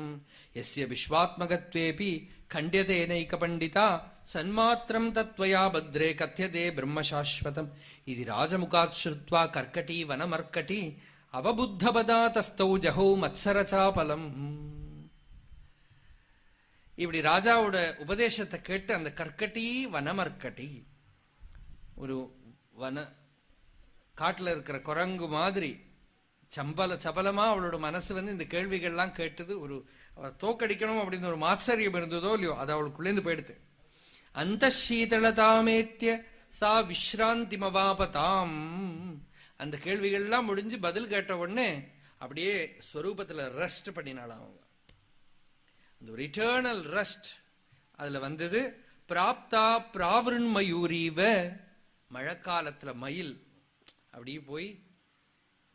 எஸ்ய விஸ்வாத்மகத்வேபி கண்டியதே நைக பண்டிதா சன்மாத்திரம் தத்வயா பத்ரே கத்தியதே பிரம்மசாஸ்வதம் இது ராஜமுகாத் ஸ்ருத்வா கர்க்கட்டி வனமர்க்கட்டி அவபுத்தபதா தஸ்தௌ ஜஹௌ மத்சரச்சாபலம் இப்படி ராஜாவோட உபதேசத்தை கேட்டு அந்த கற்கட்டி வனமர்க்கட்டி ஒரு வன காட்டில் இருக்கிற குரங்கு மாதிரி சம்பல சபலமா அவளோட மனசு வந்து இந்த கேள்விகள்லாம் கேட்டது ஒரு அவள் தோக்கடிக்கணும் அப்படின்னு ஒரு மாத்சரியம் இருந்ததோ இல்லையோ அது அவளுக்குள்ளேந்து போயிடுது. அந்த சீதளதாமேத்திய சா விஸ்ராந்திமவாபதாம் அந்த கேள்விகள்லாம் முடிஞ்சு பதில் கேட்ட உடனே அப்படியே ஸ்வரூபத்துல ரெஸ்ட் பண்ணினாலாம் அவங்க. அந்த ஒரு இட்டர்னல் ரெஸ்ட் அதுல வந்தது பிராப்தா பிராவிருண்மயூரீவ மழைக்காலத்துல மயில். அப்படியே போய்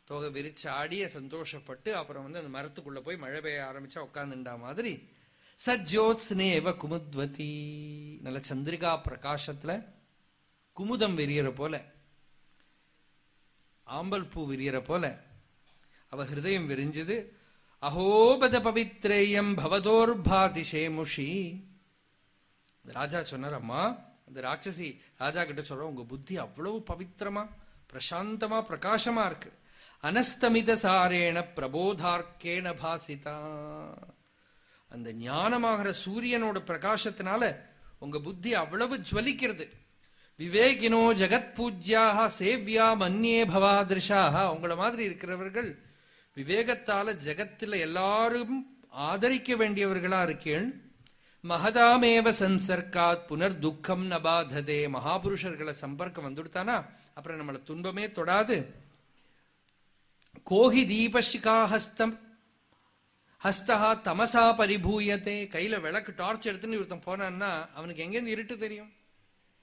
தொகை விரிச்சு ஆடிய சந்தோஷப்பட்டு அப்புறம் வந்து அந்த மரத்துக்குள்ள போய் மழை பெய்ய ஆரம்பிச்சா உட்காந்துண்டா மாதிரி சஜ்ஜோத்ஸ்னேவ குமுத்வதி. நல்ல சந்திரிகா பிரகாசத்துல குமுதம் விரியற போல ஆம்பல் பூ விரியற போல அவ ஹிருதயம் விரிஞ்சது. அஹோபத பவித்ரேயம் பவதோர்பாதிஷேமுஷி ராஜா சொன்னார் அம்மா அந்த ராட்சசி ராஜா கிட்ட சொல்ற உங்க புத்தி அவ்வளவு பவித்திரமா பிரசாந்தமா பிரகாசமா இருக்கு. அனஸ்தமித சாரேண பிரபோதார்க்கேன பாசிதா. அந்த ஞானமாகிற சூரியனோட பிரகாசத்தினால உங்க புத்தி அவ்வளவு ஜுவலிக்கிறது. விவேகினோ ஜெகத் பூஜ்யாக சேவ்யா மன்னியே பவாதிருஷாக உங்கள மாதிரி இருக்கிறவர்கள் விவேகத்தால ஜெகத்தில் எல்லாரும் ஆதரிக்க வேண்டியவர்களா இருக்கேன். மகதாமேவ சன்சர்க்காத் புனர் துக்கம் நபாததே மகாபுருஷர்களை சம்பர்க்கம் வந்துடுத்தானா? அப்புறம் நம்மளை துன்பமே தொடாது. கோஹி தீபஷிகாஹஸ்தம். ஹஸ்தா தமசா பரிபூயத்தே கையில விளக்கு டார்ச் எடுத்துன்னு ஒருத்தன் போனான்னா அவனுக்கு எங்கேருந்து இருட்டு தெரியும்?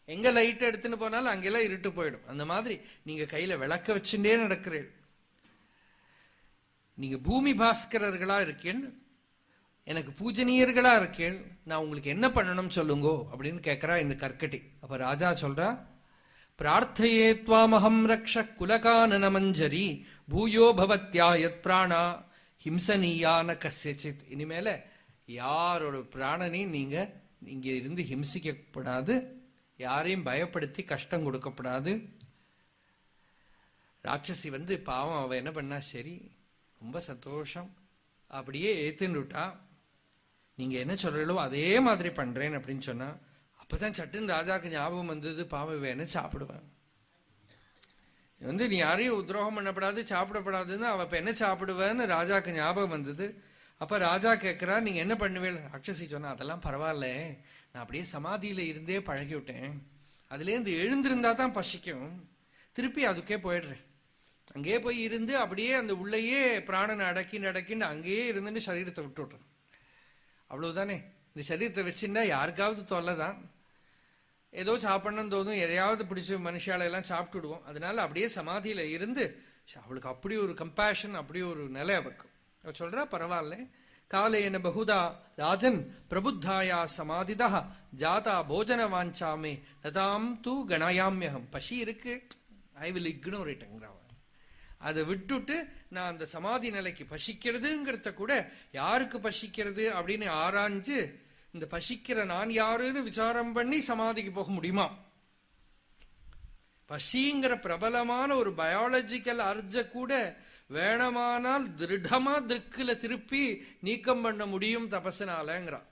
எங்க லைட் எடுத்துன்னு போனாலும் அங்கெல்லாம் இருட்டு போயிடும். அந்த மாதிரி நீங்க கையில விளக்க வச்சுட்டே நடக்கிறீர்கள். நீங்க பூமி பாஸ்கரர்களா இருக்கேன். எனக்கு பூஜனீயர்களா இருக்கேன். நான் உங்களுக்கு என்ன பண்ணணும் சொல்லுங்கோ அப்படின்னு கேட்குறா இந்த கற்கட்டி. அப்ப ராஜா சொல்றா பிரார்த்தையே துவாமகம் ரக்ஷ குலகானன மஞ்சரி பூயோ பவத்யா எத் பிராணா ஹிம்சனீயான கசித் இனிமேல யாரோட பிராணனையும் நீங்க இங்க இருந்து ஹிம்சிக்கப்படாது யாரையும் பயப்படுத்தி கஷ்டம் கொடுக்கப்படாது. ராட்சசி வந்து பாவம் அவ என்ன பண்ணா சரி ரொம்ப சந்தோஷம் அப்படியே ஏத்துன்னுட்டா. நீங்க என்ன சொல்றீங்களோ அதே மாதிரி பண்றேன் அப்படின்னு சொன்னா அப்பதான் சட்டுன்னு ராஜாக்கு ஞாபகம் வந்தது பாவம் வேணும் என்ன வந்து நீ யாரையும் உத்ரோகம் பண்ணப்படாது சாப்பிடப்படாதுன்னு அவள் என்ன சாப்பிடுவேன்னு ராஜாக்கு ஞாபகம் வந்தது. அப்ப ராஜா கேட்கிறா நீங்க என்ன பண்ணுவேன் ராட்சசி சொன்னா அதெல்லாம் பரவாயில்ல. நான் அப்படியே சமாதியில இருந்தே பழகி விட்டேன் அதுலேருந்து எழுந்திருந்தா தான் பசிக்கும். திருப்பி அதுக்கே போயிடுறேன். அங்கேயே போய் இருந்து அப்படியே அந்த உள்ளேயே பிராணனை அடக்கி நடக்கின்னு அங்கேயே இருந்துன்னு சரீரத்தை விட்டு விட்டுறேன் அவ்வளவுதானே. இந்த சரீரத்தை வச்சுருந்தா யாருக்காவது தொல்லை தான் ஏதோ சாப்பிடணும்னு தோணும் எதையாவது பிடிச்சி மனுஷால எல்லாம் சாப்பிட்டு விடுவோம் அதனால அப்படியே சமாதியில இருந்து அவளுக்கு அப்படி ஒரு கம்பேஷன் அப்படி ஒரு நிலை அவக்கு அவ சொல்றா பரவாயில்ல. காலேன பகுதா? ராஜன் பிரபுத்தாயா சமாதிதா. ஜாதா போஜன வாஞ்சாமே. நதாம் தூ கணாயாமியகம். பசி இருக்கு. ஐ வில் இக்னோர் இட்ங்கிறாவ அதை விட்டுட்டு நான் அந்த சமாதி நிலைக்கு பசிக்கிறதுங்கிறத கூட யாருக்கு பசிக்கிறது? அப்படின்னு ஆராய்ஞ்சு இந்த பசிக்கிற நான் யாருன்னு விசாரம் பண்ணி சமாதிக்கு போக முடியுமா? பசிங்கிற பிரபலமான ஒரு பயாலஜிக்கல் அர்ஜ கூட வேணமானால் திருடமா திருக்குல திருப்பி நீக்கம் பண்ண முடியும் தபசனாலங்கிறான்.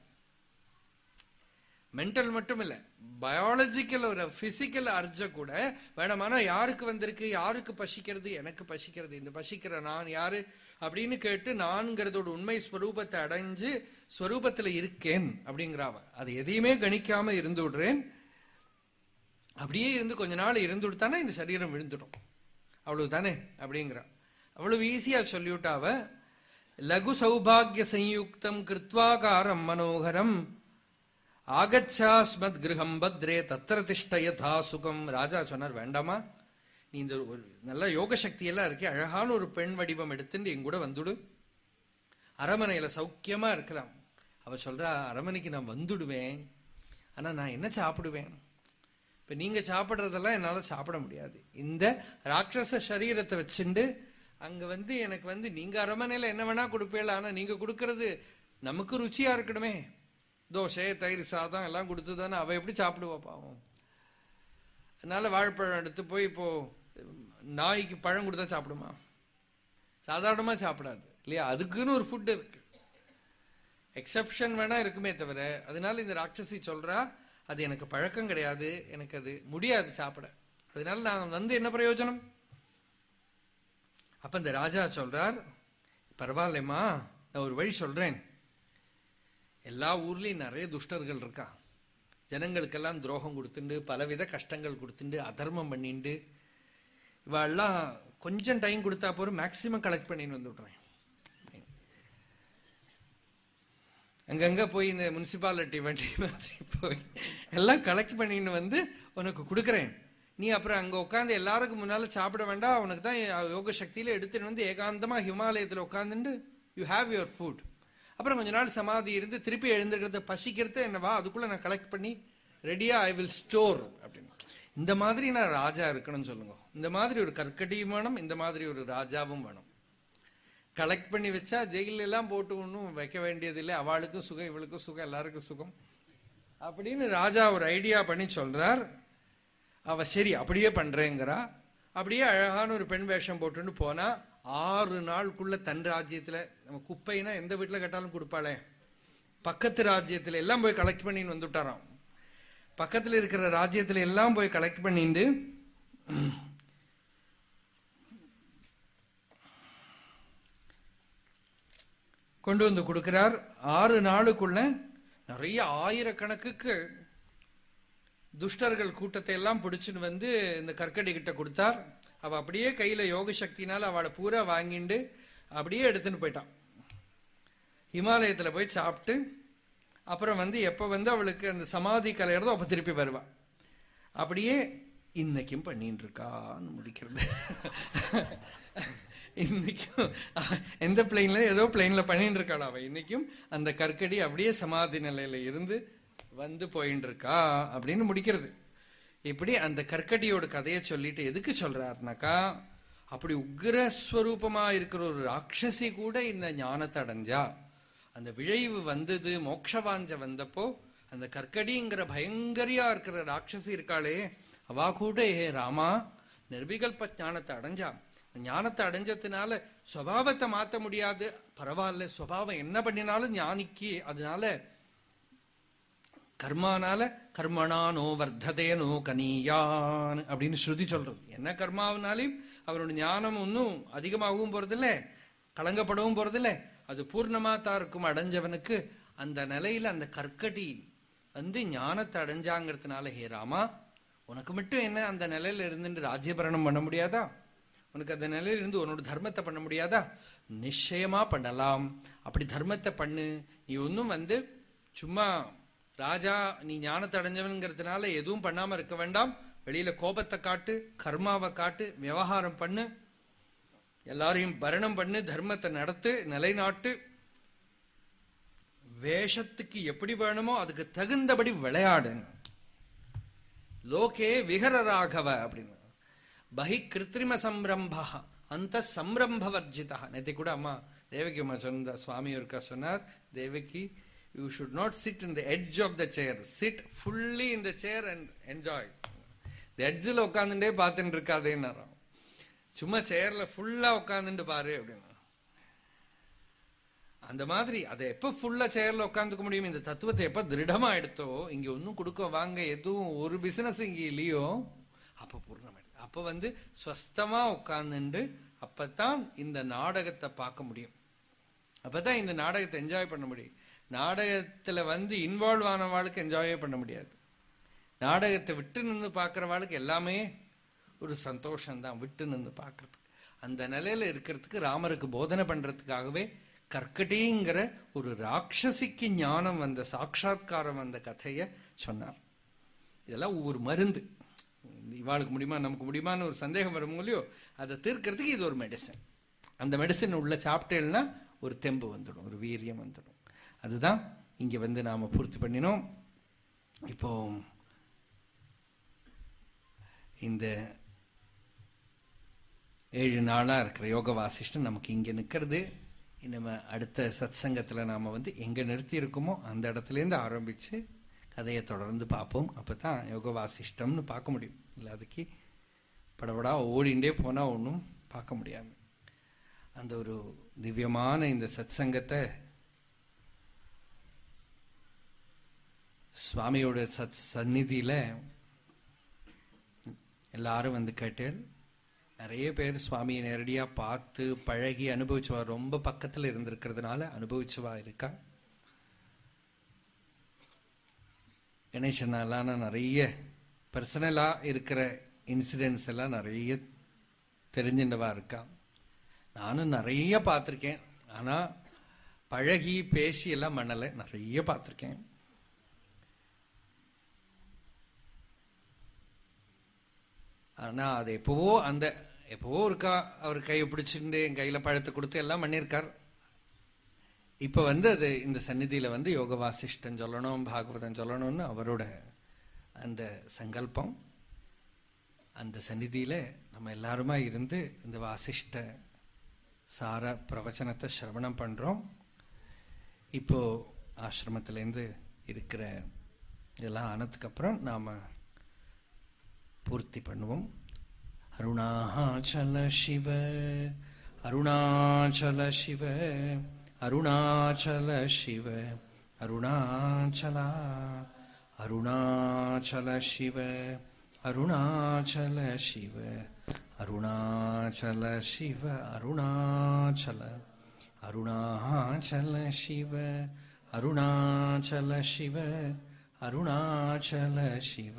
மென்டல் மட்டும் இல்லை பயாலஜிக்கல் ஒரு பிசிக்கல் அர்ஜ கூட வேணாமானா யாருக்கு வந்திருக்கு யாருக்கு பசிக்கிறது எனக்கு பசிக்கிறது இந்த பசிக்கிற நான் யாரு? அப்படின்னு கேட்டு நான்கிறதோட உண்மை ஸ்வரூபத்தை அடைஞ்சு ஸ்வரூபத்துல இருக்கேன் அப்படிங்கிறாவ. அது எதையுமே கணிக்காம இருந்து விடுறேன். அப்படியே இருந்து கொஞ்ச நாள் இருந்து விட்டானா இந்த சரீரம் விழுந்துடும். அவ்வளவு தானே அப்படிங்கிறா அவ்வளவு ஈஸியா சொல்லிவிட்டாவ லகு சௌபாகிய சயுக்தம் கிருத்வாகாரம் மனோகரம் ஆகச்சாஸ்மத் கிரகம் பத்ரே தத்திர திஷ்ட சுகம். ராஜா சொன்னார் வேண்டாமா நீ இந்த ஒரு நல்ல யோக சக்தி எல்லாம் இருக்கே அழகான ஒரு பெண் வடிவம் எடுத்துட்டு எங்கூட வந்துடு. அரமனையில சௌக்கியமா இருக்கலாம். அவ சொல்றா அரமனைக்கு நான் வந்துடுவேன். ஆனா நான் என்ன சாப்பிடுவேன்? இப்ப நீங்க சாப்பிடுறதெல்லாம் என்னால சாப்பிட முடியாது. இந்த ராட்சச சரீரத்தை வச்சுண்டு அங்க வந்து எனக்கு வந்து நீங்க அரமனையில என்ன வேணா கொடுப்பீங்களா? ஆனா நீங்க கொடுக்கறது நமக்கு ருச்சியா இருக்கணுமே. தோசை தயிர் சாதம் எல்லாம் கொடுத்து தானே அவள் எப்படி சாப்பிடுவா பாவம்? அதனால வாழைப்பழம் எடுத்து போய் இப்போ நாய்க்கு பழம் கொடுத்தா சாப்பிடுமா? சாதாரணமாக சாப்பிடாது இல்லையா? அதுக்குன்னு ஒரு ஃபுட் இருக்கு. எக்ஸப்ஷன் வேணால் இருக்குமே தவிர அதனால இந்த ராட்சசி சொல்கிறா அது எனக்கு பழக்கம் கிடையாது எனக்கு அது முடியாது சாப்பிட. அதனால நான் வந்து என்ன பிரயோஜனம்? அப்போ இந்த ராஜா சொல்கிறார் பரவாயில்லம்மா நான் ஒரு வழி சொல்கிறேன் எல்லா ஊர்லேயும் நிறைய துஷ்டர்கள் இருக்கா? ஜனங்களுக்கெல்லாம் துரோகம் கொடுத்துண்டு பலவித கஷ்டங்கள் கொடுத்துண்டு அதர்மம் பண்ணிண்டு. இவெல்லாம் கொஞ்சம் டைம் கொடுத்தா போகிற மேக்சிமம் கலெக்ட் பண்ணின்னு வந்து அங்கங்கே போய் இந்த முனிசிபாலிட்டி வண்டி மாதிரி போய் எல்லாம் கலெக்ட் பண்ணின்னு வந்து உனக்கு கொடுக்குறேன். நீ அப்புறம் அங்கே உட்காந்து எல்லாருக்கும் முன்னால் சாப்பிட வேண்டாம் உனக்கு தான் யோக சக்தியில எடுத்துகிட்டு வந்து ஏகாந்தமாக ஹிமாலயத்தில் உட்காந்துட்டு யூ ஹாவ் யுவர் ஃபுட் அப்புறம் கொஞ்ச நாள் சமாதி இருந்து திருப்பி எழுந்திருக்கிறத பசிக்கிறது என்னவா அதுக்குள்ள நான் கலெக்ட் பண்ணி ரெடியா ஐ வில் ஸ்டோர் அப்படின்னு. இந்த மாதிரி நான் ராஜா இருக்கணும்னு சொல்லுங்க. இந்த மாதிரி ஒரு கற்கடியும் வேணும் இந்த மாதிரி ஒரு ராஜாவும் வேணும். கலெக்ட் பண்ணி வச்சா ஜெயில எல்லாம் போட்டு ஒன்றும் வைக்க வேண்டியதில்லை. அவளுக்கும் சுகம் இவளுக்கும் சுகம் எல்லாருக்கும் சுகம். அப்படின்னு ராஜா ஒரு ஐடியா பண்ணி சொல்றார். அவ சரி அப்படியே பண்றேங்கிறா. அப்படியே அழகான ஒரு பெண் வேஷம் போட்டுன்னு போனா ஆறு நாளுக்குள்ள தன் ராஜ்யத்தில் நம்ம குப்பைனா எந்த வீட்டில் கேட்டாலும் கொடுப்பாளே. பக்கத்து ராஜ்யத்தில் எல்லாம் போய் கலெக்ட் பண்ணின்னு வந்துட்டாராம். பக்கத்தில் இருக்கிற ராஜ்யத்தில் எல்லாம் போய் கலெக்ட் பண்ணிட்டு கொண்டு வந்து கொடுக்கிறார். ஆறு நாளுக்குள்ள நிறைய ஆயிரக்கணக்குக்கு துஷ்டர்கள் கூட்டத்தை எல்லாம் பிடிச்சின்னு வந்து இந்த கற்கடி கிட்ட கொடுத்தார். அவள் அப்படியே கையில் யோக சக்தினால் அவளை பூரா வாங்கிண்டு அப்படியே எடுத்துன்னு போயிட்டான். ஹிமாலயத்தில் போய் சாப்பிட்டு அப்புறம் வந்து எப்போ வந்து அவளுக்கு அந்த சமாதி கலையிறதோ அப்போ திருப்பி வருவாள் அப்படியே இன்னைக்கும் பண்ணிட்டு இருக்கான்னு முடிக்கிறது. இன்னைக்கும் எந்த பிளெயின்ல ஏதோ பிளெயின்ல பண்ணிட்டு இருக்காள் அவ. இன்னைக்கும் அந்த கற்கடி அப்படியே சமாதி நிலையில இருந்து வந்து போயின்னு இருக்கா அப்படின்னு முடிக்கிறது. இப்படி அந்த கற்கடியோட கதையை சொல்லிட்டு எதுக்கு சொல்றாருனாக்கா அப்படி உக்ரஸ்வரூபமா இருக்கிற ஒரு ராட்சசி கூட இந்த ஞானத்தை அடைஞ்சா அந்த விழைவு வந்தது மோக்ஷவாஞ்ச வந்தப்போ அந்த கற்கடிங்கிற பயங்கரியா இருக்கிற ராட்சசி இருக்காளே அவா கூட ஏ ராமா நிர்விகல்ப ஞானத்தை அடைஞ்சா ஞானத்தை அடைஞ்சதுனால சுவாவத்தை மாற்ற முடியாது பரவாயில்ல சுவாவம் என்ன பண்ணினாலும் ஞானிக்கு அதனால கர்மானால கர்மணானோ வர்த்ததேனோ கனியான் அப்படின்னு ஸ்ருதி சொல்றது என்ன கர்மாவனாலையும் அவரோட ஞானம் ஒன்றும் அதிகமாகவும் போறதில்ல கலங்கப்படவும் போறதில்ல. அது பூர்ணமா தாருக்கும் அடைஞ்சவனுக்கு. அந்த நிலையில அந்த கற்கடி வந்து ஞானத்தை அடைஞ்சாங்கிறதுனால ஹே ராமா உனக்கு மட்டும் என்ன அந்த நிலையில இருந்துட்டு ராஜ்யபரணம் பண்ண முடியாதா? உனக்கு அந்த நிலையில இருந்து உன்னோட தர்மத்தை பண்ண முடியாதா? நிச்சயமா பண்ணலாம். அப்படி தர்மத்தை பண்ணு. நீ ஒன்றும் வந்து சும்மா ராஜா நீ ஞானத்தை அடைஞ்சவன்கிறதுனால எதுவும் பண்ணாம இருக்க வேண்டாம். வெளியில கோபத்தை காட்டு கர்மாவை காட்டு விவகாரம் பண்ணு. எல்லாரையும் பரணம் பண்ணு தர்மத்தை நடத்து நிலைநாட்டு. வேஷத்துக்கு எப்படி வேணுமோ அதுக்கு தகுந்தபடி விளையாடு. லோகே விஹர ராகவ அப்படின்னு. பஹி கிருத்திரிம சம்ரம்பா அந்த சம்ரம்ப வர்ஜிதா நேற்று கூட அம்மா தேவகி அம்மா சொன்ன சுவாமி ஒருக்கா சொன்னார் Devaki you should not sit in the edge of the chair sit fully in the chair and enjoy இந்த எட்ஜில் உட்காந்துட்டே பார்த்துட்டு இருக்காதேன்னு சும்மா சேர்ல ஃபுல்லா உட்காந்துட்டு பாரு அப்படின்னா. அந்த மாதிரி அதை எப்ப ஃபுல்லா சேர்ல உட்காந்துக்க முடியும்? இந்த தத்துவத்தை எப்ப திருடமா எடுத்தோ இங்க ஒன்னும் கொடுக்க வாங்க எதுவும் ஒரு பிசினஸ் இங்க இல்லையோ அப்ப பூர்ணமாயிடுது. அப்ப வந்து ஸ்வஸ்தமா அப்போ அப்பதான் இந்த நாடகத்தை பார்க்க முடியும். அப்பதான் இந்த நாடகத்தை என்ஜாய் பண்ண முடியும். நாடகத்தில் வந்து இன்வால்வ் ஆனவாளுக்கு என்ஜாயே பண்ண முடியாது. நாடகத்தை விட்டு நின்று பார்க்குறவாளுக்கு எல்லாமே ஒரு சந்தோஷம்தான் விட்டு நின்று பார்க்கறதுக்கு அந்த நிலையில் இருக்கிறதுக்கு ராமருக்கு போதனை பண்ணுறதுக்காகவே கற்கட்டிங்கிற ஒரு ராட்சசிக்கு ஞானம் வந்த சாட்சா்காரம் வந்த கதையை சொன்னார். இதெல்லாம் ஒவ்வொரு மருந்து. இவாளுக்கு முடியுமா நமக்கு முடியுமான்னு ஒரு சந்தேகம் வரும் இல்லையோ அதை தீர்க்கறதுக்கு இது ஒரு மெடிசன் அந்த மெடிசன் உள்ள சாப்பிட்டேன்னா ஒரு தெம்பு வந்துடும் ஒரு வீரியம் வந்துடும். அதுதான் இங்க வந்து நாம பூர்த்தி பண்ணினோம். இப்போ இந்த ஏழு நாளாக இருக்கிற யோக வாசிஷ்டம் நமக்கு இங்கே நிற்கிறது நம்ம அடுத்த சத் சங்கத்தில் நாம் வந்து எங்கே நிறுத்தி இருக்கோமோ அந்த இடத்துலேருந்து ஆரம்பித்து கதையை தொடர்ந்து பார்ப்போம். அப்போ தான் யோக வாசிஷ்டம்னு பார்க்க முடியும். இல்லை அதுக்கு படபடா ஓடிண்டே போனால் ஒன்றும் பார்க்க முடியாது. அந்த ஒரு திவ்யமான இந்த சத் சங்கத்தை சுவாமியோட சத் சந்நிதியில் எல்லாரும் வந்து கேட்டேன் நிறைய பேர் சுவாமியை நேரடியாக பார்த்து பழகி அனுபவிச்சுவா ரொம்ப பக்கத்தில் இருந்திருக்கிறதுனால அனுபவிச்சுவா இருக்கா? கணேசனாலாம் நிறைய பர்சனலாக இருக்கிற இன்சிடென்ட்ஸ் எல்லாம் நிறைய தெரிஞ்சின்றவா இருக்கா? நானும் நிறைய பார்த்துருக்கேன். ஆனால் பழகி பேசி எல்லாம் பண்ணலை. நிறைய பார்த்துருக்கேன். ஆனால் அது எப்போவோ அந்த எப்போவோ இருக்கா அவர் கையை பிடிச்சிட்டு என் கையில் பழத்தை கொடுத்து எல்லாம் பண்ணியிருக்கார். இப்போ வந்து அது இந்த சந்நிதியில் வந்து யோக வாசிஷ்டன் சொல்லணும் பாகவதம் சொல்லணும்னு அவரோட அந்த சங்கல்பம் அந்த சந்நிதியில் நம்ம எல்லாருமா இருந்து இந்த வாசிஷ்ட சார பிரவச்சனத்தை சிரவணம் பண்ணுறோம் இப்போது ஆசிரமத்திலேருந்து இருக்கிற இதெல்லாம் ஆனதுக்கப்புறம் நாம் பூர்த்தி பண்ணுவோம். அருணாச்சல சிவ அருணாச்சல சிவ அருணாச்சல சிவ அருணாச்சலா அருணாச்சல சிவ அருணாச்சல சிவ அருணாச்சல சிவ அருணாச்சல அருணாச்சல சிவ அருணாச்சல சிவ அருணாச்சல சிவ